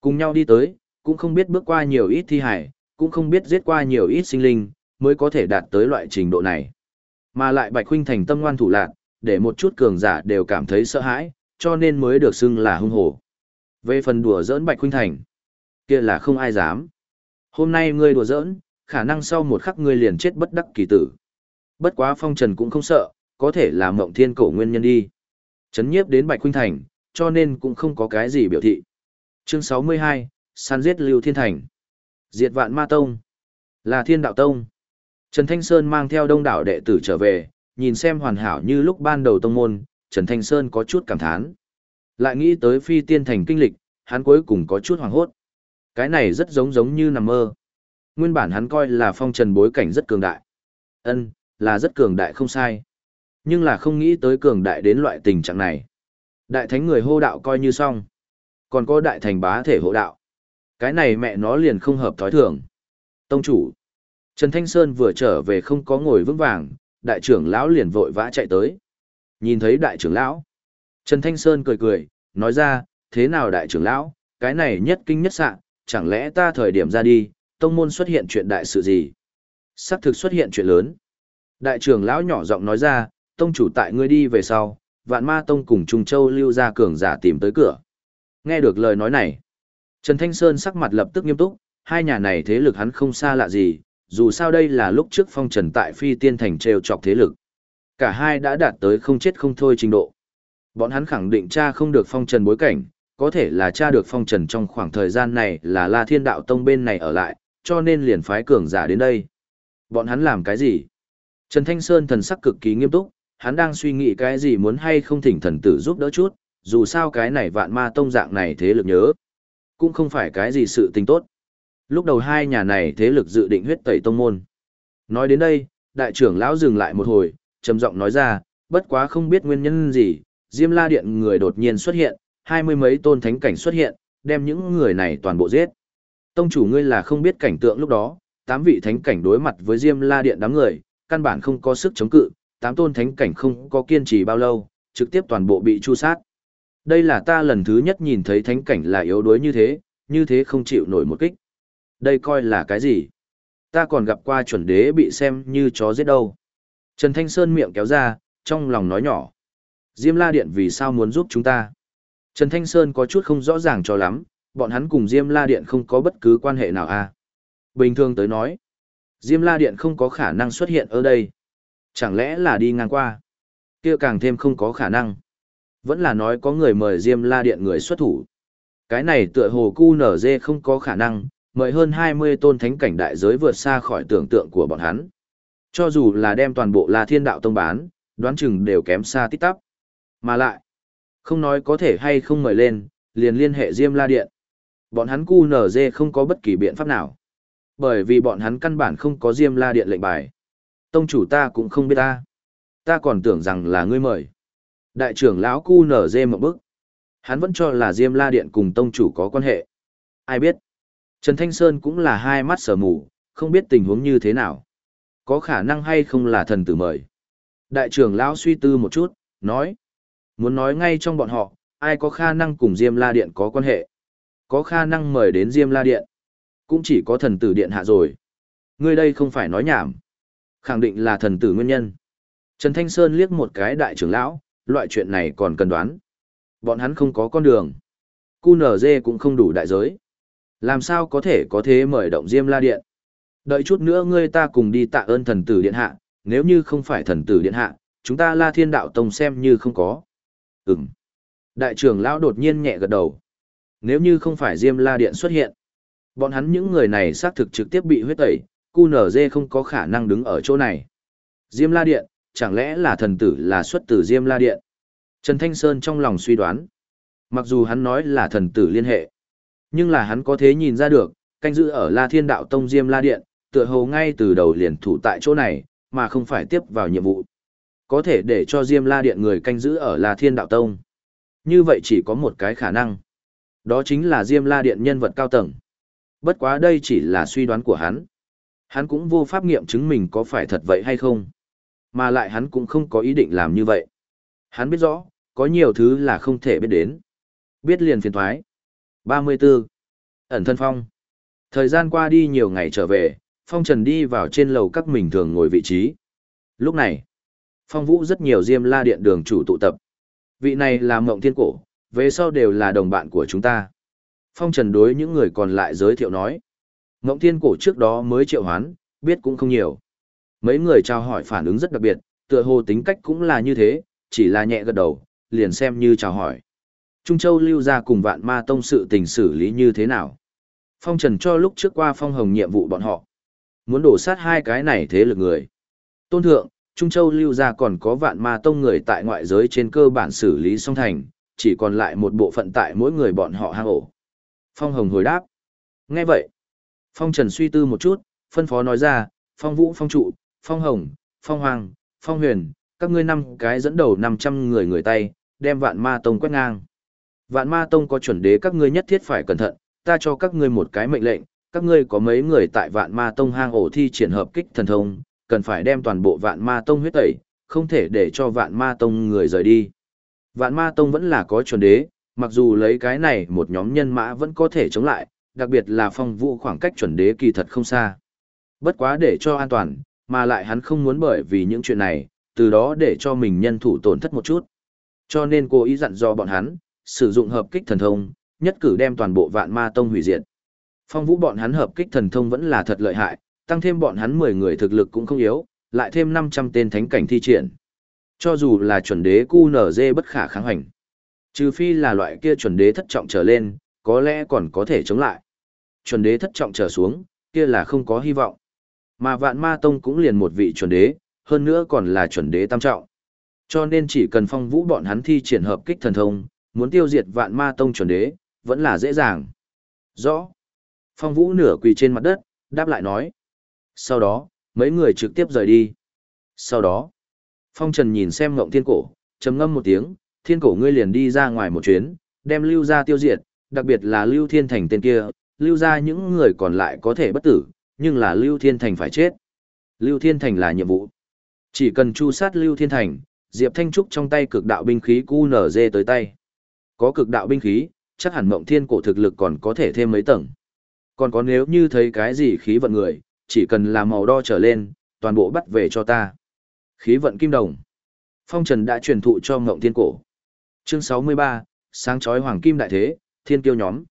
Speaker 1: Cùng nhau đi tới, cũng không biết bước qua nhiều ít thi hải, cũng không biết giết qua nhiều ít sinh linh, mới có thể đạt tới loại trình độ này. Mà lại Bạch Khuynh Thành tâm ngoan thủ lạn, để một chút cường giả đều cảm thấy sợ hãi, cho nên mới được xưng là hung hổ. Về phần đùa giỡn Bạch Khuynh Thành, kia là không ai dám. Hôm nay ngươi đùa giỡn, khả năng sau một khắc ngươi liền chết bất đắc kỳ tử. Bất quá phong trần cũng không sợ, có thể là mộng thiên cổ nguyên nhân đi. Chấn nhiếp đến Bạch Khuynh Thành, cho nên cũng không có cái gì biểu thị. Chương 62, San giết Lưu Thiên Thành. Diệt vạn ma tông. Là thiên đạo tông. Trần Thanh Sơn mang theo đông đảo đệ tử trở về, nhìn xem hoàn hảo như lúc ban đầu tông môn, Trần Thanh Sơn có chút cảm thán. Lại nghĩ tới phi tiên thành kinh lịch, hắn cuối cùng có chút hoàng hốt. Cái này rất giống giống như nằm mơ. Nguyên bản hắn coi là phong trần bối cảnh rất cường đại. Ân, là rất cường đại không sai. Nhưng là không nghĩ tới cường đại đến loại tình trạng này. Đại thánh người hô đạo coi như xong. Còn có đại thành bá thể hộ đạo. Cái này mẹ nó liền không hợp thói thường. Tông chủ. Trần Thanh Sơn vừa trở về không có ngồi vững vàng, đại trưởng lão liền vội vã chạy tới. Nhìn thấy đại trưởng lão. Trần Thanh Sơn cười cười, nói ra, thế nào đại trưởng lão, cái này nhất kinh nhất sạ, chẳng lẽ ta thời điểm ra đi, tông môn xuất hiện chuyện đại sự gì? Sắp thực xuất hiện chuyện lớn. Đại trưởng lão nhỏ giọng nói ra, tông chủ tại ngươi đi về sau, vạn ma tông cùng Trung Châu lưu ra cường giả tìm tới cửa. Nghe được lời nói này, Trần Thanh Sơn sắc mặt lập tức nghiêm túc, hai nhà này thế lực hắn không xa lạ gì, dù sao đây là lúc trước phong trần tại phi tiên thành trêu chọc thế lực. Cả hai đã đạt tới không chết không thôi trình độ. Bọn hắn khẳng định cha không được phong trần bối cảnh, có thể là cha được phong trần trong khoảng thời gian này là La Thiên Đạo Tông bên này ở lại, cho nên liền phái cường giả đến đây. Bọn hắn làm cái gì? Trần Thanh Sơn thần sắc cực kỳ nghiêm túc, hắn đang suy nghĩ cái gì muốn hay không thỉnh thần tử giúp đỡ chút, dù sao cái này vạn ma tông dạng này thế lực nhớ. Cũng không phải cái gì sự tình tốt. Lúc đầu hai nhà này thế lực dự định huyết tẩy tông môn. Nói đến đây, đại trưởng lão dừng lại một hồi, trầm giọng nói ra, bất quá không biết nguyên nhân gì, Diêm La Điện người đột nhiên xuất hiện, hai mươi mấy tôn thánh cảnh xuất hiện, đem những người này toàn bộ giết. Tông chủ ngươi là không biết cảnh tượng lúc đó, tám vị thánh cảnh đối mặt với Diêm La Điện đám người, căn bản không có sức chống cự, tám tôn thánh cảnh không có kiên trì bao lâu, trực tiếp toàn bộ bị chu sát. Đây là ta lần thứ nhất nhìn thấy thánh cảnh là yếu đuối như thế, như thế không chịu nổi một kích. Đây coi là cái gì? Ta còn gặp qua chuẩn đế bị xem như chó giết đâu. Trần Thanh Sơn miệng kéo ra, trong lòng nói nhỏ. Diêm La Điện vì sao muốn giúp chúng ta? Trần Thanh Sơn có chút không rõ ràng cho lắm, bọn hắn cùng Diêm La Điện không có bất cứ quan hệ nào à. Bình thường tới nói, Diêm La Điện không có khả năng xuất hiện ở đây. Chẳng lẽ là đi ngang qua? kia càng thêm không có khả năng. Vẫn là nói có người mời Diêm La Điện người xuất thủ. Cái này tựa hồ cu nở dê không có khả năng, mời hơn 20 tôn thánh cảnh đại giới vượt xa khỏi tưởng tượng của bọn hắn. Cho dù là đem toàn bộ La Thiên Đạo Tông bán, đoán chừng đều kém xa tít tắp. Mà lại, không nói có thể hay không mời lên, liền liên hệ Diêm La Điện. Bọn hắn cu nở dê không có bất kỳ biện pháp nào. Bởi vì bọn hắn căn bản không có Diêm La Điện lệnh bài. Tông chủ ta cũng không biết ta. Ta còn tưởng rằng là ngươi mời. Đại trưởng lão cu nở dê một bức. Hắn vẫn cho là Diêm La Điện cùng tông chủ có quan hệ. Ai biết? Trần Thanh Sơn cũng là hai mắt sờ mù, không biết tình huống như thế nào. Có khả năng hay không là thần tử mời. Đại trưởng lão suy tư một chút, nói. Muốn nói ngay trong bọn họ, ai có khả năng cùng Diêm La Điện có quan hệ. Có khả năng mời đến Diêm La Điện. Cũng chỉ có thần tử điện hạ rồi. Ngươi đây không phải nói nhảm. Khẳng định là thần tử nguyên nhân. Trần Thanh Sơn liếc một cái đại trưởng lão, loại chuyện này còn cần đoán. Bọn hắn không có con đường. QNZ cũng không đủ đại giới. Làm sao có thể có thế mời động Diêm La Điện? Đợi chút nữa ngươi ta cùng đi tạ ơn thần tử điện hạ, nếu như không phải thần tử điện hạ, chúng ta La Thiên Đạo Tông xem như không có. Ừm. Đại trưởng lão đột nhiên nhẹ gật đầu. Nếu như không phải Diêm La Điện xuất hiện, bọn hắn những người này xác thực trực tiếp bị huyết tẩy, QNZ không có khả năng đứng ở chỗ này. Diêm La Điện, chẳng lẽ là thần tử là xuất từ Diêm La Điện? Trần Thanh Sơn trong lòng suy đoán. Mặc dù hắn nói là thần tử liên hệ, nhưng là hắn có thế nhìn ra được, canh giữ ở La Thiên Đạo Tông Diêm La Điện, tựa hồ ngay từ đầu liền thủ tại chỗ này, mà không phải tiếp vào nhiệm vụ. Có thể để cho Diêm La Điện người canh giữ ở La Thiên Đạo Tông. Như vậy chỉ có một cái khả năng. Đó chính là Diêm La Điện nhân vật cao tầng. Bất quá đây chỉ là suy đoán của hắn. Hắn cũng vô pháp nghiệm chứng mình có phải thật vậy hay không. Mà lại hắn cũng không có ý định làm như vậy. Hắn biết rõ, có nhiều thứ là không thể biết đến. Biết liền phiền thoái. 34. Ẩn thân phong. Thời gian qua đi nhiều ngày trở về, Phong Trần đi vào trên lầu các mình thường ngồi vị trí. Lúc này, Phong Vũ rất nhiều Diêm La Điện đường chủ tụ tập. Vị này là Mộng Thiên Cổ, về sau đều là đồng bạn của chúng ta. Phong Trần đối những người còn lại giới thiệu nói. Mộng Thiên Cổ trước đó mới triệu hoán, biết cũng không nhiều. Mấy người trao hỏi phản ứng rất đặc biệt, tựa hồ tính cách cũng là như thế, chỉ là nhẹ gật đầu, liền xem như chào hỏi. Trung Châu lưu ra cùng vạn ma tông sự tình xử lý như thế nào? Phong Trần cho lúc trước qua phong hồng nhiệm vụ bọn họ. Muốn đổ sát hai cái này thế lực người. Tôn thượng, Trung Châu lưu ra còn có vạn ma tông người tại ngoại giới trên cơ bản xử lý song thành, chỉ còn lại một bộ phận tại mỗi người bọn họ hang ổ. Phong Hồng hồi đáp. Nghe vậy. Phong Trần suy tư một chút, phân phó nói ra, Phong Vũ Phong Trụ, Phong Hồng, Phong Hoàng, Phong Huyền, các ngươi năm cái dẫn đầu 500 người người tay, đem vạn ma tông quét ngang. Vạn ma tông có chuẩn đế các ngươi nhất thiết phải cẩn thận, ta cho các ngươi một cái mệnh lệnh, các ngươi có mấy người tại vạn ma tông hang ổ thi triển hợp kích thần thông, cần phải đem toàn bộ vạn ma tông huyết tẩy, không thể để cho vạn ma tông người rời đi. Vạn ma tông vẫn là có chuẩn đế, mặc dù lấy cái này một nhóm nhân mã vẫn có thể chống lại, đặc biệt là phong vũ khoảng cách chuẩn đế kỳ thật không xa. Bất quá để cho an toàn, mà lại hắn không muốn bởi vì những chuyện này, từ đó để cho mình nhân thủ tổn thất một chút. Cho nên cô ý dặn do bọn hắn, sử dụng hợp kích thần thông, nhất cử đem toàn bộ vạn ma tông hủy diệt. Phong vũ bọn hắn hợp kích thần thông vẫn là thật lợi hại, tăng thêm bọn hắn 10 người thực lực cũng không yếu, lại thêm 500 tên thánh cảnh thi triển. Cho dù là chuẩn đế cu nở dê bất khả kháng hành. Trừ phi là loại kia chuẩn đế thất trọng trở lên, có lẽ còn có thể chống lại. Chuẩn đế thất trọng trở xuống, kia là không có hy vọng. Mà vạn ma tông cũng liền một vị chuẩn đế, hơn nữa còn là chuẩn đế tam trọng. Cho nên chỉ cần phong vũ bọn hắn thi triển hợp kích thần thông, muốn tiêu diệt vạn ma tông chuẩn đế, vẫn là dễ dàng. Rõ. Phong vũ nửa quỳ trên mặt đất, đáp lại nói. Sau đó, mấy người trực tiếp rời đi. Sau đó, Phong Trần nhìn xem ngộng thiên cổ, trầm ngâm một tiếng, thiên cổ ngươi liền đi ra ngoài một chuyến, đem lưu ra tiêu diệt, đặc biệt là lưu thiên thành tên kia, lưu ra những người còn lại có thể bất tử, nhưng là lưu thiên thành phải chết. Lưu thiên thành là nhiệm vụ. Chỉ cần chu sát lưu thiên thành, Diệp Thanh Trúc trong tay cực đạo binh khí QNZ tới tay. Có cực đạo binh khí, chắc hẳn mộng thiên cổ thực lực còn có thể thêm mấy tầng. Còn có nếu như thấy cái gì khí vận người, chỉ cần là màu đo trở lên, toàn bộ bắt về cho ta. Khí vận kim đồng. Phong Trần đã truyền thụ cho Ngộng Thiên Cổ. Chương 63, sáng chói hoàng kim đại thế, thiên kiêu nhóm.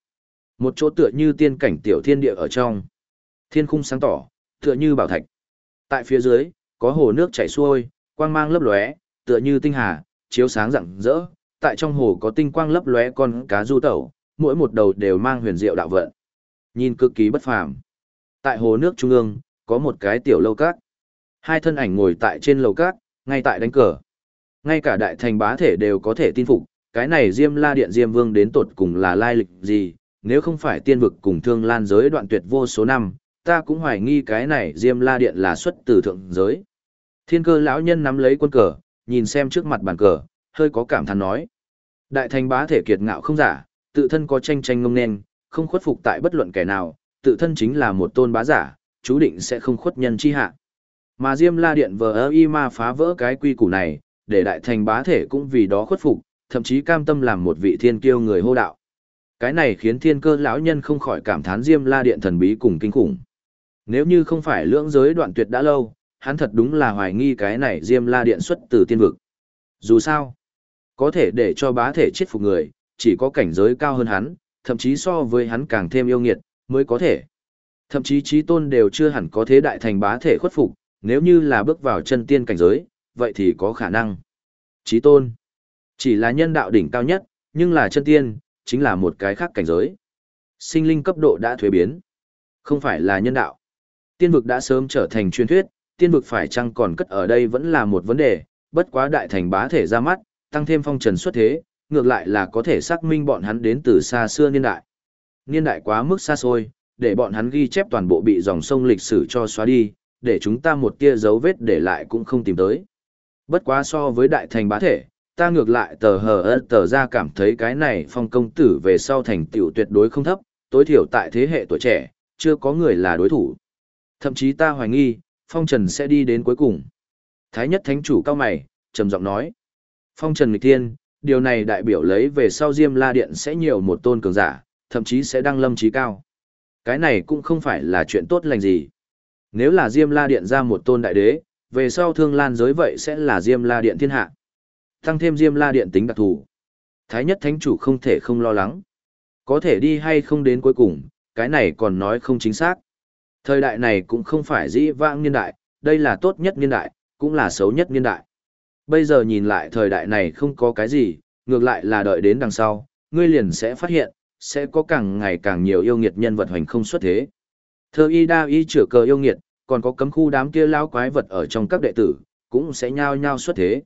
Speaker 1: Một chỗ tựa như tiên cảnh tiểu thiên địa ở trong. Thiên khung sáng tỏ, tựa như bảo thạch. Tại phía dưới, có hồ nước chảy xuôi, quang mang lấp lóe, tựa như tinh hà, chiếu sáng rạng rỡ. Tại trong hồ có tinh quang lấp lóe con cá du tẩu, mỗi một đầu đều mang huyền diệu đạo vận. Nhìn cực kỳ bất phàm. Tại hồ nước trung ương, có một cái tiểu lâu cát. Hai thân ảnh ngồi tại trên lầu cát, ngay tại đánh cờ. Ngay cả đại thành bá thể đều có thể tin phục, cái này Diêm La Điện Diêm Vương đến tột cùng là lai lịch gì, nếu không phải tiên vực cùng thương lan giới đoạn tuyệt vô số năm, ta cũng hoài nghi cái này Diêm La Điện là xuất từ thượng giới. Thiên cơ lão nhân nắm lấy quân cờ, nhìn xem trước mặt bàn cờ, hơi có cảm thán nói. Đại thành bá thể kiệt ngạo không giả, tự thân có tranh tranh ngông nên, không khuất phục tại bất luận kẻ nào, tự thân chính là một tôn bá giả, chú định sẽ không khuất nhân chi hạ. Mà Diêm La Điện vờ y ma phá vỡ cái quy củ này, để đại thành bá thể cũng vì đó khuất phục, thậm chí cam tâm làm một vị thiên kiêu người hô đạo. Cái này khiến thiên cơ lão nhân không khỏi cảm thán Diêm La Điện thần bí cùng kinh khủng. Nếu như không phải lưỡng giới đoạn tuyệt đã lâu, hắn thật đúng là hoài nghi cái này Diêm La Điện xuất từ tiên vực. Dù sao, có thể để cho bá thể chết phục người, chỉ có cảnh giới cao hơn hắn, thậm chí so với hắn càng thêm yêu nghiệt, mới có thể. Thậm chí trí tôn đều chưa hẳn có thế đại thành bá thể khuất phục, nếu như là bước vào chân tiên cảnh giới, vậy thì có khả năng. Trí tôn, chỉ là nhân đạo đỉnh cao nhất, nhưng là chân tiên, chính là một cái khác cảnh giới. Sinh linh cấp độ đã thuế biến, không phải là nhân đạo. Tiên vực đã sớm trở thành truyền thuyết, tiên vực phải chăng còn cất ở đây vẫn là một vấn đề, bất quá đại thành bá thể ra mắt, tăng thêm phong trần xuất thế, ngược lại là có thể xác minh bọn hắn đến từ xa xưa niên đại. Niên đại quá mức xa xôi, để bọn hắn ghi chép toàn bộ bị dòng sông lịch sử cho xóa đi, để chúng ta một tia dấu vết để lại cũng không tìm tới. Bất quá so với đại thành bá thể, ta ngược lại tờ hờ ớt tờ ra cảm thấy cái này phong công tử về sau thành tựu tuyệt đối không thấp, tối thiểu tại thế hệ tuổi trẻ, chưa có người là đối thủ. Thậm chí ta hoài nghi, phong trần sẽ đi đến cuối cùng. Thái nhất thánh chủ cao mày, trầm giọng nói. Phong trần nghịch thiên, điều này đại biểu lấy về sau Diêm La Điện sẽ nhiều một tôn cường giả, thậm chí sẽ đăng lâm trí cao. Cái này cũng không phải là chuyện tốt lành gì. Nếu là Diêm La Điện ra một tôn đại đế, về sau thương lan giới vậy sẽ là Diêm La Điện thiên hạ. Tăng thêm Diêm La Điện tính đặc thù. Thái nhất thánh chủ không thể không lo lắng. Có thể đi hay không đến cuối cùng, cái này còn nói không chính xác. Thời đại này cũng không phải dĩ vãng niên đại, đây là tốt nhất niên đại, cũng là xấu nhất niên đại. Bây giờ nhìn lại thời đại này không có cái gì, ngược lại là đợi đến đằng sau, ngươi liền sẽ phát hiện, sẽ có càng ngày càng nhiều yêu nghiệt nhân vật hoành không xuất thế. Thơ y đa y chữa cờ yêu nghiệt, còn có cấm khu đám kia lao quái vật ở trong các đệ tử, cũng sẽ nhao nhao xuất thế.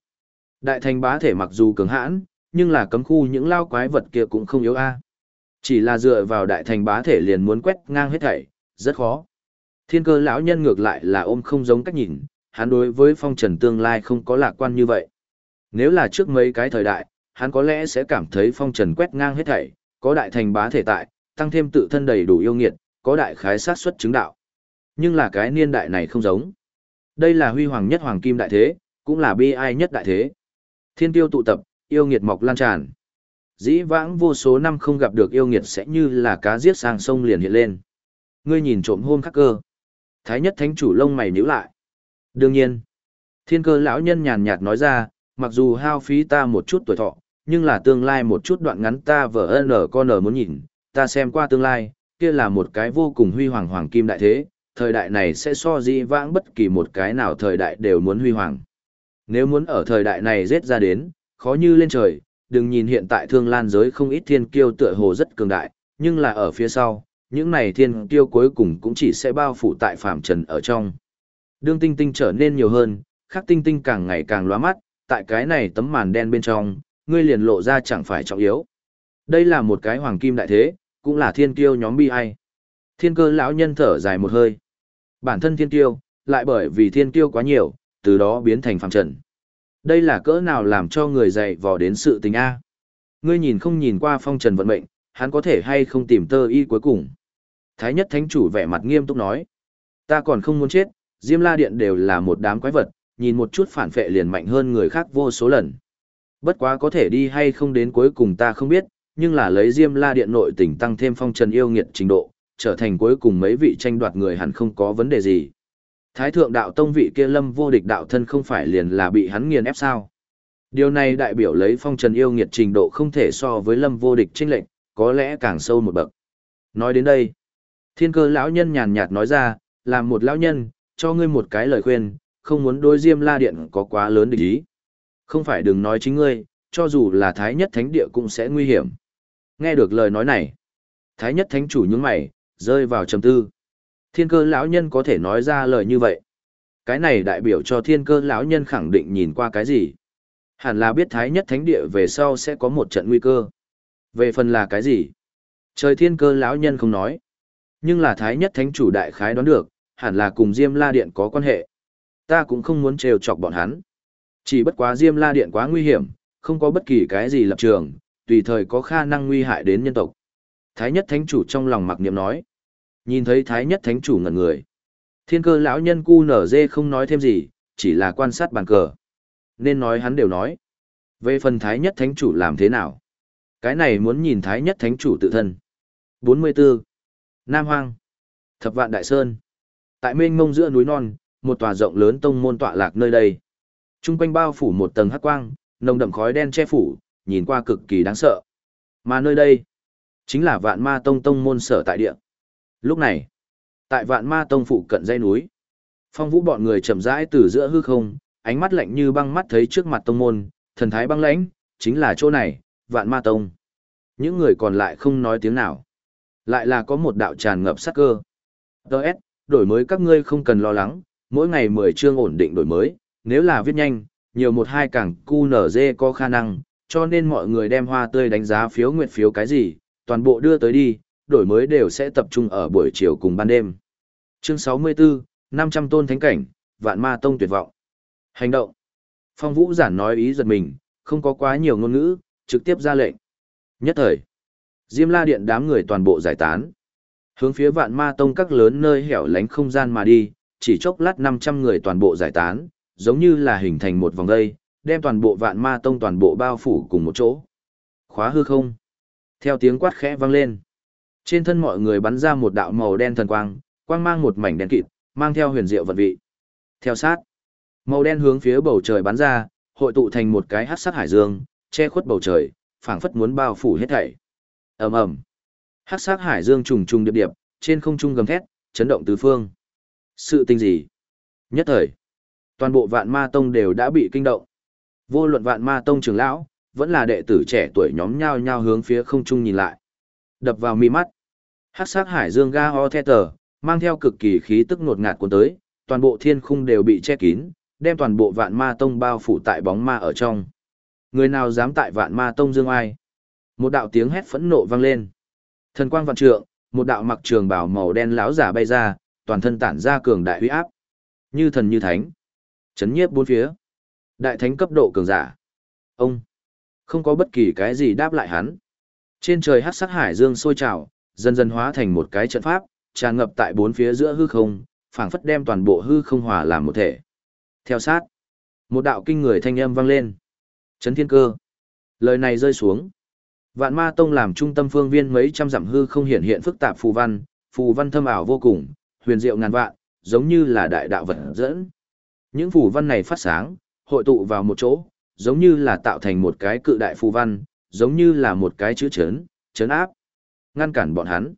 Speaker 1: Đại thành bá thể mặc dù cường hãn, nhưng là cấm khu những lao quái vật kia cũng không yếu a. Chỉ là dựa vào đại thành bá thể liền muốn quét ngang hết thảy, rất khó. Thiên cơ lão nhân ngược lại là ôm không giống cách nhìn, hắn đối với phong trần tương lai không có lạc quan như vậy. Nếu là trước mấy cái thời đại, hắn có lẽ sẽ cảm thấy phong trần quét ngang hết thảy, có đại thành bá thể tại, tăng thêm tự thân đầy đủ yêu nghiệt, có đại khái sát xuất chứng đạo. Nhưng là cái niên đại này không giống. Đây là huy hoàng nhất hoàng kim đại thế, cũng là bi ai nhất đại thế. Thiên tiêu tụ tập, yêu nghiệt mọc lan tràn. Dĩ vãng vô số năm không gặp được yêu nghiệt sẽ như là cá giết sang sông liền hiện lên. Ngươi nhìn trộm hôn khắc cơ. Thái nhất thánh chủ lông mày nhíu lại. Đương nhiên, thiên cơ lão nhân nhàn nhạt nói ra, mặc dù hao phí ta một chút tuổi thọ, nhưng là tương lai một chút đoạn ngắn ta vợ nở con nở muốn nhìn, ta xem qua tương lai, kia là một cái vô cùng huy hoàng hoàng kim đại thế, thời đại này sẽ so di vãng bất kỳ một cái nào thời đại đều muốn huy hoàng. Nếu muốn ở thời đại này giết ra đến, khó như lên trời, đừng nhìn hiện tại thương lan giới không ít thiên kiêu tựa hồ rất cường đại, nhưng là ở phía sau, những này thiên kiêu cuối cùng cũng chỉ sẽ bao phủ tại phạm trần ở trong. Đương tinh tinh trở nên nhiều hơn, khắc tinh tinh càng ngày càng lóa mắt, tại cái này tấm màn đen bên trong, ngươi liền lộ ra chẳng phải trọng yếu. Đây là một cái hoàng kim đại thế, cũng là thiên kiêu nhóm bi ai. Thiên cơ lão nhân thở dài một hơi. Bản thân thiên kiêu, lại bởi vì thiên kiêu quá nhiều, từ đó biến thành phàm trần. Đây là cỡ nào làm cho người dạy vò đến sự tình A. Ngươi nhìn không nhìn qua phong trần vận mệnh, hắn có thể hay không tìm tơ y cuối cùng. Thái nhất thánh chủ vẻ mặt nghiêm túc nói. Ta còn không muốn chết, Diêm La Điện đều là một đám quái vật, nhìn một chút phản phệ liền mạnh hơn người khác vô số lần. Bất quá có thể đi hay không đến cuối cùng ta không biết, nhưng là lấy Diêm La Điện nội tình tăng thêm phong trần yêu nghiệt trình độ, trở thành cuối cùng mấy vị tranh đoạt người hẳn không có vấn đề gì. Thái thượng đạo tông vị kia lâm vô địch đạo thân không phải liền là bị hắn nghiền ép sao. Điều này đại biểu lấy phong trần yêu nghiệt trình độ không thể so với lâm vô địch trinh lệnh, có lẽ càng sâu một bậc. Nói đến đây, thiên cơ lão nhân nhàn nhạt nói ra, làm một lão nhân, cho ngươi một cái lời khuyên, không muốn đối diêm la điện có quá lớn địch ý. Không phải đừng nói chính ngươi, cho dù là thái nhất thánh địa cũng sẽ nguy hiểm. Nghe được lời nói này, thái nhất thánh chủ nhướng mày, rơi vào trầm tư. Thiên cơ lão nhân có thể nói ra lời như vậy. Cái này đại biểu cho thiên cơ lão nhân khẳng định nhìn qua cái gì. Hẳn là biết thái nhất thánh địa về sau sẽ có một trận nguy cơ. Về phần là cái gì? Trời thiên cơ lão nhân không nói. Nhưng là thái nhất thánh chủ đại khái đoán được, hẳn là cùng Diêm La Điện có quan hệ. Ta cũng không muốn trêu chọc bọn hắn. Chỉ bất quá Diêm La Điện quá nguy hiểm, không có bất kỳ cái gì lập trường, tùy thời có khả năng nguy hại đến nhân tộc. Thái nhất thánh chủ trong lòng mặc niệm nói. Nhìn thấy thái nhất thánh chủ ngẩn người. Thiên cơ lão nhân cu nở dê không nói thêm gì, chỉ là quan sát bàn cờ. Nên nói hắn đều nói. Về phần thái nhất thánh chủ làm thế nào? Cái này muốn nhìn thái nhất thánh chủ tự thân. 44. Nam Hoang. Thập vạn Đại Sơn. Tại mênh mông giữa núi non, một tòa rộng lớn tông môn tọa lạc nơi đây. Trung quanh bao phủ một tầng hắc quang, nồng đậm khói đen che phủ, nhìn qua cực kỳ đáng sợ. Mà nơi đây, chính là vạn ma tông tông môn sở tại địa. Lúc này, tại vạn ma tông phụ cận dãy núi, phong vũ bọn người chậm rãi từ giữa hư không, ánh mắt lạnh như băng mắt thấy trước mặt tông môn, thần thái băng lãnh, chính là chỗ này, vạn ma tông. Những người còn lại không nói tiếng nào. Lại là có một đạo tràn ngập sắc cơ. Đợt, đổi mới các ngươi không cần lo lắng, mỗi ngày 10 chương ổn định đổi mới, nếu là viết nhanh, nhiều một hai càng cu có khả năng, cho nên mọi người đem hoa tươi đánh giá phiếu nguyện phiếu cái gì, toàn bộ đưa tới đi, đổi mới đều sẽ tập trung ở buổi chiều cùng ban đêm. Chương 64, 500 tôn thánh cảnh, vạn ma tông tuyệt vọng. Hành động. Phong Vũ giản nói ý giật mình, không có quá nhiều ngôn ngữ, trực tiếp ra lệnh. Nhất thời, Diêm La Điện đám người toàn bộ giải tán. Hướng phía vạn ma tông các lớn nơi hẻo lánh không gian mà đi, chỉ chốc lát 500 người toàn bộ giải tán, giống như là hình thành một vòng dây, đem toàn bộ vạn ma tông toàn bộ bao phủ cùng một chỗ. Khóa hư không. Theo tiếng quát khẽ vang lên. Trên thân mọi người bắn ra một đạo màu đen thần quang, quang mang một mảnh đen kịt, mang theo huyền diệu vật vị. Theo sát, màu đen hướng phía bầu trời bắn ra, hội tụ thành một cái hắc sắc hải dương, che khuất bầu trời, phảng phất muốn bao phủ hết thảy. Ầm ầm. Hắc sắc hải dương trùng trùng điệp điệp, trên không trung gầm thét, chấn động tứ phương. Sự tình gì? Nhất thời, toàn bộ Vạn Ma Tông đều đã bị kinh động. Vô luận Vạn Ma Tông trưởng lão, vẫn là đệ tử trẻ tuổi nhóm nhao nhao hướng phía không trung nhìn lại. Đập vào mi mắt. Hắc sắc hải dương ga ho the tờ, mang theo cực kỳ khí tức ngột ngạt cuốn tới, toàn bộ thiên khung đều bị che kín, đem toàn bộ vạn ma tông bao phủ tại bóng ma ở trong. Người nào dám tại vạn ma tông dương ai? Một đạo tiếng hét phẫn nộ vang lên. Thần quang vạn trượng, một đạo mặc trường bào màu đen láo giả bay ra, toàn thân tản ra cường đại huy áp. Như thần như thánh. Chấn nhiếp bốn phía. Đại thánh cấp độ cường giả. Ông. Không có bất kỳ cái gì đáp lại hắn. Trên trời hát sắc hải dương sôi trào, dần dần hóa thành một cái trận pháp, tràn ngập tại bốn phía giữa hư không, phảng phất đem toàn bộ hư không hòa làm một thể. Theo sát, một đạo kinh người thanh âm vang lên. Chấn thiên cơ. Lời này rơi xuống. Vạn ma tông làm trung tâm phương viên mấy trăm dặm hư không hiện hiện phức tạp phù văn, phù văn thâm ảo vô cùng, huyền diệu ngàn vạn, giống như là đại đạo vật dẫn. Những phù văn này phát sáng, hội tụ vào một chỗ, giống như là tạo thành một cái cự đại phù văn, giống như là một cái chữ chấn, chấn áp, ngăn cản bọn hắn.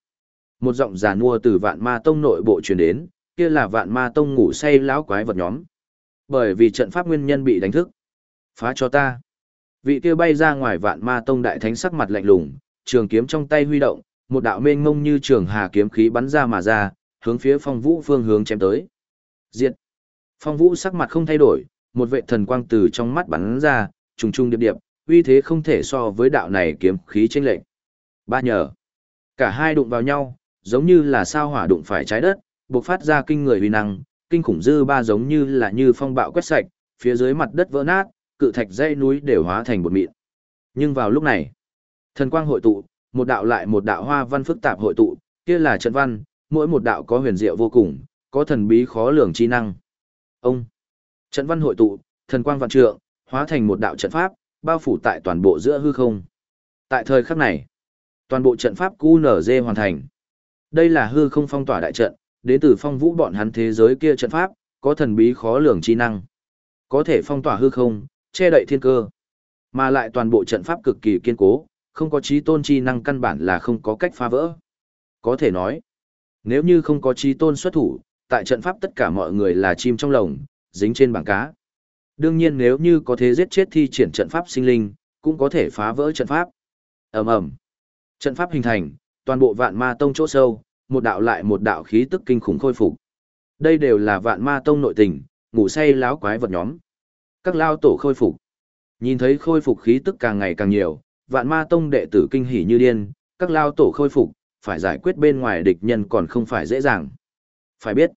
Speaker 1: Một giọng già nua từ vạn ma tông nội bộ truyền đến, kia là vạn ma tông ngủ say lão quái vật nhóm. Bởi vì trận pháp nguyên nhân bị đánh thức. Phá cho ta. Vị kia bay ra ngoài vạn ma tông đại thánh sắc mặt lạnh lùng, trường kiếm trong tay huy động, một đạo mênh mông như trường hà kiếm khí bắn ra mà ra, hướng phía phong vũ phương hướng chém tới. Diệt. Phong vũ sắc mặt không thay đổi, một vệ thần quang từ trong mắt bắn ra, trùng trùng điệp điệp, uy thế không thể so với đạo này kiếm khí chênh lệnh. Ba nhờ. Cả hai đụng vào nhau, giống như là sao hỏa đụng phải trái đất, bộc phát ra kinh người uy năng, kinh khủng dư ba giống như là như phong bạo quét sạch, phía dưới mặt đất vỡ nát, cự thạch dãy núi đều hóa thành bột mịn. Nhưng vào lúc này, thần quang hội tụ, một đạo lại một đạo hoa văn phức tạp hội tụ, kia là trận văn, mỗi một đạo có huyền diệu vô cùng, có thần bí khó lường chi năng. Ông, trận văn hội tụ, thần quang vạn trượng, hóa thành một đạo trận pháp, bao phủ tại toàn bộ giữa hư không. Tại thời khắc này, toàn bộ trận pháp QNZ hoàn thành. Đây là hư không phong tỏa đại trận, đến từ phong vũ bọn hắn thế giới kia trận pháp, có thần bí khó lường chi năng. Có thể phong tỏa hư không, che đậy thiên cơ. Mà lại toàn bộ trận pháp cực kỳ kiên cố, không có trí tôn chi năng căn bản là không có cách phá vỡ. Có thể nói, nếu như không có trí tôn xuất thủ, tại trận pháp tất cả mọi người là chim trong lồng, dính trên bảng cá. Đương nhiên nếu như có thế giết chết thi triển trận pháp sinh linh, cũng có thể phá vỡ trận pháp. ầm ầm Trận pháp hình thành, toàn bộ vạn ma tông chỗ sâu, một đạo lại một đạo khí tức kinh khủng khôi phục. Đây đều là vạn ma tông nội tình, ngủ say láo quái vật nhóm. Các lao tổ khôi phục. Nhìn thấy khôi phục khí tức càng ngày càng nhiều, vạn ma tông đệ tử kinh hỉ như điên, các lao tổ khôi phục, phải giải quyết bên ngoài địch nhân còn không phải dễ dàng. Phải biết,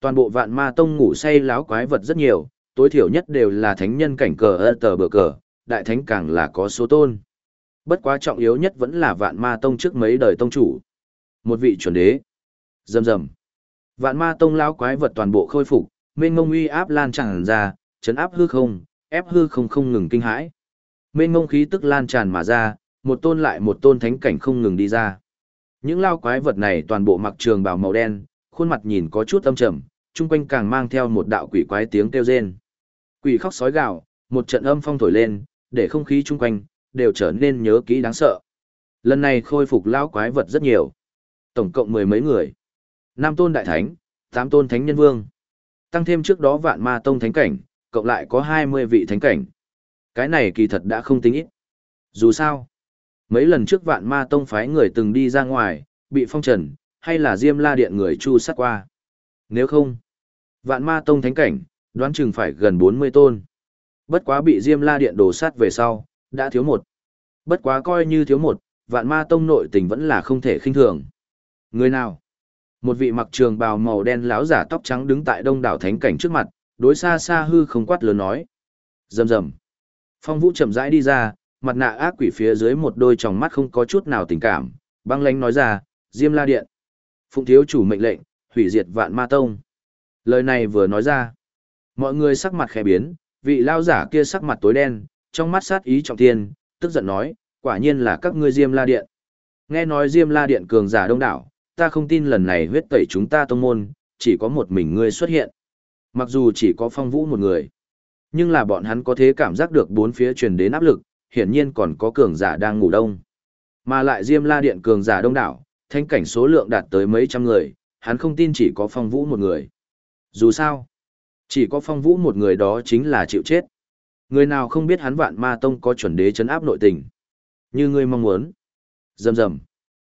Speaker 1: toàn bộ vạn ma tông ngủ say láo quái vật rất nhiều, tối thiểu nhất đều là thánh nhân cảnh cờ ơ tờ bờ cờ, đại thánh càng là có số tôn. Bất quá trọng yếu nhất vẫn là vạn ma tông trước mấy đời tông chủ. Một vị chuẩn đế. Dầm dầm. Vạn ma tông lão quái vật toàn bộ khôi phục, mênh ngông uy áp lan tràn ra, chấn áp hư không, ép hư không không ngừng kinh hãi. Mênh ngông khí tức lan tràn mà ra, một tôn lại một tôn thánh cảnh không ngừng đi ra. Những lao quái vật này toàn bộ mặc trường bào màu đen, khuôn mặt nhìn có chút âm trầm, chung quanh càng mang theo một đạo quỷ quái tiếng kêu rên. Quỷ khóc sói gạo, một trận âm phong thổi lên, để không khí chung quanh, đều trở nên nhớ kỹ đáng sợ. Lần này khôi phục lão quái vật rất nhiều. Tổng cộng mười mấy người. nam tôn đại thánh, tám tôn thánh nhân vương. Tăng thêm trước đó vạn ma tông thánh cảnh, cộng lại có 20 vị thánh cảnh. Cái này kỳ thật đã không tính ít. Dù sao, mấy lần trước vạn ma tông phái người từng đi ra ngoài, bị phong trần, hay là diêm la điện người chu sát qua. Nếu không, vạn ma tông thánh cảnh, đoán chừng phải gần 40 tôn. Bất quá bị diêm la điện đổ sát về sau, đã thiếu một. Bất quá coi như thiếu một, vạn ma tông nội tình vẫn là không thể khinh thường. Người nào? Một vị mặc trường bào màu đen láo giả tóc trắng đứng tại đông đảo thánh cảnh trước mặt, đối xa xa hư không quát lớn nói. Rầm rầm. Phong vũ chậm rãi đi ra, mặt nạ ác quỷ phía dưới một đôi tròng mắt không có chút nào tình cảm, băng lánh nói ra, Diêm La Điện. Phụng thiếu chủ mệnh lệnh, hủy diệt vạn ma tông. Lời này vừa nói ra. Mọi người sắc mặt khẽ biến, vị lao giả kia sắc mặt tối đen, trong mắt sát ý trọng thiên, tức giận nói, quả nhiên là các ngươi Diêm La Điện. Nghe nói Diêm La Điện cường giả đông đảo, ta không tin lần này huyết tẩy chúng ta tông môn, chỉ có một mình ngươi xuất hiện. Mặc dù chỉ có phong vũ một người, nhưng là bọn hắn có thể cảm giác được bốn phía truyền đến áp lực, hiển nhiên còn có cường giả đang ngủ đông. Mà lại Diêm La Điện cường giả đông đảo, thanh cảnh số lượng đạt tới mấy trăm người, hắn không tin chỉ có phong vũ một người. Dù sao, chỉ có phong vũ một người đó chính là chịu chết. Người nào không biết hắn vạn ma tông có chuẩn đế chấn áp nội tình. Như ngươi mong muốn. Dầm dầm.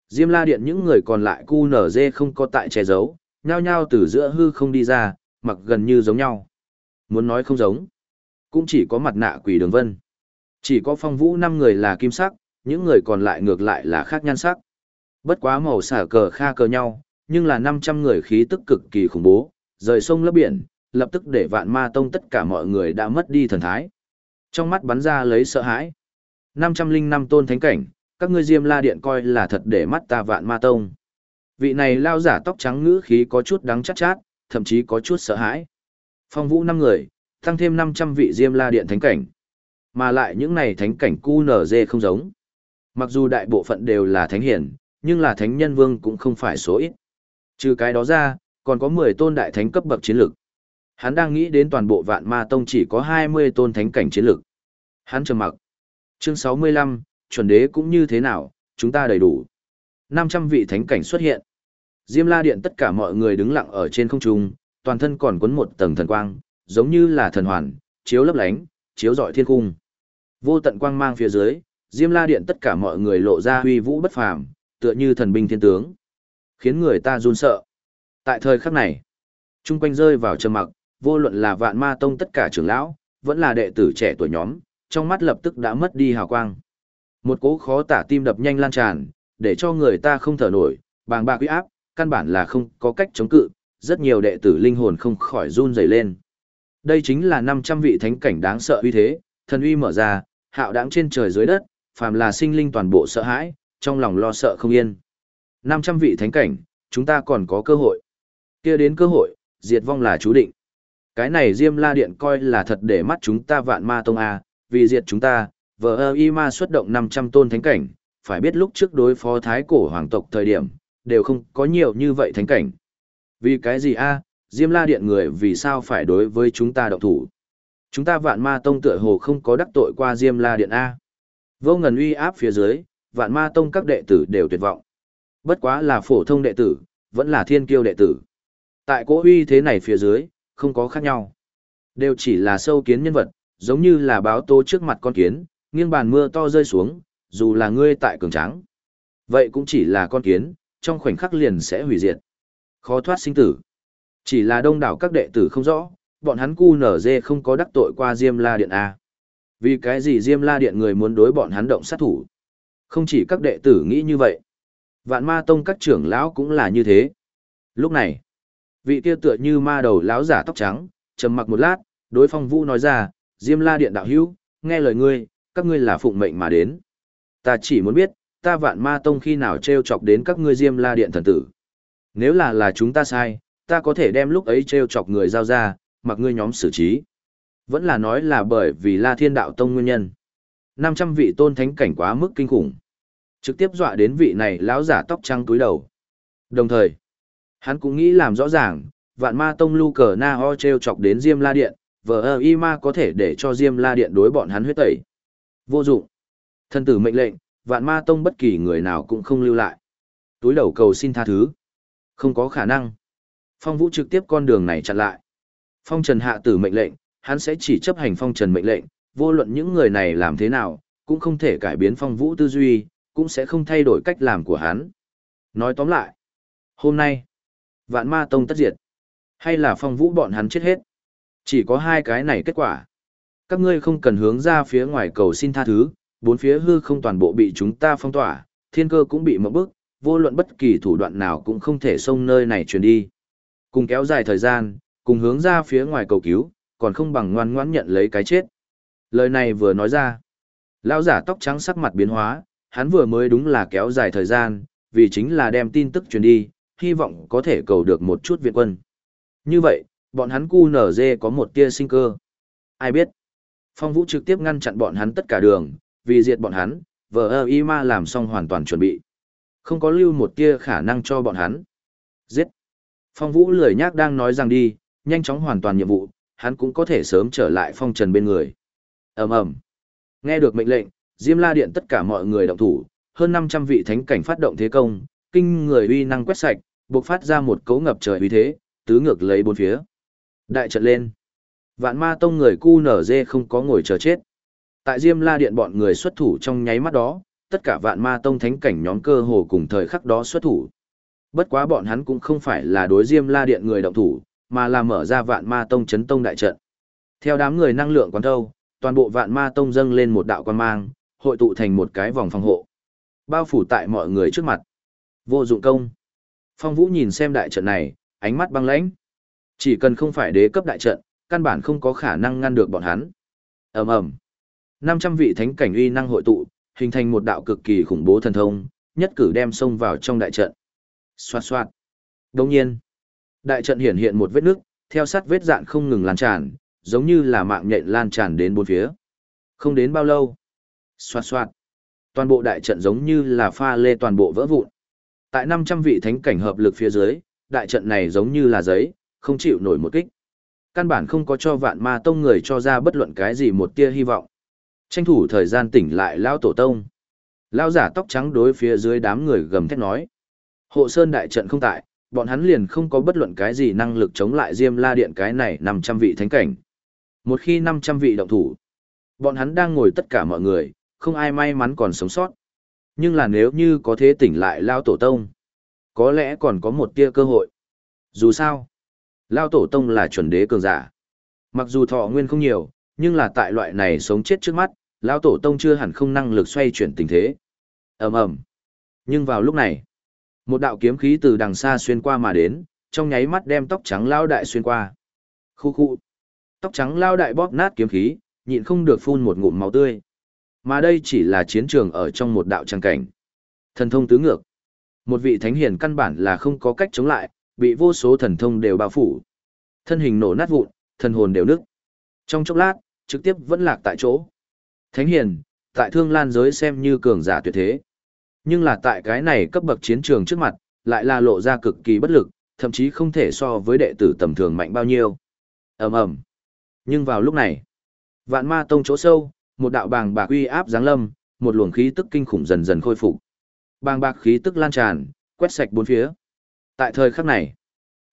Speaker 1: Diêm la điện những người còn lại cu nở dê không có tại che giấu, nhao nhao từ giữa hư không đi ra, mặc gần như giống nhau. Muốn nói không giống, cũng chỉ có mặt nạ quỷ đường vân. Chỉ có phong vũ năm người là kim sắc, những người còn lại ngược lại là khác nhan sắc. Bất quá màu xả cờ kha cờ nhau, nhưng là 500 người khí tức cực kỳ khủng bố, rời sông lấp biển, lập tức để vạn ma tông tất cả mọi người đã mất đi thần thái. Trong mắt bắn ra lấy sợ hãi. 505 tôn thánh cảnh, các ngươi diêm la điện coi là thật để mắt ta vạn ma tông. Vị này lao giả tóc trắng ngữ khí có chút đắng chát chát, thậm chí có chút sợ hãi. Phong vũ năm người, tăng thêm 500 vị diêm la điện thánh cảnh. Mà lại những này thánh cảnh cu không giống. Mặc dù đại bộ phận đều là thánh hiển, nhưng là thánh nhân vương cũng không phải số ít. Trừ cái đó ra, còn có 10 tôn đại thánh cấp bậc chiến lực. Hắn đang nghĩ đến toàn bộ vạn ma tông chỉ có 20 tôn thánh cảnh chiến lực. Hắn trầm mặc. Chương 65, chuẩn đế cũng như thế nào, chúng ta đầy đủ. 500 vị thánh cảnh xuất hiện. Diêm la điện tất cả mọi người đứng lặng ở trên không trung, toàn thân còn quấn một tầng thần quang, giống như là thần hoàn, chiếu lấp lánh, chiếu rọi thiên cung. Vô tận quang mang phía dưới, Diêm la điện tất cả mọi người lộ ra huy vũ bất phàm, tựa như thần binh thiên tướng. Khiến người ta run sợ. Tại thời khắc này, trung quanh rơi vào trầm mặc, vô luận là vạn ma tông tất cả trưởng lão, vẫn là đệ tử trẻ tuổi nhóm, trong mắt lập tức đã mất đi hào quang. Một cỗ khó tả tim đập nhanh lan tràn, để cho người ta không thở nổi, bàng bạc uy áp, căn bản là không có cách chống cự, rất nhiều đệ tử linh hồn không khỏi run rẩy lên. Đây chính là 500 vị thánh cảnh đáng sợ uy thế, thần uy mở ra, hạo đáng trên trời dưới đất, phàm là sinh linh toàn bộ sợ hãi, trong lòng lo sợ không yên. 500 vị thánh cảnh, chúng ta còn có cơ hội. kia đến cơ hội, diệt vong là chú định. Cái này Diêm La Điện coi là thật để mắt chúng ta vạn ma tông A, vì diệt chúng ta, vợ y ma xuất động 500 tôn thánh cảnh, phải biết lúc trước đối phó thái cổ hoàng tộc thời điểm, đều không có nhiều như vậy thánh cảnh. Vì cái gì a Diêm La Điện người vì sao phải đối với chúng ta động thủ? Chúng ta vạn ma tông tựa hồ không có đắc tội qua Diêm La Điện A. Vô ngần uy áp phía dưới, vạn ma tông các đệ tử đều tuyệt vọng. Bất quá là phổ thông đệ tử, vẫn là thiên kiêu đệ tử. Tại cỗ uy thế này phía dưới, không có khác nhau. Đều chỉ là sâu kiến nhân vật, giống như là báo tố trước mặt con kiến, nghiêng bàn mưa to rơi xuống, dù là ngươi tại cường tráng. Vậy cũng chỉ là con kiến, trong khoảnh khắc liền sẽ hủy diệt. Khó thoát sinh tử. Chỉ là đông đảo các đệ tử không rõ, bọn hắn cu nở dê không có đắc tội qua Diêm La Điện A. Vì cái gì Diêm La Điện người muốn đối bọn hắn động sát thủ. Không chỉ các đệ tử nghĩ như vậy. Vạn ma tông các trưởng lão cũng là như thế. Lúc này, vị kia tựa như ma đầu lão giả tóc trắng, trầm mặc một lát, đối phong vũ nói ra, Diêm La Điện đạo hữu, nghe lời ngươi, các ngươi là phụng mệnh mà đến. Ta chỉ muốn biết, ta vạn ma tông khi nào treo chọc đến các ngươi Diêm La Điện thần tử. Nếu là là chúng ta sai, ta có thể đem lúc ấy treo chọc người giao ra, mặc ngươi nhóm xử trí. Vẫn là nói là bởi vì La Thiên Đạo Tông nguyên nhân. 500 vị tôn thánh cảnh quá mức kinh khủng. Trực tiếp dọa đến vị này lão giả tóc trắng túi đầu. Đồng thời, hắn cũng nghĩ làm rõ ràng, vạn ma tông lu cờ na ho treo chọc đến Diêm La Điện, vờ ơ y ma có thể để cho Diêm La Điện đối bọn hắn huyết tẩy. Vô dụng. Thân tử mệnh lệnh, vạn ma tông bất kỳ người nào cũng không lưu lại. Túi đầu cầu xin tha thứ. Không có khả năng. Phong Vũ trực tiếp con đường này chặn lại. Phong Trần hạ tử mệnh lệnh, hắn sẽ chỉ chấp hành Phong Trần mệnh lệnh, vô luận những người này làm thế nào, cũng không thể cải biến Phong Vũ tư duy, cũng sẽ không thay đổi cách làm của hắn. Nói tóm lại, hôm nay, vạn ma tông tất diệt, hay là Phong Vũ bọn hắn chết hết. Chỉ có hai cái này kết quả. Các ngươi không cần hướng ra phía ngoài cầu xin tha thứ, bốn phía hư không toàn bộ bị chúng ta phong tỏa, thiên cơ cũng bị mở bức, vô luận bất kỳ thủ đoạn nào cũng không thể xông nơi này truyền đi. Cùng kéo dài thời gian, cùng hướng ra phía ngoài cầu cứu, còn không bằng ngoan ngoãn nhận lấy cái chết. Lời này vừa nói ra, lão giả tóc trắng sắc mặt biến hóa, hắn vừa mới đúng là kéo dài thời gian, vì chính là đem tin tức truyền đi, hy vọng có thể cầu được một chút viện quân. Như vậy, bọn hắn cu nở dê có một tia sinh cơ. Ai biết? Phong Vũ trực tiếp ngăn chặn bọn hắn tất cả đường, vì diệt bọn hắn, vợ ơ y ma làm xong hoàn toàn chuẩn bị. Không có lưu một tia khả năng cho bọn hắn. Giết. Phong Vũ lười nhác đang nói rằng đi, nhanh chóng hoàn toàn nhiệm vụ, hắn cũng có thể sớm trở lại phong trần bên người. ầm ầm Nghe được mệnh lệnh, Diêm La Điện tất cả mọi người động thủ, hơn 500 vị thánh cảnh phát động thế công, kinh người uy năng quét sạch, bộc phát ra một cấu ngập trời uy thế, tứ ngược lấy bốn phía. Đại trận lên. Vạn ma tông người cu nở dê không có ngồi chờ chết. Tại Diêm La Điện bọn người xuất thủ trong nháy mắt đó, tất cả vạn ma tông thánh cảnh nhóm cơ hồ cùng thời khắc đó xuất thủ. Bất quá bọn hắn cũng không phải là đối Diêm La Điện người động thủ, mà là mở ra vạn ma tông chấn tông đại trận. Theo đám người năng lượng quán thâu, toàn bộ vạn ma tông dâng lên một đạo quan mang, hội tụ thành một cái vòng phòng hộ. Bao phủ tại mọi người trước mặt. Vô dụng công. Phong Vũ nhìn xem đại trận này, ánh mắt băng lãnh. Chỉ cần không phải đế cấp đại trận, căn bản không có khả năng ngăn được bọn hắn. Ầm ầm. 500 vị thánh cảnh uy năng hội tụ, hình thành một đạo cực kỳ khủng bố thần thông, nhất cử đem xông vào trong đại trận. Xoạt xoạt. Đồng nhiên, đại trận hiển hiện một vết nước, theo sát vết dạn không ngừng lan tràn, giống như là mạng nhện lan tràn đến bốn phía. Không đến bao lâu. Xoạt xoạt. Toàn bộ đại trận giống như là pha lê toàn bộ vỡ vụn. Tại 500 vị thánh cảnh hợp lực phía dưới, đại trận này giống như là giấy, không chịu nổi một kích. Căn bản không có cho vạn ma tông người cho ra bất luận cái gì một tia hy vọng. Tranh thủ thời gian tỉnh lại lao tổ tông. Lao giả tóc trắng đối phía dưới đám người gầm thét nói. Hộ sơn đại trận không tại, bọn hắn liền không có bất luận cái gì năng lực chống lại Diêm La Điện cái này 500 vị thánh cảnh. Một khi 500 vị động thủ, bọn hắn đang ngồi tất cả mọi người, không ai may mắn còn sống sót. Nhưng là nếu như có thế tỉnh lại Lao Tổ Tông, có lẽ còn có một tia cơ hội. Dù sao, Lao Tổ Tông là chuẩn đế cường giả. Mặc dù thọ nguyên không nhiều, nhưng là tại loại này sống chết trước mắt, lão Tổ Tông chưa hẳn không năng lực xoay chuyển tình thế. ầm ầm Nhưng vào lúc này, một đạo kiếm khí từ đằng xa xuyên qua mà đến, trong nháy mắt đem tóc trắng Lao Đại xuyên qua. Khu khu. Tóc trắng Lao Đại bóp nát kiếm khí, nhịn không được phun một ngụm máu tươi. Mà đây chỉ là chiến trường ở trong một đạo trang cảnh. Thần thông tứ ngược. Một vị thánh hiền căn bản là không có cách chống lại, bị vô số thần thông đều bao phủ. Thân hình nổ nát vụn, thần hồn đều nứt Trong chốc lát, trực tiếp vẫn lạc tại chỗ. Thánh hiền, tại thương lan giới xem như cường giả tuyệt thế. Nhưng là tại cái này cấp bậc chiến trường trước mặt, lại là lộ ra cực kỳ bất lực, thậm chí không thể so với đệ tử tầm thường mạnh bao nhiêu. ầm ầm Nhưng vào lúc này, vạn ma tông chỗ sâu, một đạo bàng bạc uy áp giáng lâm, một luồng khí tức kinh khủng dần dần khôi phục. Bàng bạc khí tức lan tràn, quét sạch bốn phía. Tại thời khắc này,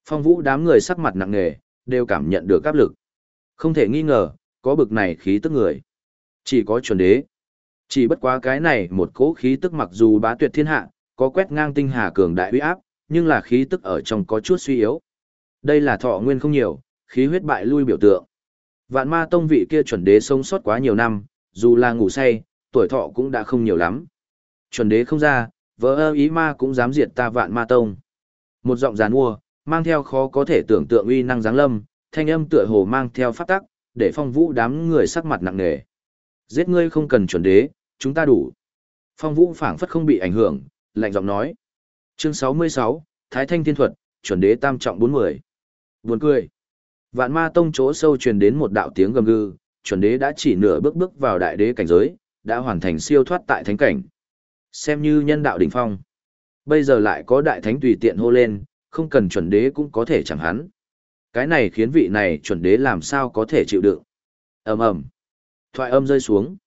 Speaker 1: phong vũ đám người sắc mặt nặng nề, đều cảm nhận được áp lực. Không thể nghi ngờ, có bực này khí tức người. Chỉ có chuẩn đế. Chỉ bất quá cái này một cỗ khí tức mặc dù bá tuyệt thiên hạ, có quét ngang tinh hà cường đại uy áp, nhưng là khí tức ở trong có chút suy yếu. Đây là thọ nguyên không nhiều, khí huyết bại lui biểu tượng. Vạn ma tông vị kia chuẩn đế sống sót quá nhiều năm, dù là ngủ say, tuổi thọ cũng đã không nhiều lắm. Chuẩn đế không ra, vỡ ơ ý ma cũng dám diệt ta vạn ma tông. Một giọng giàn mua, mang theo khó có thể tưởng tượng uy năng giáng lâm, thanh âm tựa hồ mang theo pháp tắc, để phong vũ đám người sắc mặt nặng nề. Giết ngươi không cần chuẩn đế, chúng ta đủ. Phong vũ phảng phất không bị ảnh hưởng, lạnh giọng nói. Chương 66, Thái Thanh Thiên Thuật, chuẩn đế tam trọng 40. Buồn cười. Vạn ma tông chỗ sâu truyền đến một đạo tiếng gầm gừ, chuẩn đế đã chỉ nửa bước bước vào đại đế cảnh giới, đã hoàn thành siêu thoát tại thánh cảnh. Xem như nhân đạo đỉnh phong. Bây giờ lại có đại thánh tùy tiện hô lên, không cần chuẩn đế cũng có thể chẳng hắn. Cái này khiến vị này chuẩn đế làm sao có thể chịu đựng. ầm ầm Thoại âm rơi xuống.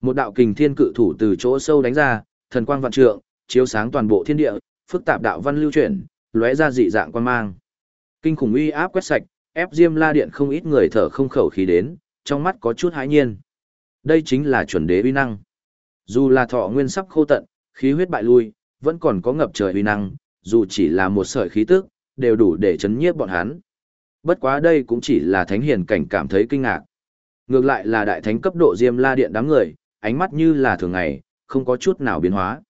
Speaker 1: Một đạo kình thiên cự thủ từ chỗ sâu đánh ra, thần quang vạn trượng, chiếu sáng toàn bộ thiên địa, phức tạp đạo văn lưu chuyển, lóe ra dị dạng quan mang. Kinh khủng uy áp quét sạch, ép Diêm La Điện không ít người thở không khẩu khí đến, trong mắt có chút hãi nhiên. Đây chính là chuẩn đế uy năng. Dù là thọ nguyên sắp khô tận, khí huyết bại lui, vẫn còn có ngập trời uy năng, dù chỉ là một sợi khí tức, đều đủ để chấn nhiếp bọn hắn. Bất quá đây cũng chỉ là thánh hiền cảnh cảm thấy kinh ngạc. Ngược lại là đại thánh cấp độ Diêm La Điện đám người, ánh mắt như là thường ngày, không có chút nào biến hóa.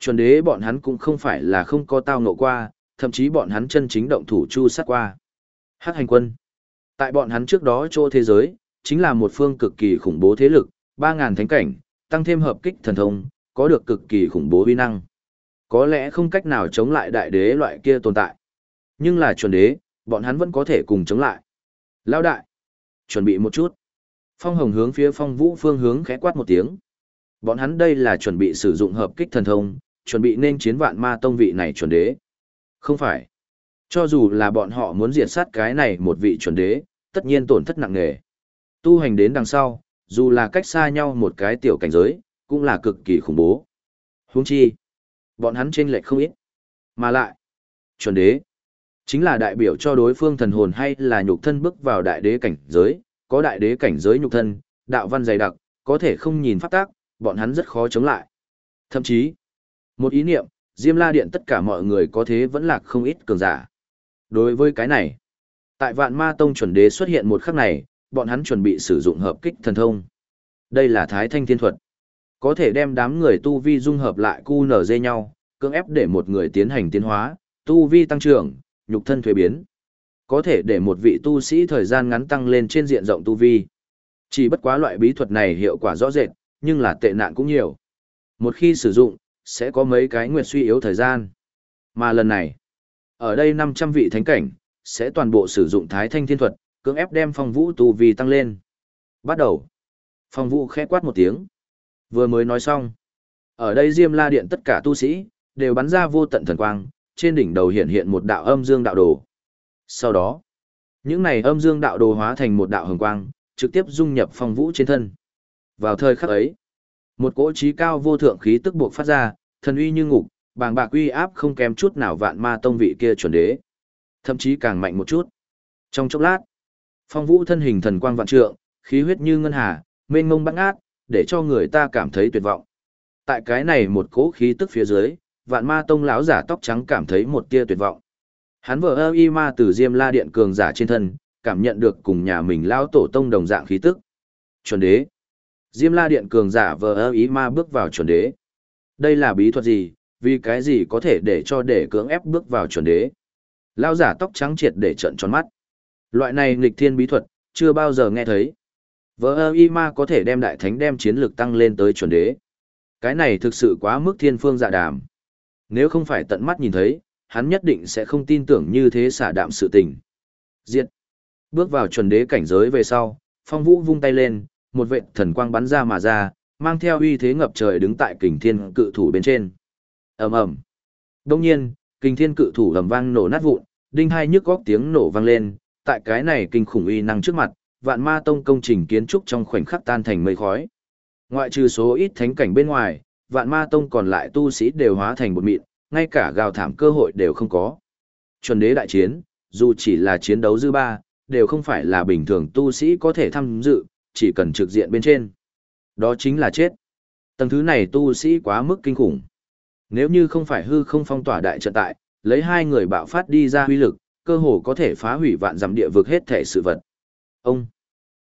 Speaker 1: Chuẩn đế bọn hắn cũng không phải là không có tao ngộ qua, thậm chí bọn hắn chân chính động thủ chu sát qua. Hắc hành quân. Tại bọn hắn trước đó chỗ thế giới, chính là một phương cực kỳ khủng bố thế lực, 3000 thánh cảnh, tăng thêm hợp kích thần thông, có được cực kỳ khủng bố uy năng. Có lẽ không cách nào chống lại đại đế loại kia tồn tại. Nhưng là chuẩn đế, bọn hắn vẫn có thể cùng chống lại. Lao đại, chuẩn bị một chút. Phong Hồng hướng phía Phong Vũ phương hướng khẽ quát một tiếng. Bọn hắn đây là chuẩn bị sử dụng hợp kích thần thông, chuẩn bị nên chiến vạn ma tông vị này chuẩn đế. Không phải. Cho dù là bọn họ muốn diệt sát cái này một vị chuẩn đế, tất nhiên tổn thất nặng nề. Tu hành đến đằng sau, dù là cách xa nhau một cái tiểu cảnh giới, cũng là cực kỳ khủng bố. Huống chi, bọn hắn chênh lệch không ít. Mà lại, chuẩn đế chính là đại biểu cho đối phương thần hồn hay là nhục thân bước vào đại đế cảnh giới, có đại đế cảnh giới nhục thân, đạo văn dày đặc, có thể không nhìn pháp tác, bọn hắn rất khó chống lại. Thậm chí, một ý niệm, Diêm La Điện tất cả mọi người có thế vẫn lạc không ít cường giả. Đối với cái này, tại Vạn Ma Tông chuẩn đế xuất hiện một khắc này, bọn hắn chuẩn bị sử dụng hợp kích thần thông. Đây là Thái Thanh Thiên Thuật. Có thể đem đám người tu vi dung hợp lại cu nở dây nhau, cưỡng ép để một người tiến hành tiến hóa, tu vi tăng trưởng, nhục thân thuế biến. Có thể để một vị tu sĩ thời gian ngắn tăng lên trên diện rộng tu vi. Chỉ bất quá loại bí thuật này hiệu quả rõ rệt, nhưng là tệ nạn cũng nhiều. Một khi sử dụng, sẽ có mấy cái nguyệt suy yếu thời gian. Mà lần này, ở đây 500 vị thánh cảnh, sẽ toàn bộ sử dụng thái thanh thiên thuật, cưỡng ép đem phong vũ tu vi tăng lên. Bắt đầu. Phong vũ khẽ quát một tiếng. Vừa mới nói xong. Ở đây Diêm La Điện tất cả tu sĩ, đều bắn ra vô tận thần quang, trên đỉnh đầu hiện hiện một đạo âm dương đạo đồ. Sau đó, những này âm dương đạo đồ hóa thành một đạo hồng quang, trực tiếp dung nhập phong vũ trên thân. Vào thời khắc ấy, một cỗ trí cao vô thượng khí tức buộc phát ra, thần uy như ngục, bàng bạc uy áp không kém chút nào vạn ma tông vị kia chuẩn đế. Thậm chí càng mạnh một chút. Trong chốc lát, phong vũ thân hình thần quang vạn trượng, khí huyết như ngân hà, mênh mông băng ác, để cho người ta cảm thấy tuyệt vọng. Tại cái này một cỗ khí tức phía dưới, vạn ma tông lão giả tóc trắng cảm thấy một tia tuyệt vọng. Hắn vợ ơ y ma từ diêm la điện cường giả trên thân, cảm nhận được cùng nhà mình lão tổ tông đồng dạng khí tức. Chuẩn đế. Diêm la điện cường giả vợ ơ y ma bước vào chuẩn đế. Đây là bí thuật gì, vì cái gì có thể để cho để cưỡng ép bước vào chuẩn đế. Lão giả tóc trắng triệt để trận tròn mắt. Loại này nghịch thiên bí thuật, chưa bao giờ nghe thấy. Vợ ơ y ma có thể đem đại thánh đem chiến lược tăng lên tới chuẩn đế. Cái này thực sự quá mức thiên phương dạ đàm. Nếu không phải tận mắt nhìn thấy, hắn nhất định sẽ không tin tưởng như thế xả đạm sự tình. Diệt. Bước vào chuẩn đế cảnh giới về sau, phong vũ vung tay lên, một vệ thần quang bắn ra mà ra, mang theo uy thế ngập trời đứng tại kình thiên cự thủ bên trên. ầm ầm. Đông nhiên, kình thiên cự thủ ầm vang nổ nát vụn, đinh hai nhức góc tiếng nổ vang lên, tại cái này kinh khủng uy năng trước mặt, vạn ma tông công trình kiến trúc trong khoảnh khắc tan thành mây khói. Ngoại trừ số ít thánh cảnh bên ngoài, vạn ma tông còn lại tu sĩ đều hóa thành bột mịn, ngay cả gào thảm cơ hội đều không có. Chuẩn đế đại chiến, dù chỉ là chiến đấu dư ba, đều không phải là bình thường tu sĩ có thể tham dự, chỉ cần trực diện bên trên. Đó chính là chết. Tầng thứ này tu sĩ quá mức kinh khủng. Nếu như không phải hư không phong tỏa đại trận tại, lấy hai người bạo phát đi ra huy lực, cơ hồ có thể phá hủy vạn dặm địa vực hết thể sự vật. Ông!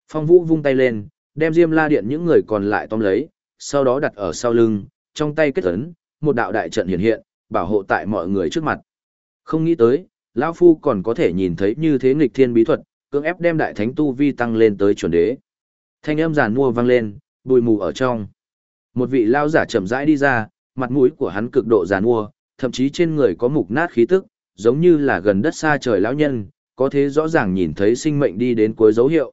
Speaker 1: Phong vũ vung tay lên, đem diêm la điện những người còn lại tóm lấy, sau đó đặt ở sau lưng, trong tay kết ấn, một đạo đại trận hiện hiện, bảo hộ tại mọi người trước mặt. Không nghĩ tới, lão Phu còn có thể nhìn thấy như thế nghịch thiên bí thuật, cưỡng ép đem đại thánh tu vi tăng lên tới chuẩn đế. Thanh âm giàn mua vang lên, bùi mù ở trong. Một vị lao giả chậm rãi đi ra, mặt mũi của hắn cực độ giàn mua, thậm chí trên người có mục nát khí tức, giống như là gần đất xa trời lão nhân, có thể rõ ràng nhìn thấy sinh mệnh đi đến cuối dấu hiệu.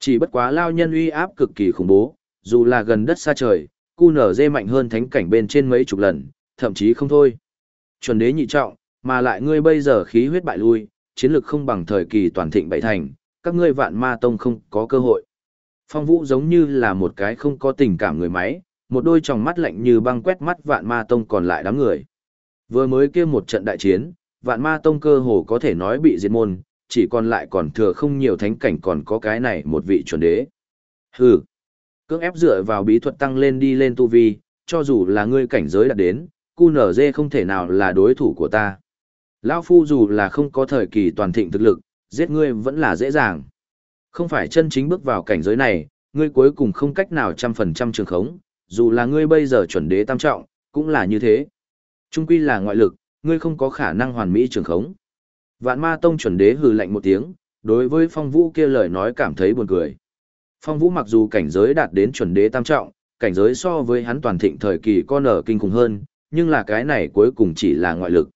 Speaker 1: Chỉ bất quá lao nhân uy áp cực kỳ khủng bố, dù là gần đất xa trời, cu nở dê mạnh hơn thánh cảnh bên trên mấy chục lần, thậm chí không thôi. Chuẩn đế nhị trọng, mà lại ngươi bây giờ khí huyết bại lui, chiến lực không bằng thời kỳ toàn thịnh bảy thành, các ngươi vạn ma tông không có cơ hội. Phong Vũ giống như là một cái không có tình cảm người máy, một đôi tròng mắt lạnh như băng quét mắt vạn ma tông còn lại đám người. Vừa mới kia một trận đại chiến, vạn ma tông cơ hồ có thể nói bị diệt môn, chỉ còn lại còn thừa không nhiều thánh cảnh còn có cái này một vị chuẩn đế. Hừ, cưỡng ép dựa vào bí thuật tăng lên đi lên tu vi, cho dù là ngươi cảnh giới đạt đến, cu nở dê không thể nào là đối thủ của ta. Lão Phu dù là không có thời kỳ toàn thịnh thực lực, giết ngươi vẫn là dễ dàng. Không phải chân chính bước vào cảnh giới này, ngươi cuối cùng không cách nào trăm phần trăm trường khống, dù là ngươi bây giờ chuẩn đế tam trọng, cũng là như thế. Trung quy là ngoại lực, ngươi không có khả năng hoàn mỹ trường khống. Vạn ma tông chuẩn đế hừ lạnh một tiếng, đối với phong vũ kia lời nói cảm thấy buồn cười. Phong vũ mặc dù cảnh giới đạt đến chuẩn đế tam trọng, cảnh giới so với hắn toàn thịnh thời kỳ con ở kinh khủng hơn, nhưng là cái này cuối cùng chỉ là ngoại lực.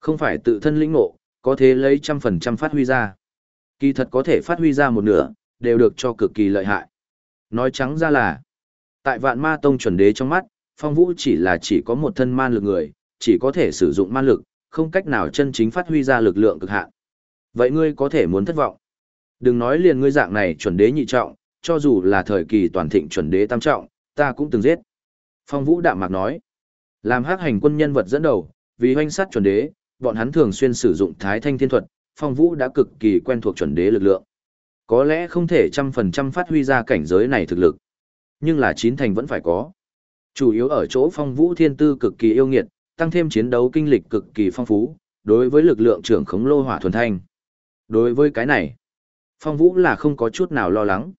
Speaker 1: Không phải tự thân lĩnh ngộ, có thể lấy trăm phần trăm phát huy ra. Kỳ thật có thể phát huy ra một nửa, đều được cho cực kỳ lợi hại. Nói trắng ra là, tại vạn ma tông chuẩn đế trong mắt, phong vũ chỉ là chỉ có một thân man lực người, chỉ có thể sử dụng man lực, không cách nào chân chính phát huy ra lực lượng cực hạn. Vậy ngươi có thể muốn thất vọng. Đừng nói liền ngươi dạng này chuẩn đế nhị trọng, cho dù là thời kỳ toàn thịnh chuẩn đế tam trọng, ta cũng từng giết. Phong Vũ đạm mạc nói, làm hắc hành quân nhân vật dẫn đầu, vì hoanh sát chuẩn đế, bọn hắn thường xuyên sử dụng thái thanh thiên thuật, Phong Vũ đã cực kỳ quen thuộc chuẩn đế lực lượng. Có lẽ không thể trăm phần trăm phát huy ra cảnh giới này thực lực, nhưng là chín thành vẫn phải có. Chủ yếu ở chỗ Phong Vũ thiên tư cực kỳ yêu nghiệt, tăng thêm chiến đấu kinh lịch cực kỳ phong phú, đối với lực lượng trưởng khống lô hỏa thuần thanh. Đối với cái này, Phong Vũ là không có chút nào lo lắng.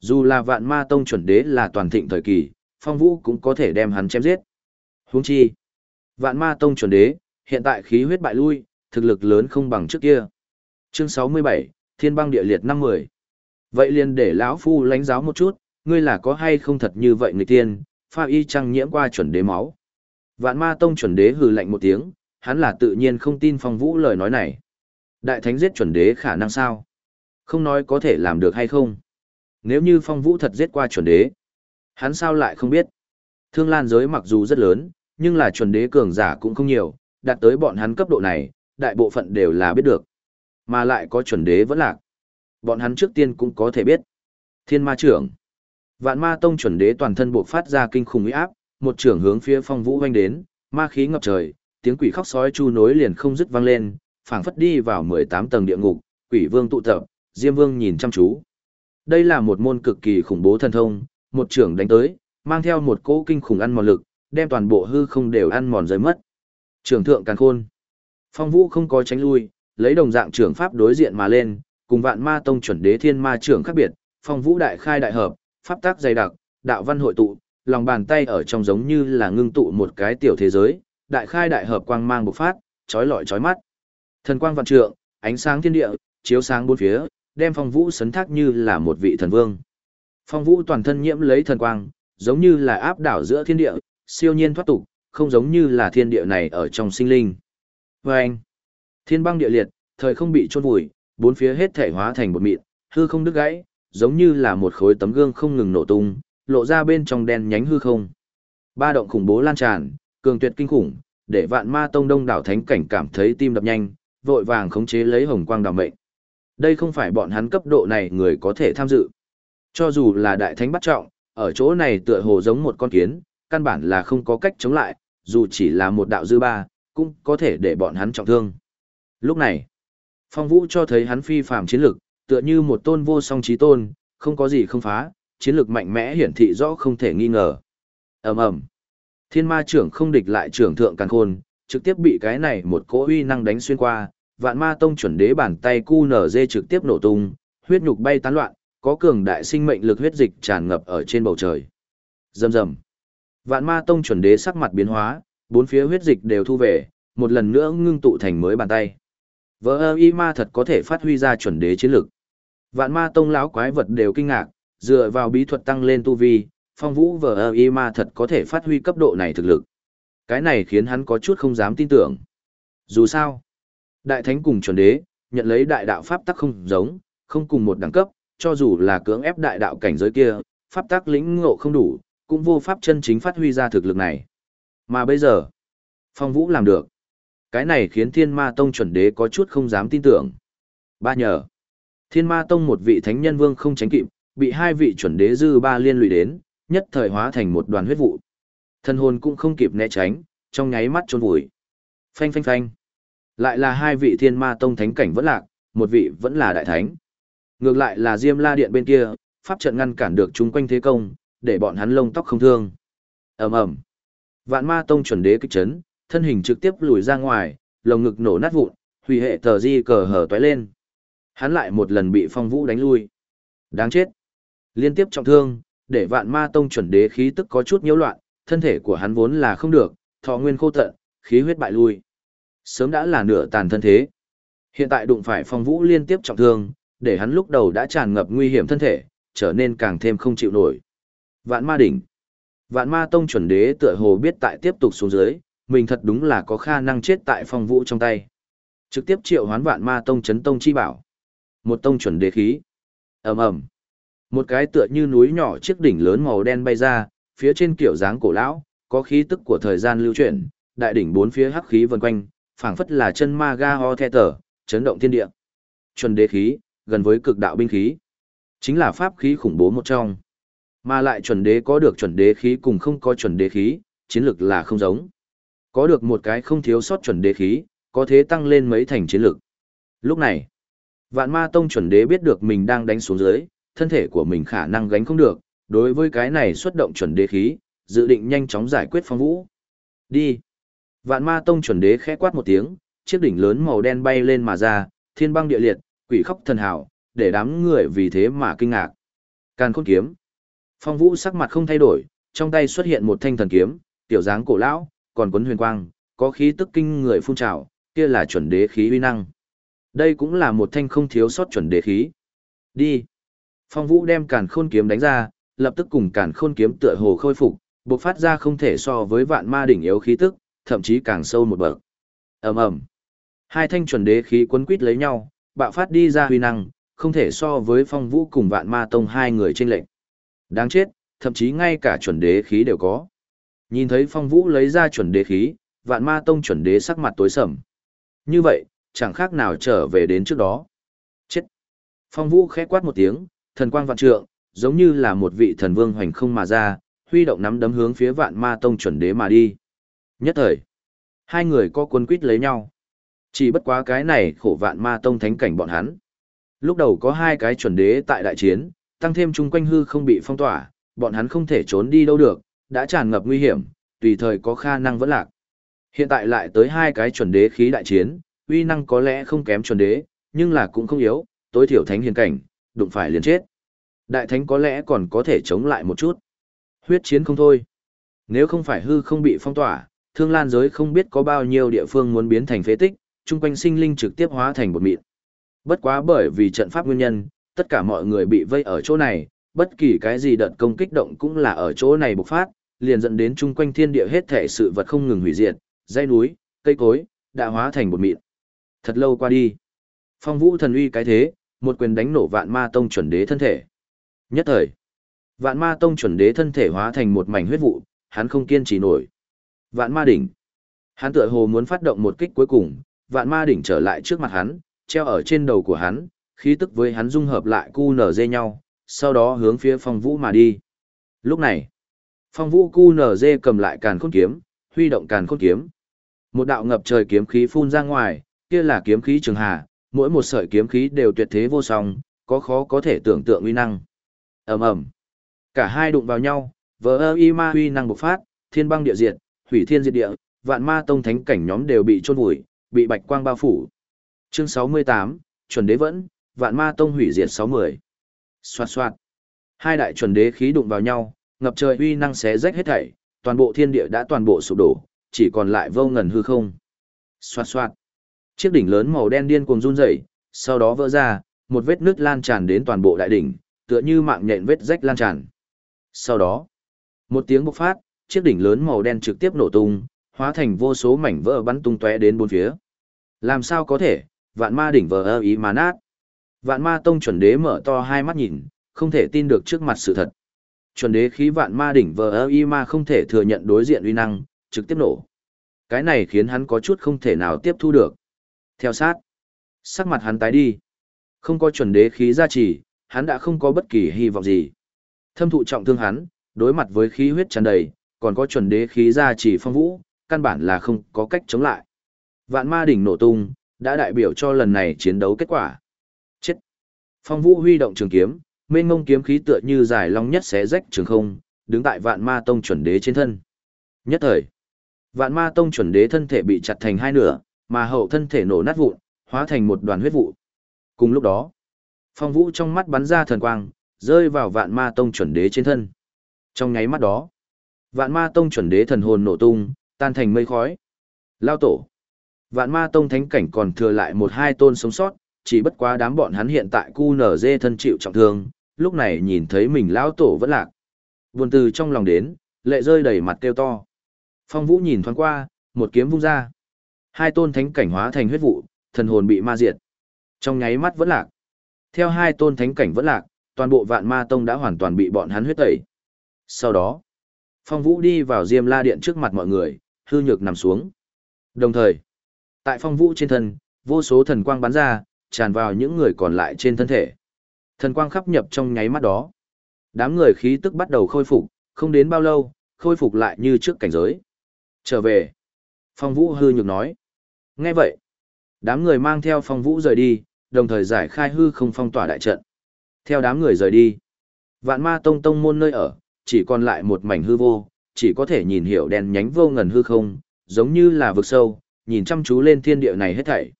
Speaker 1: Dù là vạn ma tông chuẩn đế là toàn thịnh thời kỳ, Phong Vũ cũng có thể đem hắn chém giết. Huống chi, vạn ma tông chuẩn đế, hiện tại khí huyết bại lui, thực lực lớn không bằng trước kia. Chương 67, Thiên băng địa liệt năm mười. Vậy liền để lão phu lãnh giáo một chút, ngươi là có hay không thật như vậy người tiên, pha y trăng nhiễm qua chuẩn đế máu. Vạn ma tông chuẩn đế hừ lạnh một tiếng, hắn là tự nhiên không tin phong vũ lời nói này. Đại thánh giết chuẩn đế khả năng sao? Không nói có thể làm được hay không. Nếu như phong vũ thật giết qua chuẩn đế, hắn sao lại không biết? Thương lan giới mặc dù rất lớn, nhưng là chuẩn đế cường giả cũng không nhiều, đạt tới bọn hắn cấp độ này, đại bộ phận đều là biết được. Mà lại có chuẩn đế vẫn lạc. Bọn hắn trước tiên cũng có thể biết. Thiên ma trưởng. Vạn ma tông chuẩn đế toàn thân buộc phát ra kinh khủng uy áp, một trưởng hướng phía phong vũ hoanh đến, ma khí ngập trời, tiếng quỷ khóc sói chu nối liền không dứt vang lên, phảng phất đi vào 18 tầng địa ngục, quỷ vương tụ tập, diêm vương nhìn chăm chú. Đây là một môn cực kỳ khủng bố thần thông, một trưởng đánh tới, mang theo một cỗ kinh khủng ăn mòn lực, đem toàn bộ hư không đều ăn mòn rơi mất. Trưởng thượng càn khôn. Phong vũ không có tránh lui, lấy đồng dạng trưởng pháp đối diện mà lên, cùng vạn ma tông chuẩn đế thiên ma trưởng khác biệt, phong vũ đại khai đại hợp, pháp tác dày đặc, đạo văn hội tụ, lòng bàn tay ở trong giống như là ngưng tụ một cái tiểu thế giới, đại khai đại hợp quang mang bộc phát, chói lọi chói mắt. Thần quang vạn trượng, ánh sáng thiên địa, chiếu sáng bốn phía, đem phong vũ sấn thác như là một vị thần vương. Phong vũ toàn thân nhiễm lấy thần quang, giống như là áp đảo giữa thiên địa, siêu nhiên thoát tục, không giống như là thiên địa này ở trong sinh linh. Và anh, thiên băng địa liệt, thời không bị chôn vùi, bốn phía hết thể hóa thành bột mịn, hư không đứt gãy, giống như là một khối tấm gương không ngừng nổ tung, lộ ra bên trong đen nhánh hư không. Ba động khủng bố lan tràn, cường tuyệt kinh khủng, để vạn ma tông đông đảo thánh cảnh cảm thấy tim đập nhanh, vội vàng khống chế lấy hồng quang đảm mệnh. Đây không phải bọn hắn cấp độ này người có thể tham dự. Cho dù là đại thánh bắt trọng, ở chỗ này tựa hồ giống một con kiến, căn bản là không có cách chống lại, dù chỉ là một đạo dư ba, cũng có thể để bọn hắn trọng thương. Lúc này, Phong Vũ cho thấy hắn phi phàm chiến lực, tựa như một tôn vô song trí tôn, không có gì không phá, chiến lược mạnh mẽ hiển thị rõ không thể nghi ngờ. ầm ầm, thiên ma trưởng không địch lại trưởng thượng càn khôn, trực tiếp bị cái này một cỗ uy năng đánh xuyên qua, vạn ma tông chuẩn đế bàn tay cu nở dê trực tiếp nổ tung, huyết nhục bay tán loạn, có cường đại sinh mệnh lực huyết dịch tràn ngập ở trên bầu trời. Rầm rầm. Vạn ma tông chuẩn đế sắc mặt biến hóa, bốn phía huyết dịch đều thu về, một lần nữa ngưng tụ thành mới bàn tay. Vỡ y ma thật có thể phát huy ra chuẩn đế chiến lực. Vạn ma tông lão quái vật đều kinh ngạc, dựa vào bí thuật tăng lên tu vi, phong vũ vờ y ma thật có thể phát huy cấp độ này thực lực. Cái này khiến hắn có chút không dám tin tưởng. Dù sao, đại thánh cùng chuẩn đế, nhận lấy đại đạo pháp tắc không giống, không cùng một đẳng cấp, cho dù là cưỡng ép đại đạo cảnh giới kia, pháp tắc lĩnh ngộ không đủ, cũng vô pháp chân chính phát huy ra thực lực này. Mà bây giờ, phong vũ làm được. Cái này khiến thiên ma tông chuẩn đế có chút không dám tin tưởng. Ba nhờ, thiên ma tông một vị thánh nhân vương không tránh kịp, bị hai vị chuẩn đế dư ba liên lụy đến, nhất thời hóa thành một đoàn huyết vụ. Thân hồn cũng không kịp né tránh, trong nháy mắt trôn vùi. Phanh phanh phanh. Lại là hai vị thiên ma tông thánh cảnh vẫn lạc, một vị vẫn là đại thánh. Ngược lại là Diêm La Điện bên kia, pháp trận ngăn cản được chúng quanh thế công, để bọn hắn lông tóc không thương. ầm ầm, Vạn Ma Tông chuẩn đế kích chấn, thân hình trực tiếp lùi ra ngoài, lồng ngực nổ nát vụn, hủy hệ tờ di cờ hở toái lên. Hắn lại một lần bị Phong Vũ đánh lui. Đáng chết. Liên tiếp trọng thương, để Vạn Ma Tông chuẩn đế khí tức có chút nhiễu loạn, thân thể của hắn vốn là không được, thọ nguyên khô tận, khí huyết bại lui. Sớm đã là nửa tàn thân thế. Hiện tại đụng phải Phong Vũ liên tiếp trọng thương, để hắn lúc đầu đã tràn ngập nguy hiểm thân thể, trở nên càng thêm không chịu nổi. Vạn ma đỉnh. Vạn ma tông chuẩn đế tựa hồ biết tại tiếp tục xuống dưới, mình thật đúng là có khả năng chết tại phong vũ trong tay. Trực tiếp triệu hoán vạn ma tông chấn tông chi bảo. Một tông chuẩn đế khí. ầm ầm Một cái tựa như núi nhỏ chiếc đỉnh lớn màu đen bay ra, phía trên kiểu dáng cổ lão, có khí tức của thời gian lưu chuyển, đại đỉnh bốn phía hắc khí vần quanh, phảng phất là chân ma ga ho the tở, chấn động thiên địa. Chuẩn đế khí, gần với cực đạo binh khí. Chính là pháp khí khủng bố một trong. Mà lại chuẩn đế có được chuẩn đế khí cùng không có chuẩn đế khí, chiến lực là không giống. Có được một cái không thiếu sót chuẩn đế khí, có thế tăng lên mấy thành chiến lực. Lúc này, vạn ma tông chuẩn đế biết được mình đang đánh xuống dưới, thân thể của mình khả năng gánh không được, đối với cái này xuất động chuẩn đế khí, dự định nhanh chóng giải quyết phong vũ. Đi! Vạn ma tông chuẩn đế khẽ quát một tiếng, chiếc đỉnh lớn màu đen bay lên mà ra, thiên băng địa liệt, quỷ khóc thần hào, để đám người vì thế mà kinh ngạc. Càn khôn kiếm. Phong Vũ sắc mặt không thay đổi, trong tay xuất hiện một thanh thần kiếm, tiểu dáng cổ lão, còn quấn huyền quang, có khí tức kinh người phun trào, kia là chuẩn đế khí uy năng. Đây cũng là một thanh không thiếu sót chuẩn đế khí. Đi. Phong Vũ đem Càn Khôn kiếm đánh ra, lập tức cùng Càn Khôn kiếm tựa hồ khôi phục, bộc phát ra không thể so với vạn ma đỉnh yếu khí tức, thậm chí càng sâu một bậc. Ầm ầm. Hai thanh chuẩn đế khí quấn quýt lấy nhau, bạo phát đi ra huy năng, không thể so với phong vũ cùng vạn ma tông hai người trên lệnh. Đáng chết, thậm chí ngay cả chuẩn đế khí đều có. Nhìn thấy phong vũ lấy ra chuẩn đế khí, vạn ma tông chuẩn đế sắc mặt tối sầm. Như vậy, chẳng khác nào trở về đến trước đó. Chết. Phong vũ khẽ quát một tiếng, thần quang vạn trượng, giống như là một vị thần vương hoành không mà ra, huy động nắm đấm hướng phía vạn ma tông chuẩn đế mà đi. Nhất thời, hai người có quân quýt lấy nhau. Chỉ bất quá cái này khổ vạn ma tông thánh cảnh bọn hắn. Lúc đầu có hai cái chuẩn đế tại đại chiến, tăng thêm chung quanh hư không bị phong tỏa, bọn hắn không thể trốn đi đâu được, đã tràn ngập nguy hiểm, tùy thời có khả năng vẫn lạc. Hiện tại lại tới hai cái chuẩn đế khí đại chiến, uy năng có lẽ không kém chuẩn đế, nhưng là cũng không yếu, tối thiểu thánh hiền cảnh, đụng phải liền chết. Đại thánh có lẽ còn có thể chống lại một chút. Huyết chiến không thôi. Nếu không phải hư không bị phong tỏa, thương lan giới không biết có bao nhiêu địa phương muốn biến thành phế tích, chung quanh sinh linh trực tiếp hóa thành bột mịn. Bất quá bởi vì trận pháp nguyên nhân, tất cả mọi người bị vây ở chỗ này, bất kỳ cái gì đợt công kích động cũng là ở chỗ này bộc phát, liền dẫn đến chung quanh thiên địa hết thể sự vật không ngừng hủy diệt, dãy núi, cây cối, đã hóa thành bột mịn. Thật lâu qua đi, phong vũ thần uy cái thế, một quyền đánh nổ vạn ma tông chuẩn đế thân thể. Nhất thời, vạn ma tông chuẩn đế thân thể hóa thành một mảnh huyết vụ, hắn không kiên trì nổi. Vạn ma đỉnh. Hắn tựa hồ muốn phát động một kích cuối cùng, vạn ma đỉnh trở lại trước mặt hắn, treo ở trên đầu của hắn, khí tức với hắn dung hợp lại cu nở dê nhau, sau đó hướng phía phong vũ mà đi. Lúc này, phong vũ cu nở dê cầm lại càn khôn kiếm, huy động càn khôn kiếm. Một đạo ngập trời kiếm khí phun ra ngoài, kia là kiếm khí trường hà, mỗi một sợi kiếm khí đều tuyệt thế vô song, có khó có thể tưởng tượng uy năng. ầm ầm, cả hai đụng vào nhau, vỡ ơ y ma uy năng bộc phát, thiên băng địa diệt, hủy thiên diệt địa, vạn ma tông thánh cảnh nhóm đều bị chôn vùi, bị bạch quang bao phủ. Chương 68, chuẩn đế vẫn, vạn ma tông hủy diệt 60. Xoạt xoạt. Hai đại chuẩn đế khí đụng vào nhau, ngập trời uy năng xé rách hết thảy, toàn bộ thiên địa đã toàn bộ sụp đổ, chỉ còn lại vô ngần hư không. Xoạt xoạt. Chiếc đỉnh lớn màu đen điên cuồng run rẩy, sau đó vỡ ra, một vết nứt lan tràn đến toàn bộ đại đỉnh, tựa như mạng nhện vết rách lan tràn. Sau đó, một tiếng bộc phát, chiếc đỉnh lớn màu đen trực tiếp nổ tung, hóa thành vô số mảnh vỡ bắn tung tóe đến bốn phía. Làm sao có thể, vạn ma đỉnh vờ ơ ý mà nát. Vạn ma tông chuẩn đế mở to hai mắt nhìn, không thể tin được trước mặt sự thật. Chuẩn đế khí vạn ma đỉnh vờ ơ ý mà không thể thừa nhận đối diện uy năng, trực tiếp nổ. Cái này khiến hắn có chút không thể nào tiếp thu được. Theo sát, sắc mặt hắn tái đi. Không có chuẩn đế khí gia trì, hắn đã không có bất kỳ hy vọng gì. Thâm thụ trọng thương hắn, đối mặt với khí huyết tràn đầy, còn có chuẩn đế khí ra chỉ phong vũ, căn bản là không có cách chống lại. Vạn ma đỉnh nổ tung, đã đại biểu cho lần này chiến đấu kết quả. Chết! Phong vũ huy động trường kiếm, mênh ngông kiếm khí tựa như dài long nhất xé rách trường không, đứng tại vạn ma tông chuẩn đế trên thân. Nhất thời, vạn ma tông chuẩn đế thân thể bị chặt thành hai nửa, mà hậu thân thể nổ nát vụn, hóa thành một đoàn huyết vụ. Cùng lúc đó, phong vũ trong mắt bắn ra thần quang, rơi vào vạn ma tông chuẩn đế trên thân. Trong nháy mắt đó, vạn ma tông chuẩn đế thần hồn nổ tung, tan thành mây khói. Lao tổ. Vạn ma tông thánh cảnh còn thừa lại một hai tôn sống sót, chỉ bất quá đám bọn hắn hiện tại cu nở dê thân chịu trọng thương, lúc này nhìn thấy mình lão tổ vẫn lạc. Buồn từ trong lòng đến, lệ rơi đầy mặt kêu to. Phong Vũ nhìn thoáng qua, một kiếm vung ra. Hai tôn thánh cảnh hóa thành huyết vụ, thần hồn bị ma diệt. Trong nháy mắt vẫn lạc. Theo hai tôn thánh cảnh vẫn lạc, toàn bộ vạn ma tông đã hoàn toàn bị bọn hắn huyết tẩy. Sau đó, Phong Vũ đi vào Diêm La Điện trước mặt mọi người, hư nhược nằm xuống. Đồng thời, tại Phong Vũ trên thân, vô số thần quang bắn ra, tràn vào những người còn lại trên thân thể. Thần quang khắp nhập trong nháy mắt đó. Đám người khí tức bắt đầu khôi phục, không đến bao lâu, khôi phục lại như trước cảnh giới. Trở về. Phong Vũ hư nhược nói. Nghe vậy. Đám người mang theo Phong Vũ rời đi, đồng thời giải khai hư không phong tỏa đại trận. Theo đám người rời đi. Vạn ma tông tông môn nơi ở, chỉ còn lại một mảnh hư vô, chỉ có thể nhìn hiểu đèn nhánh vô ngần hư không, giống như là vực sâu, nhìn chăm chú lên thiên địa này hết thảy.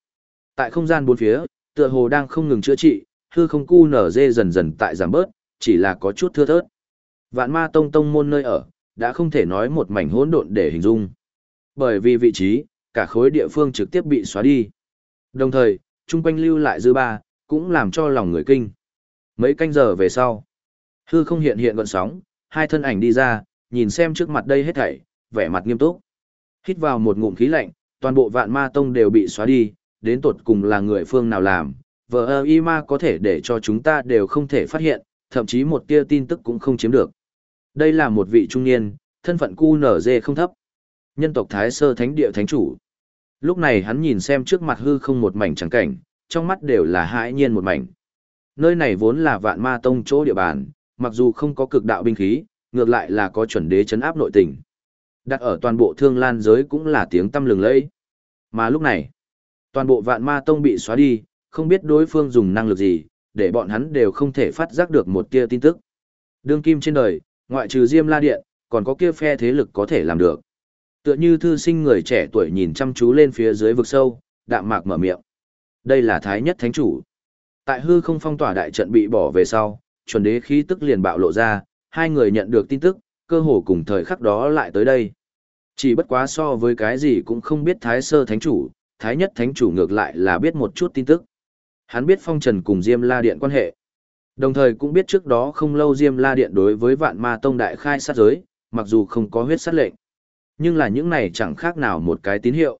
Speaker 1: Tại không gian bốn phía, tựa hồ đang không ngừng chữa trị, hư không cu nở dê dần dần tại giảm bớt, chỉ là có chút thưa thớt. Vạn ma tông tông môn nơi ở, đã không thể nói một mảnh hỗn độn để hình dung. Bởi vì vị trí, cả khối địa phương trực tiếp bị xóa đi. Đồng thời, chung quanh lưu lại dư ba, cũng làm cho lòng người kinh. Mấy canh giờ về sau, hư không hiện hiện gọn sóng, hai thân ảnh đi ra, nhìn xem trước mặt đây hết thảy, vẻ mặt nghiêm túc. Hít vào một ngụm khí lạnh, toàn bộ vạn ma tông đều bị xóa đi, đến tột cùng là người phương nào làm, vợ ơ y ma có thể để cho chúng ta đều không thể phát hiện, thậm chí một tia tin tức cũng không chiếm được. Đây là một vị trung niên, thân phận cu nở dê không thấp. Nhân tộc Thái Sơ Thánh Địa Thánh Chủ. Lúc này hắn nhìn xem trước mặt hư không một mảnh trắng cảnh, trong mắt đều là hãi nhiên một mảnh. Nơi này vốn là vạn ma tông chỗ địa bàn, mặc dù không có cực đạo binh khí, ngược lại là có chuẩn đế chấn áp nội tình. Đặt ở toàn bộ thương lan giới cũng là tiếng tâm lừng lẫy. Mà lúc này, toàn bộ vạn ma tông bị xóa đi, không biết đối phương dùng năng lực gì, để bọn hắn đều không thể phát giác được một tia tin tức. Đương kim trên đời, ngoại trừ Diêm La Điện, còn có kia phe thế lực có thể làm được. Tựa như thư sinh người trẻ tuổi nhìn chăm chú lên phía dưới vực sâu, đạm mạc mở miệng. Đây là Thái Nhất Thánh Chủ. Tại hư không phong tỏa đại trận bị bỏ về sau, chuẩn đế khí tức liền bạo lộ ra, hai người nhận được tin tức, cơ hồ cùng thời khắc đó lại tới đây. Chỉ bất quá so với cái gì cũng không biết Thái Sơ Thánh Chủ, Thái Nhất Thánh Chủ ngược lại là biết một chút tin tức. Hắn biết Phong Trần cùng Diêm La Điện quan hệ. Đồng thời cũng biết trước đó không lâu Diêm La Điện đối với vạn ma tông đại khai sát giới, mặc dù không có huyết sát lệnh. Nhưng là những này chẳng khác nào một cái tín hiệu.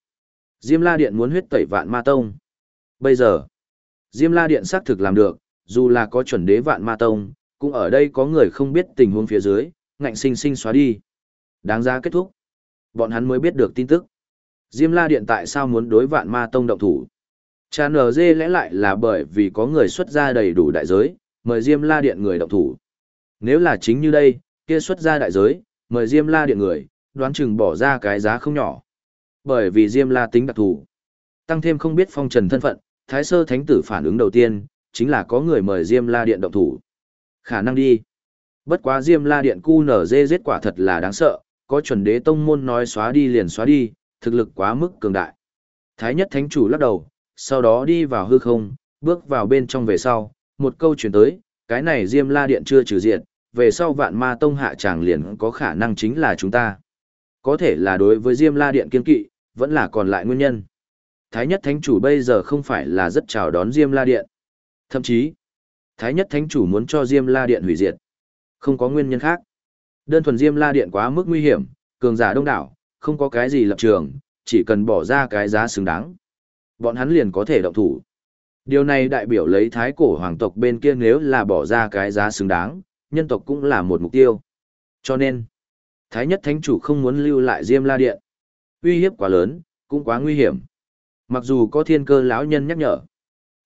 Speaker 1: Diêm La Điện muốn huyết tẩy vạn ma tông. Bây giờ, Diêm La Điện xác thực làm được, dù là có chuẩn đế vạn ma tông, cũng ở đây có người không biết tình huống phía dưới, ngạnh sinh sinh xóa đi. Đáng ra kết thúc. Bọn hắn mới biết được tin tức. Diêm La Điện tại sao muốn đối vạn ma tông động thủ? Cha NG lẽ lại là bởi vì có người xuất ra đầy đủ đại giới, mời Diêm La Điện người động thủ. Nếu là chính như đây, kia xuất ra đại giới, mời Diêm La Điện người, đoán chừng bỏ ra cái giá không nhỏ. Bởi vì Diêm La tính đặc thù. Tăng thêm không biết phong trần thân phận, Thái Sơ Thánh Tử phản ứng đầu tiên, chính là có người mời Diêm La Điện động thủ. Khả năng đi. Bất quá Diêm La Điện cu nở dê giết quả thật là đáng sợ, có chuẩn đế tông môn nói xóa đi liền xóa đi, thực lực quá mức cường đại. Thái nhất thánh chủ lắc đầu, sau đó đi vào hư không, bước vào bên trong về sau, một câu chuyển tới, cái này Diêm La Điện chưa trừ diện, về sau vạn ma tông hạ tràng liền có khả năng chính là chúng ta. Có thể là đối với Diêm La Điện kiên kỵ, vẫn là còn lại nguyên nhân. Thái nhất thánh chủ bây giờ không phải là rất chào đón Diêm La Điện. Thậm chí, Thái nhất thánh chủ muốn cho Diêm La Điện hủy diệt. Không có nguyên nhân khác. Đơn thuần Diêm La Điện quá mức nguy hiểm, cường giả đông đảo, không có cái gì lập trường, chỉ cần bỏ ra cái giá xứng đáng. Bọn hắn liền có thể động thủ. Điều này đại biểu lấy thái cổ hoàng tộc bên kia nếu là bỏ ra cái giá xứng đáng, nhân tộc cũng là một mục tiêu. Cho nên, thái nhất thánh chủ không muốn lưu lại Diêm La Điện. Uy hiếp quá lớn, cũng quá nguy hiểm. Mặc dù có thiên cơ lão nhân nhắc nhở,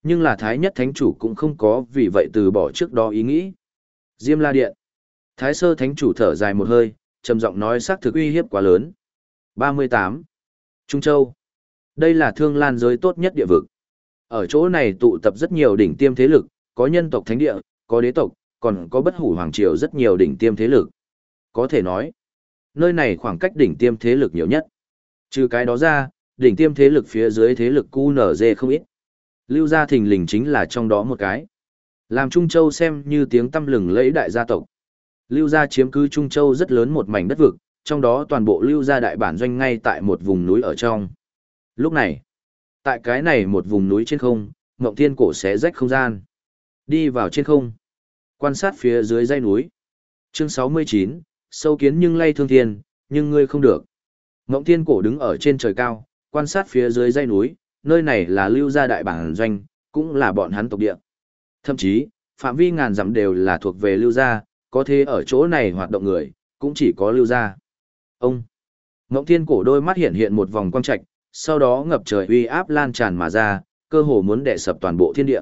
Speaker 1: nhưng là Thái nhất thánh chủ cũng không có vì vậy từ bỏ trước đó ý nghĩ. Diêm la điện. Thái sơ thánh chủ thở dài một hơi, trầm giọng nói xác thực uy hiếp quá lớn. 38. Trung Châu. Đây là thương lan giới tốt nhất địa vực. Ở chỗ này tụ tập rất nhiều đỉnh tiêm thế lực, có nhân tộc thánh địa, có đế tộc, còn có bất hủ hoàng triều rất nhiều đỉnh tiêm thế lực. Có thể nói, nơi này khoảng cách đỉnh tiêm thế lực nhiều nhất. Trừ cái đó ra, đỉnh tiêm thế lực phía dưới thế lực QNZ không ít. Lưu gia thình lình chính là trong đó một cái. Làm Trung Châu xem như tiếng tâm lừng lẫy đại gia tộc. Lưu gia chiếm cứ Trung Châu rất lớn một mảnh đất vực, trong đó toàn bộ Lưu gia đại bản doanh ngay tại một vùng núi ở trong. Lúc này, tại cái này một vùng núi trên không, Ngộng Thiên cổ xé rách không gian. Đi vào trên không, quan sát phía dưới dãy núi. Chương 69, sâu kiến nhưng lay thương thiên, nhưng ngươi không được. Ngộng Thiên cổ đứng ở trên trời cao, quan sát phía dưới dãy núi, nơi này là Lưu gia đại bản doanh, cũng là bọn hắn tộc địa. Thậm chí, phạm vi ngàn dặm đều là thuộc về Lưu gia, có thế ở chỗ này hoạt động người, cũng chỉ có Lưu gia. Ông Ngộng Thiên cổ đôi mắt hiện hiện một vòng quang trạch, sau đó ngập trời uy áp lan tràn mà ra, cơ hồ muốn đè sập toàn bộ thiên địa.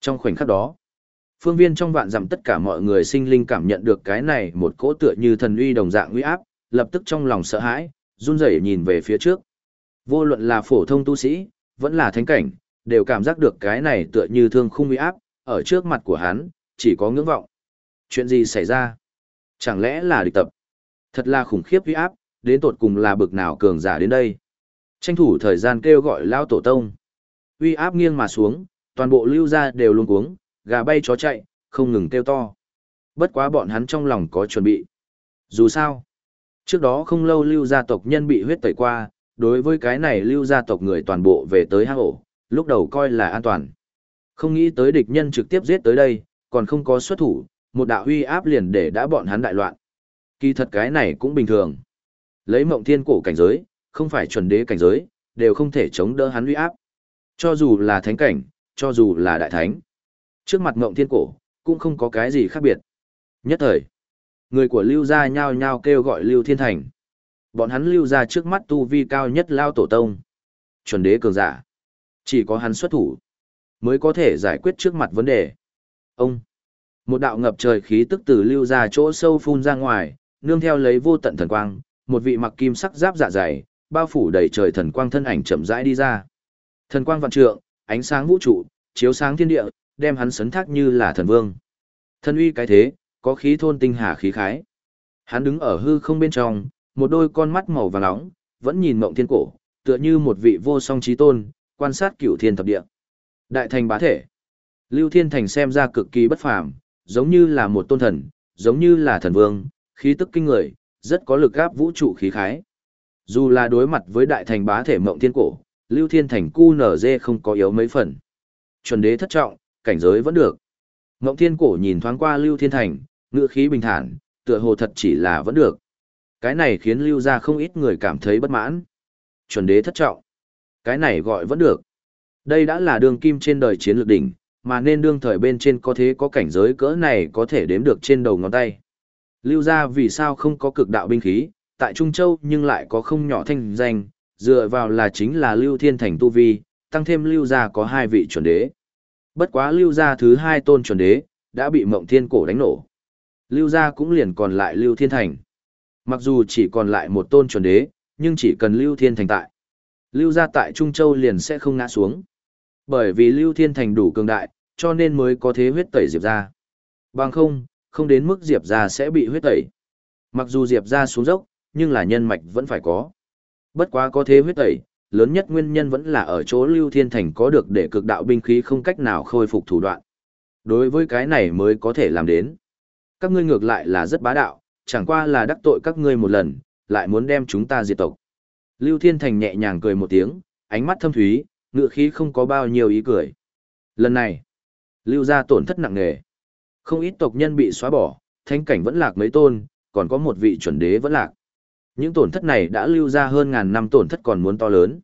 Speaker 1: Trong khoảnh khắc đó, phương viên trong vạn dặm tất cả mọi người sinh linh cảm nhận được cái này một cỗ tựa như thần uy đồng dạng uy áp, lập tức trong lòng sợ hãi, run rẩy nhìn về phía trước. Vô luận là phổ thông tu sĩ, vẫn là thánh cảnh, đều cảm giác được cái này tựa như thương khung uy áp, ở trước mặt của hắn, chỉ có ngưỡng vọng. Chuyện gì xảy ra? Chẳng lẽ là địch tập? Thật là khủng khiếp uy áp, đến tột cùng là bực nào cường giả đến đây? Tranh thủ thời gian kêu gọi lao tổ tông. Uy áp nghiêng mà xuống, toàn bộ lưu ra đều luôn cuống, gà bay chó chạy, không ngừng kêu to. Bất quá bọn hắn trong lòng có chuẩn bị. Dù sao, trước đó không lâu lưu gia tộc nhân bị huyết tẩy qua, đối với cái này lưu gia tộc người toàn bộ về tới hang ổ, lúc đầu coi là an toàn. Không nghĩ tới địch nhân trực tiếp giết tới đây, còn không có xuất thủ, một đạo huy áp liền để đã bọn hắn đại loạn. Kỳ thật cái này cũng bình thường. Lấy mộng thiên cổ cảnh giới, không phải chuẩn đế cảnh giới, đều không thể chống đỡ hắn huy áp. Cho dù là thánh cảnh, cho dù là đại thánh. Trước mặt Mộng thiên cổ, cũng không có cái gì khác biệt. Nhất thời, người của Lưu gia nhao nhao kêu gọi Lưu Thiên Thành. Bọn hắn Lưu ra trước mắt tu vi cao nhất lao tổ tông. Chuẩn đế cường giả. Chỉ có hắn xuất thủ, mới có thể giải quyết trước mặt vấn đề. Ông, một đạo ngập trời khí tức từ Lưu ra chỗ sâu phun ra ngoài, nương theo lấy vô tận thần quang, một vị mặc kim sắc giáp dạ dày, bao phủ đầy trời thần quang thân ảnh chậm rãi đi ra. Thần quang vạn trượng, ánh sáng vũ trụ, chiếu sáng thiên địa, đem hắn sấn thác như là thần vương. Thân uy cái thế, có khí thôn tinh hà khí khái. Hắn đứng ở hư không bên trong, một đôi con mắt màu vàng nóng, vẫn nhìn mộng thiên cổ, tựa như một vị vô song trí tôn, quan sát cửu thiên thập địa. Đại thành bá thể. Lưu Thiên Thành xem ra cực kỳ bất phàm, giống như là một tôn thần, giống như là thần vương, khí tức kinh người, rất có lực gáp vũ trụ khí khái. Dù là đối mặt với đại thành bá thể mộng thiên cổ, Lưu Thiên Thành cu nở dê không có yếu mấy phần. Chuẩn đế thất trọng, cảnh giới vẫn được. Mộng thiên cổ nhìn thoáng qua Lưu Thiên Thành, ngựa khí bình thản, tựa hồ thật chỉ là vẫn được. Cái này khiến Lưu ra không ít người cảm thấy bất mãn. Chuẩn đế thất trọng. Cái này gọi vẫn được. Đây đã là đường kim trên đời chiến lược đỉnh, mà nên đương thời bên trên có thế có cảnh giới cỡ này có thể đếm được trên đầu ngón tay. Lưu ra vì sao không có cực đạo binh khí, tại Trung Châu nhưng lại có không nhỏ thanh danh, dựa vào là chính là Lưu Thiên Thành Tu Vi, tăng thêm Lưu gia có hai vị chuẩn đế. Bất quá Lưu gia thứ hai tôn chuẩn đế, đã bị Mộng Thiên Cổ đánh nổ. Lưu gia cũng liền còn lại Lưu Thiên Thành. Mặc dù chỉ còn lại một tôn chuẩn đế, nhưng chỉ cần Lưu Thiên Thành tại. Lưu gia tại Trung Châu liền sẽ không ngã xuống. Bởi vì Lưu Thiên Thành đủ cường đại, cho nên mới có thế huyết tẩy Diệp gia. Bằng không, không đến mức Diệp gia sẽ bị huyết tẩy. Mặc dù Diệp gia xuống dốc, nhưng là nhân mạch vẫn phải có. Bất quá có thế huyết tẩy, lớn nhất nguyên nhân vẫn là ở chỗ Lưu Thiên Thành có được để cực đạo binh khí không cách nào khôi phục thủ đoạn. Đối với cái này mới có thể làm đến. Các ngươi ngược lại là rất bá đạo, chẳng qua là đắc tội các ngươi một lần, lại muốn đem chúng ta diệt tộc. Lưu Thiên Thành nhẹ nhàng cười một tiếng, ánh mắt thâm thúy, ngựa khí không có bao nhiêu ý cười. Lần này, Lưu gia tổn thất nặng nề. Không ít tộc nhân bị xóa bỏ, thánh cảnh vẫn lạc mấy tôn, còn có một vị chuẩn đế vẫn lạc. Những tổn thất này đã lưu ra hơn ngàn năm tổn thất còn muốn to lớn.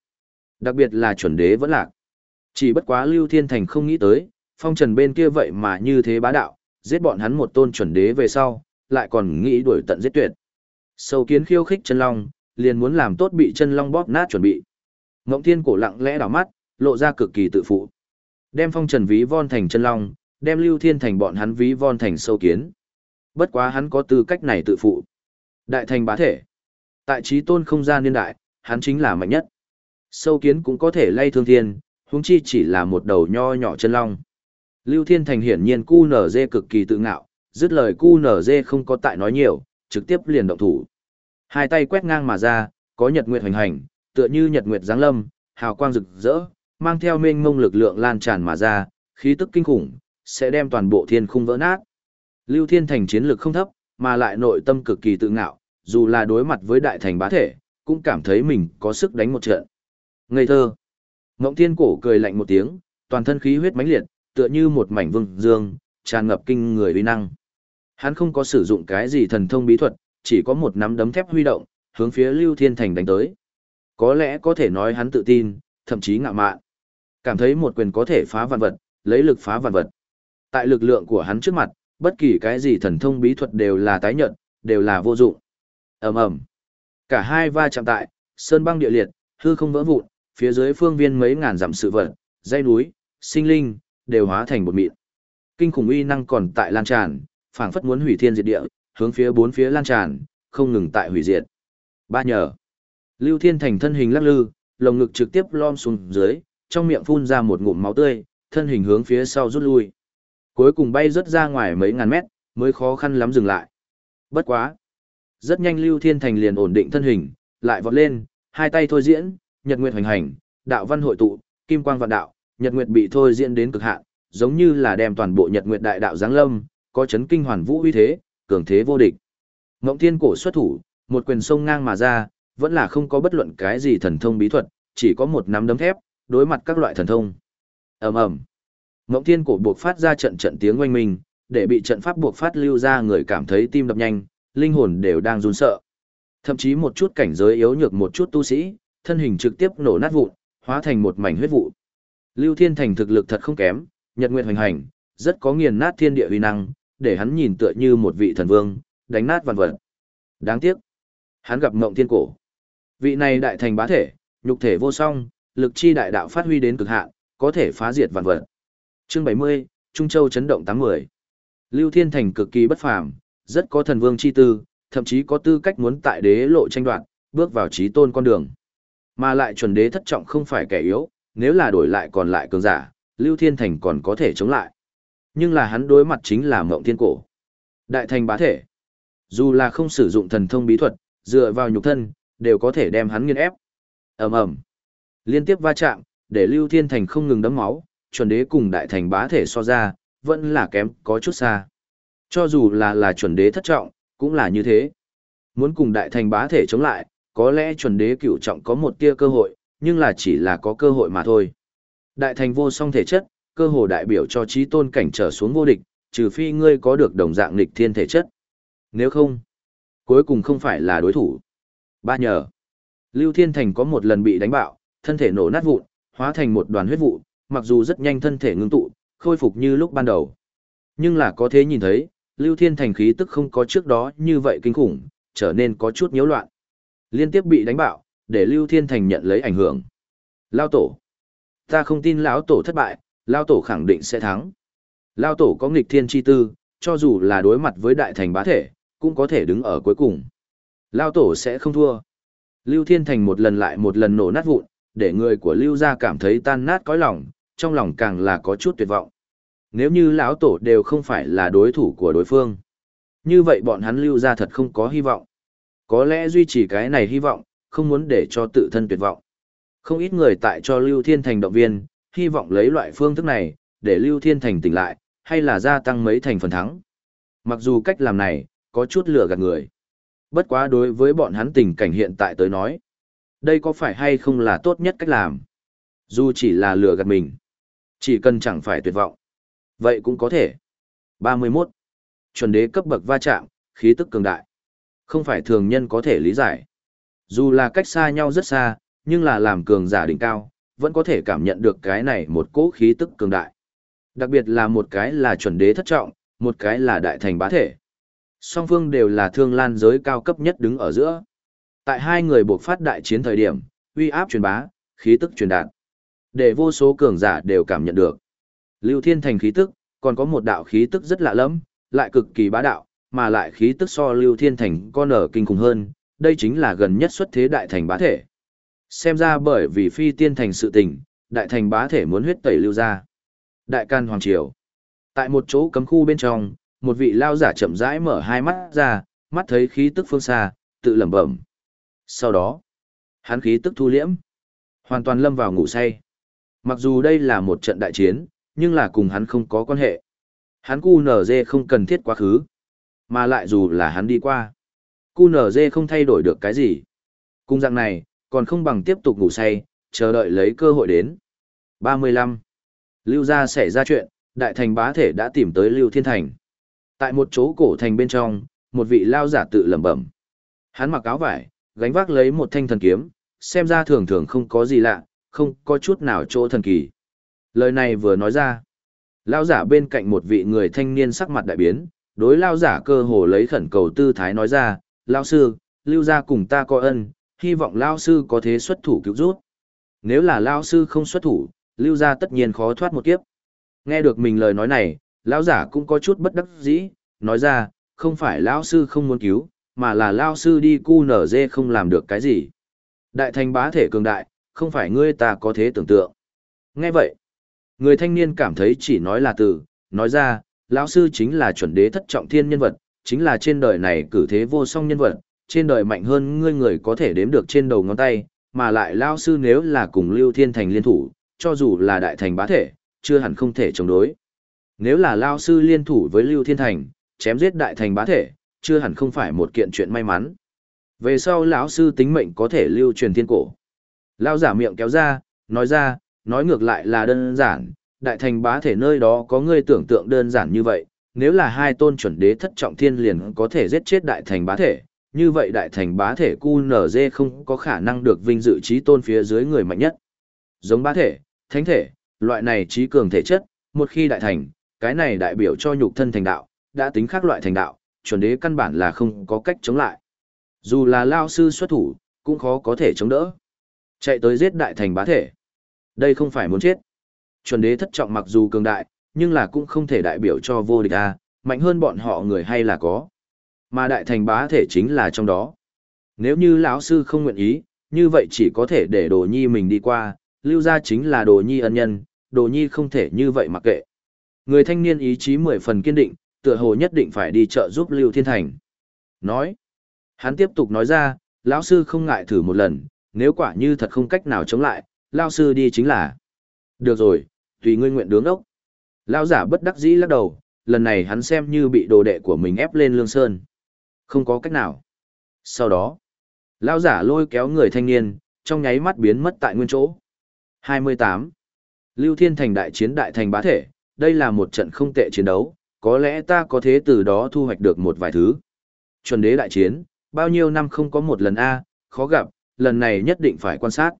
Speaker 1: Đặc biệt là chuẩn đế vẫn lạc. Chỉ bất quá Lưu Thiên Thành không nghĩ tới, phong trần bên kia vậy mà như thế bá đạo, giết bọn hắn một tôn chuẩn đế về sau, lại còn nghĩ đuổi tận giết tuyệt. Sâu kiến khiêu khích chân long, liền muốn làm tốt bị chân long bóp nát chuẩn bị. Ngộng Thiên cổ lặng lẽ đảo mắt, lộ ra cực kỳ tự phụ. Đem phong trần ví von thành chân long, đem lưu thiên thành bọn hắn ví von thành sâu kiến. Bất quá hắn có tư cách này tự phụ. Đại thành bá thể. Tại trí tôn không gian niên đại, hắn chính là mạnh nhất. Sâu kiến cũng có thể lay thương thiên, huống chi chỉ là một đầu nho nhỏ chân long. Lưu Thiên Thành hiển nhiên cu nở dê cực kỳ tự ngạo, dứt lời cu nở dê không có tại nói nhiều, trực tiếp liền động thủ. Hai tay quét ngang mà ra, có nhật nguyệt hoành hành, tựa như nhật nguyệt giáng lâm, hào quang rực rỡ, mang theo mênh mông lực lượng lan tràn mà ra, khí tức kinh khủng, sẽ đem toàn bộ thiên khung vỡ nát. Lưu Thiên Thành chiến lực không thấp, mà lại nội tâm cực kỳ tự ngạo, dù là đối mặt với đại thành bá thể, cũng cảm thấy mình có sức đánh một trận. Ngây thơ. Ngộng Thiên Cổ cười lạnh một tiếng, toàn thân khí huyết mãnh liệt, tựa như một mảnh vương dương, tràn ngập kinh người uy năng. Hắn không có sử dụng cái gì thần thông bí thuật, chỉ có một nắm đấm thép huy động, hướng phía Lưu Thiên Thành đánh tới. Có lẽ có thể nói hắn tự tin, thậm chí ngạo mạn. Cảm thấy một quyền có thể phá vạn vật, lấy lực phá vạn vật. Tại lực lượng của hắn trước mặt, bất kỳ cái gì thần thông bí thuật đều là tái nhận, đều là vô dụng. Ầm ầm. Cả hai va chạm tại, sơn băng địa liệt, hư không vỡ vụn, phía dưới phương viên mấy ngàn dặm sự vật, dãy núi, sinh linh, đều hóa thành một mịn. Kinh khủng uy năng còn tại lan tràn, phảng phất muốn hủy thiên diệt địa, hướng phía bốn phía lan tràn, không ngừng tại hủy diệt. Ba nhờ. Lưu Thiên Thành thân hình lắc lư, lồng ngực trực tiếp lom xuống dưới, trong miệng phun ra một ngụm máu tươi, thân hình hướng phía sau rút lui. Cuối cùng bay rất ra ngoài mấy ngàn mét, mới khó khăn lắm dừng lại. Bất quá. Rất nhanh Lưu Thiên Thành liền ổn định thân hình, lại vọt lên, hai tay thôi diễn, nhật nguyệt hoành hành, đạo văn hội tụ, kim quang vạn đạo, nhật nguyệt bị thôi diễn đến cực hạn, giống như là đem toàn bộ nhật nguyệt đại đạo giáng lâm, có chấn kinh hoàn vũ uy thế, cường thế vô địch. Ngộng Thiên cổ xuất thủ, một quyền sông ngang mà ra, vẫn là không có bất luận cái gì thần thông bí thuật, chỉ có một nắm đấm thép, đối mặt các loại thần thông. Ầm ầm. Ngộng Thiên cổ buộc phát ra trận trận tiếng oanh minh, để bị trận pháp buộc phát lưu ra người cảm thấy tim đập nhanh, linh hồn đều đang run sợ. Thậm chí một chút cảnh giới yếu nhược một chút tu sĩ, thân hình trực tiếp nổ nát vụn, hóa thành một mảnh huyết vụ. Lưu Thiên Thành thực lực thật không kém, nhật nguyệt hoành hành, rất có nghiền nát thiên địa uy năng, để hắn nhìn tựa như một vị thần vương, đánh nát vạn vật. Đáng tiếc, hắn gặp Ngộng Thiên Cổ. Vị này đại thành bá thể, nhục thể vô song, lực chi đại đạo phát huy đến cực hạn, có thể phá diệt vạn vật. Chương 70, Trung Châu chấn động 80. Lưu Thiên Thành cực kỳ bất phàm, rất có thần vương chi tư, thậm chí có tư cách muốn tại đế lộ tranh đoạt, bước vào trí tôn con đường. Mà lại chuẩn đế thất trọng không phải kẻ yếu, nếu là đổi lại còn lại cường giả, Lưu Thiên Thành còn có thể chống lại. Nhưng là hắn đối mặt chính là Mộng Thiên Cổ. Đại thành bá thể. Dù là không sử dụng thần thông bí thuật, dựa vào nhục thân, đều có thể đem hắn nghiền ép. ầm ầm Liên tiếp va chạm, để Lưu Thiên Thành không ngừng đấm máu, chuẩn đế cùng đại thành bá thể so ra, vẫn là kém có chút xa. Cho dù là là chuẩn đế thất trọng, cũng là như thế. Muốn cùng đại thành bá thể chống lại, có lẽ chuẩn đế cửu trọng có một tia cơ hội, nhưng là chỉ là có cơ hội mà thôi. Đại thành vô song thể chất, cơ hồ đại biểu cho trí tôn cảnh trở xuống vô địch, trừ phi ngươi có được đồng dạng nghịch thiên thể chất. Nếu không, cuối cùng không phải là đối thủ. Ba nhờ, Lưu Thiên Thành có một lần bị đánh bạo, thân thể nổ nát vụn, hóa thành một đoàn huyết vụ, mặc dù rất nhanh thân thể ngưng tụ, khôi phục như lúc ban đầu. Nhưng là có thế nhìn thấy, Lưu Thiên Thành khí tức không có trước đó như vậy kinh khủng, trở nên có chút nhiễu loạn. Liên tiếp bị đánh bạo, để Lưu Thiên Thành nhận lấy ảnh hưởng. Lao tổ. Ta không tin lão tổ thất bại, Lao tổ khẳng định sẽ thắng. Lao tổ có nghịch thiên chi tư, cho dù là đối mặt với đại thành bá thể, cũng có thể đứng ở cuối cùng. Lao tổ sẽ không thua. Lưu Thiên Thành một lần lại một lần nổ nát vụn, để người của Lưu gia cảm thấy tan nát cõi lòng, trong lòng càng là có chút tuyệt vọng. Nếu như lão tổ đều không phải là đối thủ của đối phương, như vậy bọn hắn Lưu gia thật không có hy vọng. Có lẽ duy trì cái này hy vọng, không muốn để cho tự thân tuyệt vọng. Không ít người tại cho Lưu Thiên Thành động viên, hy vọng lấy loại phương thức này, để Lưu Thiên Thành tỉnh lại, hay là gia tăng mấy thành phần thắng. Mặc dù cách làm này, có chút lừa gạt người. Bất quá đối với bọn hắn tình cảnh hiện tại tới nói. Đây có phải hay không là tốt nhất cách làm? Dù chỉ là lừa gạt mình. Chỉ cần chẳng phải tuyệt vọng. Vậy cũng có thể. 31. Chuẩn đế cấp bậc va chạm, khí tức cường đại. Không phải thường nhân có thể lý giải. Dù là cách xa nhau rất xa, nhưng là làm cường giả đỉnh cao, vẫn có thể cảm nhận được cái này một cỗ khí tức cường đại. Đặc biệt là một cái là chuẩn đế thất trọng, một cái là đại thành bá thể. Song phương đều là thương lan giới cao cấp nhất đứng ở giữa. Tại hai người buộc phát đại chiến thời điểm, uy áp truyền bá, khí tức truyền đạt. Để vô số cường giả đều cảm nhận được. Lưu Thiên Thành khí tức, còn có một đạo khí tức rất lạ lẫm, lại cực kỳ bá đạo, mà lại khí tức so Lưu Thiên Thành con ở kinh khủng hơn, đây chính là gần nhất xuất thế đại thành bá thể. Xem ra bởi vì phi tiên thành sự tình, đại thành bá thể muốn huyết tẩy lưu ra. Đại can hoàng triều. Tại một chỗ cấm khu bên trong, một vị lao giả chậm rãi mở hai mắt ra, mắt thấy khí tức phương xa, tự lẩm bẩm. Sau đó, hắn khí tức thu liễm, hoàn toàn lâm vào ngủ say. Mặc dù đây là một trận đại chiến, nhưng là cùng hắn không có quan hệ. Hắn cu nở không cần thiết quá khứ, mà lại dù là hắn đi qua. Cu nở không thay đổi được cái gì. Cung dạng này, còn không bằng tiếp tục ngủ say, chờ đợi lấy cơ hội đến. 35. Lưu gia xảy ra chuyện, đại thành bá thể đã tìm tới Lưu Thiên Thành. Tại một chỗ cổ thành bên trong, một vị lao giả tự lẩm bẩm. Hắn mặc áo vải, gánh vác lấy một thanh thần kiếm, xem ra thường thường không có gì lạ, không có chút nào chỗ thần kỳ. Lời này vừa nói ra, lao giả bên cạnh một vị người thanh niên sắc mặt đại biến, đối lao giả cơ hồ lấy khẩn cầu tư thái nói ra, lao sư, lưu gia cùng ta có ân, hy vọng lao sư có thế xuất thủ cứu rút. Nếu là lao sư không xuất thủ, lưu gia tất nhiên khó thoát một kiếp. Nghe được mình lời nói này, lão giả cũng có chút bất đắc dĩ, nói ra, không phải lão sư không muốn cứu, mà là lão sư đi cu nở dê không làm được cái gì. Đại thành bá thể cường đại, không phải ngươi ta có thế tưởng tượng. Nghe vậy, người thanh niên cảm thấy chỉ nói là từ, nói ra, lão sư chính là chuẩn đế thất trọng thiên nhân vật, chính là trên đời này cử thế vô song nhân vật, trên đời mạnh hơn ngươi người có thể đếm được trên đầu ngón tay, mà lại lão sư nếu là cùng Lưu Thiên Thành liên thủ, cho dù là đại thành bá thể, chưa hẳn không thể chống đối. Nếu là lão sư liên thủ với Lưu Thiên Thành, chém giết đại thành bá thể, chưa hẳn không phải một kiện chuyện may mắn. Về sau lão sư tính mệnh có thể lưu truyền thiên cổ. Lão giả miệng kéo ra, nói ra, nói ngược lại là đơn giản, đại thành bá thể nơi đó có ngươi tưởng tượng đơn giản như vậy, nếu là hai tôn chuẩn đế thất trọng thiên liền có thể giết chết đại thành bá thể, như vậy đại thành bá thể QNZ không có khả năng được vinh dự trí tôn phía dưới người mạnh nhất. Giống bá thể, thánh thể, loại này trí cường thể chất, một khi đại thành, cái này đại biểu cho nhục thân thành đạo, đã tính khác loại thành đạo, chuẩn đế căn bản là không có cách chống lại. Dù là lao sư xuất thủ, cũng khó có thể chống đỡ. Chạy tới giết đại thành bá thể. Đây không phải muốn chết. Chuẩn đế thất trọng mặc dù cường đại, nhưng là cũng không thể đại biểu cho vô địch a, mạnh hơn bọn họ người hay là có. Mà đại thành bá thể chính là trong đó. Nếu như lão sư không nguyện ý, như vậy chỉ có thể để đồ nhi mình đi qua, lưu ra chính là đồ nhi ân nhân, đồ nhi không thể như vậy mặc kệ. Người thanh niên ý chí mười phần kiên định, tựa hồ nhất định phải đi chợ giúp Lưu Thiên Thành. Nói, hắn tiếp tục nói ra, lão sư không ngại thử một lần, nếu quả như thật không cách nào chống lại, lão sư đi chính là. Được rồi, tùy ngươi nguyện đứng ốc. Lão giả bất đắc dĩ lắc đầu, lần này hắn xem như bị đồ đệ của mình ép lên lương sơn. Không có cách nào. Sau đó, lão giả lôi kéo người thanh niên, trong nháy mắt biến mất tại nguyên chỗ. 28. Lưu Thiên Thành đại chiến đại thành bá thể, đây là một trận không tệ chiến đấu, có lẽ ta có thế từ đó thu hoạch được một vài thứ. Chuẩn đế đại chiến, bao nhiêu năm không có một lần A, khó gặp, lần này nhất định phải quan sát.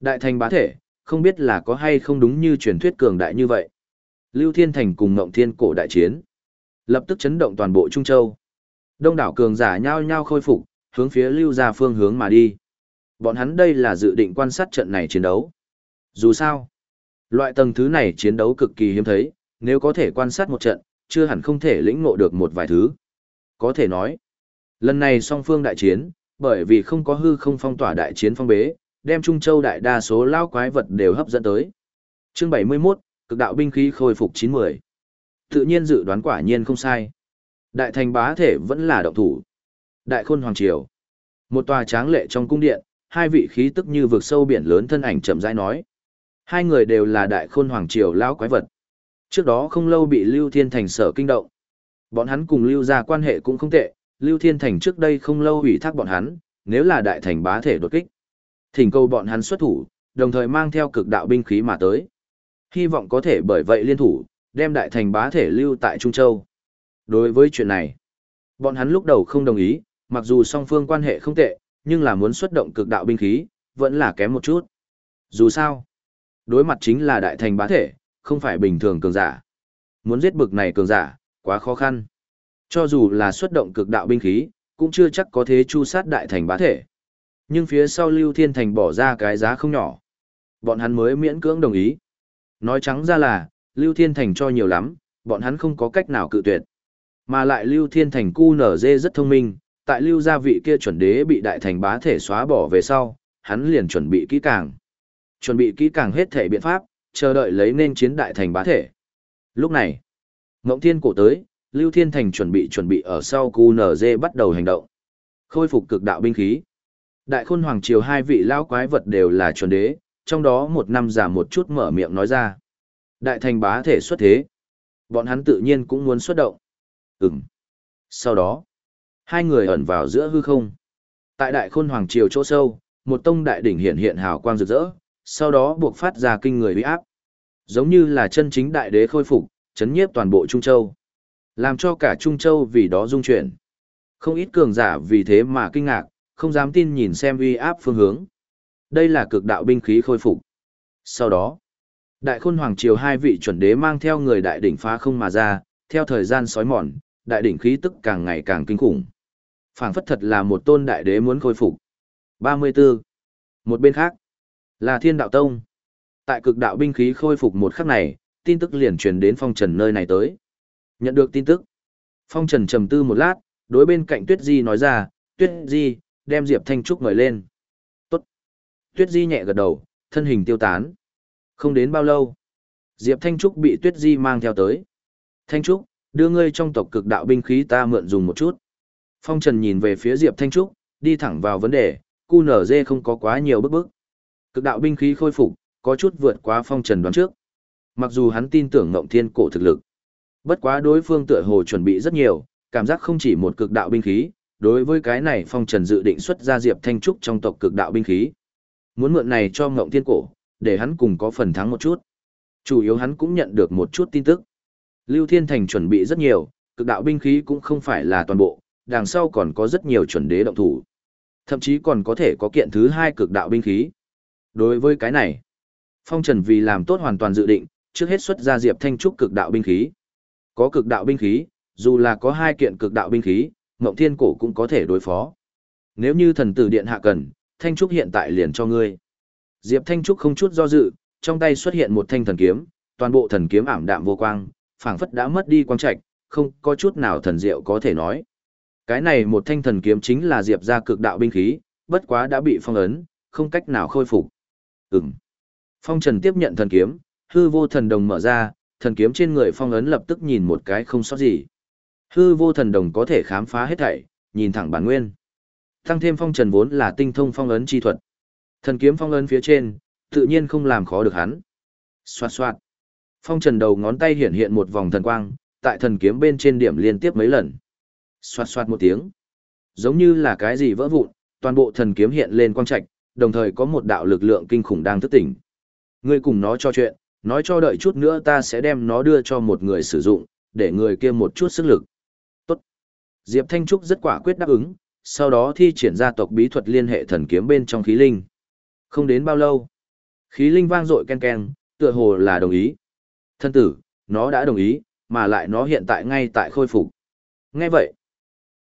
Speaker 1: Đại thành bá thể, không biết là có hay không đúng như truyền thuyết cường đại như vậy. Lưu Thiên Thành cùng Ngộng Thiên cổ đại chiến, lập tức chấn động toàn bộ Trung Châu. Đông đảo cường giả nhao nhao khôi phục, hướng phía Lưu ra phương hướng mà đi. Bọn hắn đây là dự định quan sát trận này chiến đấu. Dù sao, loại tầng thứ này chiến đấu cực kỳ hiếm thấy, nếu có thể quan sát một trận, chưa hẳn không thể lĩnh ngộ được một vài thứ. Có thể nói, lần này song phương đại chiến, bởi vì không có hư không phong tỏa đại chiến phong bế, đem Trung Châu đại đa số lao quái vật đều hấp dẫn tới. Chương 71, cực đạo binh khí khôi phục 90. Tự nhiên dự đoán quả nhiên không sai. Đại thành bá thể vẫn là động thủ. Đại khôn hoàng triều. Một tòa tráng lệ trong cung điện, hai vị khí tức như vực sâu biển lớn thân ảnh chậm rãi nói. Hai người đều là đại khôn hoàng triều lao quái vật. Trước đó không lâu bị Lưu Thiên Thành sở kinh động. Bọn hắn cùng Lưu ra quan hệ cũng không tệ, Lưu Thiên Thành trước đây không lâu ủy thác bọn hắn, nếu là đại thành bá thể đột kích. Thỉnh cầu bọn hắn xuất thủ, đồng thời mang theo cực đạo binh khí mà tới. Hy vọng có thể bởi vậy liên thủ, đem đại thành bá thể lưu tại Trung Châu. Đối với chuyện này, bọn hắn lúc đầu không đồng ý, mặc dù song phương quan hệ không tệ, nhưng là muốn xuất động cực đạo binh khí, vẫn là kém một chút. Dù sao, đối mặt chính là đại thành bá thể, không phải bình thường cường giả. Muốn giết bực này cường giả, quá khó khăn. Cho dù là xuất động cực đạo binh khí, cũng chưa chắc có thế chu sát đại thành bá thể. Nhưng phía sau Lưu Thiên Thành bỏ ra cái giá không nhỏ. Bọn hắn mới miễn cưỡng đồng ý. Nói trắng ra là, Lưu Thiên Thành cho nhiều lắm, bọn hắn không có cách nào cự tuyệt. Mà lại Lưu Thiên Thành cu nở dê rất thông minh, tại Lưu gia vị kia chuẩn đế bị đại thành bá thể xóa bỏ về sau, hắn liền chuẩn bị kỹ càng. Chuẩn bị kỹ càng hết thể biện pháp, chờ đợi lấy nên chiến đại thành bá thể. Lúc này, Ngộng Thiên cổ tới, Lưu Thiên Thành chuẩn bị chuẩn bị ở sau cu nở dê bắt đầu hành động. Khôi phục cực đạo binh khí. Đại khôn hoàng triều hai vị lão quái vật đều là chuẩn đế, trong đó một năm giả một chút mở miệng nói ra. Đại thành bá thể xuất thế. Bọn hắn tự nhiên cũng muốn xuất động. Ừm. Sau đó, hai người ẩn vào giữa hư không. Tại đại khôn hoàng triều chỗ sâu, một tông đại đỉnh hiện hiện hào quang rực rỡ, sau đó buộc phát ra kinh người uy áp. Giống như là chân chính đại đế khôi phục, chấn nhiếp toàn bộ Trung Châu. Làm cho cả Trung Châu vì đó rung chuyển. Không ít cường giả vì thế mà kinh ngạc, không dám tin nhìn xem uy áp phương hướng. Đây là cực đạo binh khí khôi phục. Sau đó, đại khôn hoàng triều hai vị chuẩn đế mang theo người đại đỉnh phá không mà ra, theo thời gian sói mòn, đại đỉnh khí tức càng ngày càng kinh khủng. phảng phất thật là một tôn đại đế muốn khôi phục. 34. Một bên khác, là thiên đạo tông. Tại cực đạo binh khí khôi phục một khắc này, tin tức liền truyền đến phong trần nơi này tới. Nhận được tin tức, phong trần trầm tư một lát, đối bên cạnh tuyết di nói ra, tuyết di, đem Diệp Thanh Trúc mời lên. Tốt. Tuyết di nhẹ gật đầu, thân hình tiêu tán. Không đến bao lâu, Diệp Thanh Trúc bị tuyết di mang theo tới. Thanh Trúc, đưa ngươi trong tộc cực đạo binh khí ta mượn dùng một chút. Phong Trần nhìn về phía Diệp Thanh Trúc, đi thẳng vào vấn đề, cu nở dê không có quá nhiều bức bức. Cực đạo binh khí khôi phục, có chút vượt quá Phong Trần đoán trước. Mặc dù hắn tin tưởng Ngộng Thiên cổ thực lực, bất quá đối phương tựa hồ chuẩn bị rất nhiều, cảm giác không chỉ một cực đạo binh khí, đối với cái này Phong Trần dự định xuất ra Diệp Thanh Trúc trong tộc cực đạo binh khí. Muốn mượn này cho Ngộng Thiên cổ, để hắn cùng có phần thắng một chút. Chủ yếu hắn cũng nhận được một chút tin tức. Lưu Thiên Thành chuẩn bị rất nhiều, cực đạo binh khí cũng không phải là toàn bộ, đằng sau còn có rất nhiều chuẩn đế động thủ. Thậm chí còn có thể có kiện thứ hai cực đạo binh khí. Đối với cái này, Phong Trần vì làm tốt hoàn toàn dự định, trước hết xuất ra Diệp Thanh Trúc cực đạo binh khí. Có cực đạo binh khí, dù là có hai kiện cực đạo binh khí, Ngộng Thiên Cổ cũng có thể đối phó. Nếu như thần tử điện hạ cần, Thanh Trúc hiện tại liền cho ngươi. Diệp Thanh Trúc không chút do dự, trong tay xuất hiện một thanh thần kiếm, toàn bộ thần kiếm ảm đạm vô quang, phảng phất đã mất đi quang trạch, không có chút nào thần diệu có thể nói. Cái này một thanh thần kiếm chính là Diệp gia cực đạo binh khí, bất quá đã bị phong ấn, không cách nào khôi phục. Ừm. Phong Trần tiếp nhận thần kiếm, hư vô thần đồng mở ra, thần kiếm trên người phong ấn lập tức nhìn một cái không sót gì. Hư vô thần đồng có thể khám phá hết thảy, nhìn thẳng bản nguyên. Tăng thêm phong trần vốn là tinh thông phong ấn chi thuật. Thần kiếm phong ấn phía trên, tự nhiên không làm khó được hắn. Xoạt xoạt. Phong trần đầu ngón tay hiện hiện một vòng thần quang, tại thần kiếm bên trên điểm liên tiếp mấy lần. Xoạt xoạt một tiếng. Giống như là cái gì vỡ vụn, toàn bộ thần kiếm hiện lên quang trạch, đồng thời có một đạo lực lượng kinh khủng đang thức tỉnh. Ngươi cùng nó cho chuyện, nói cho đợi chút nữa ta sẽ đem nó đưa cho một người sử dụng, để người kia một chút sức lực. Tốt. Diệp Thanh Trúc rất quả quyết đáp ứng, sau đó thi triển ra tộc bí thuật liên hệ thần kiếm bên trong khí linh. Không đến bao lâu, khí linh vang dội ken ken, tựa hồ là đồng ý. Thân tử, nó đã đồng ý, mà lại nó hiện tại ngay tại khôi phục. Nghe vậy,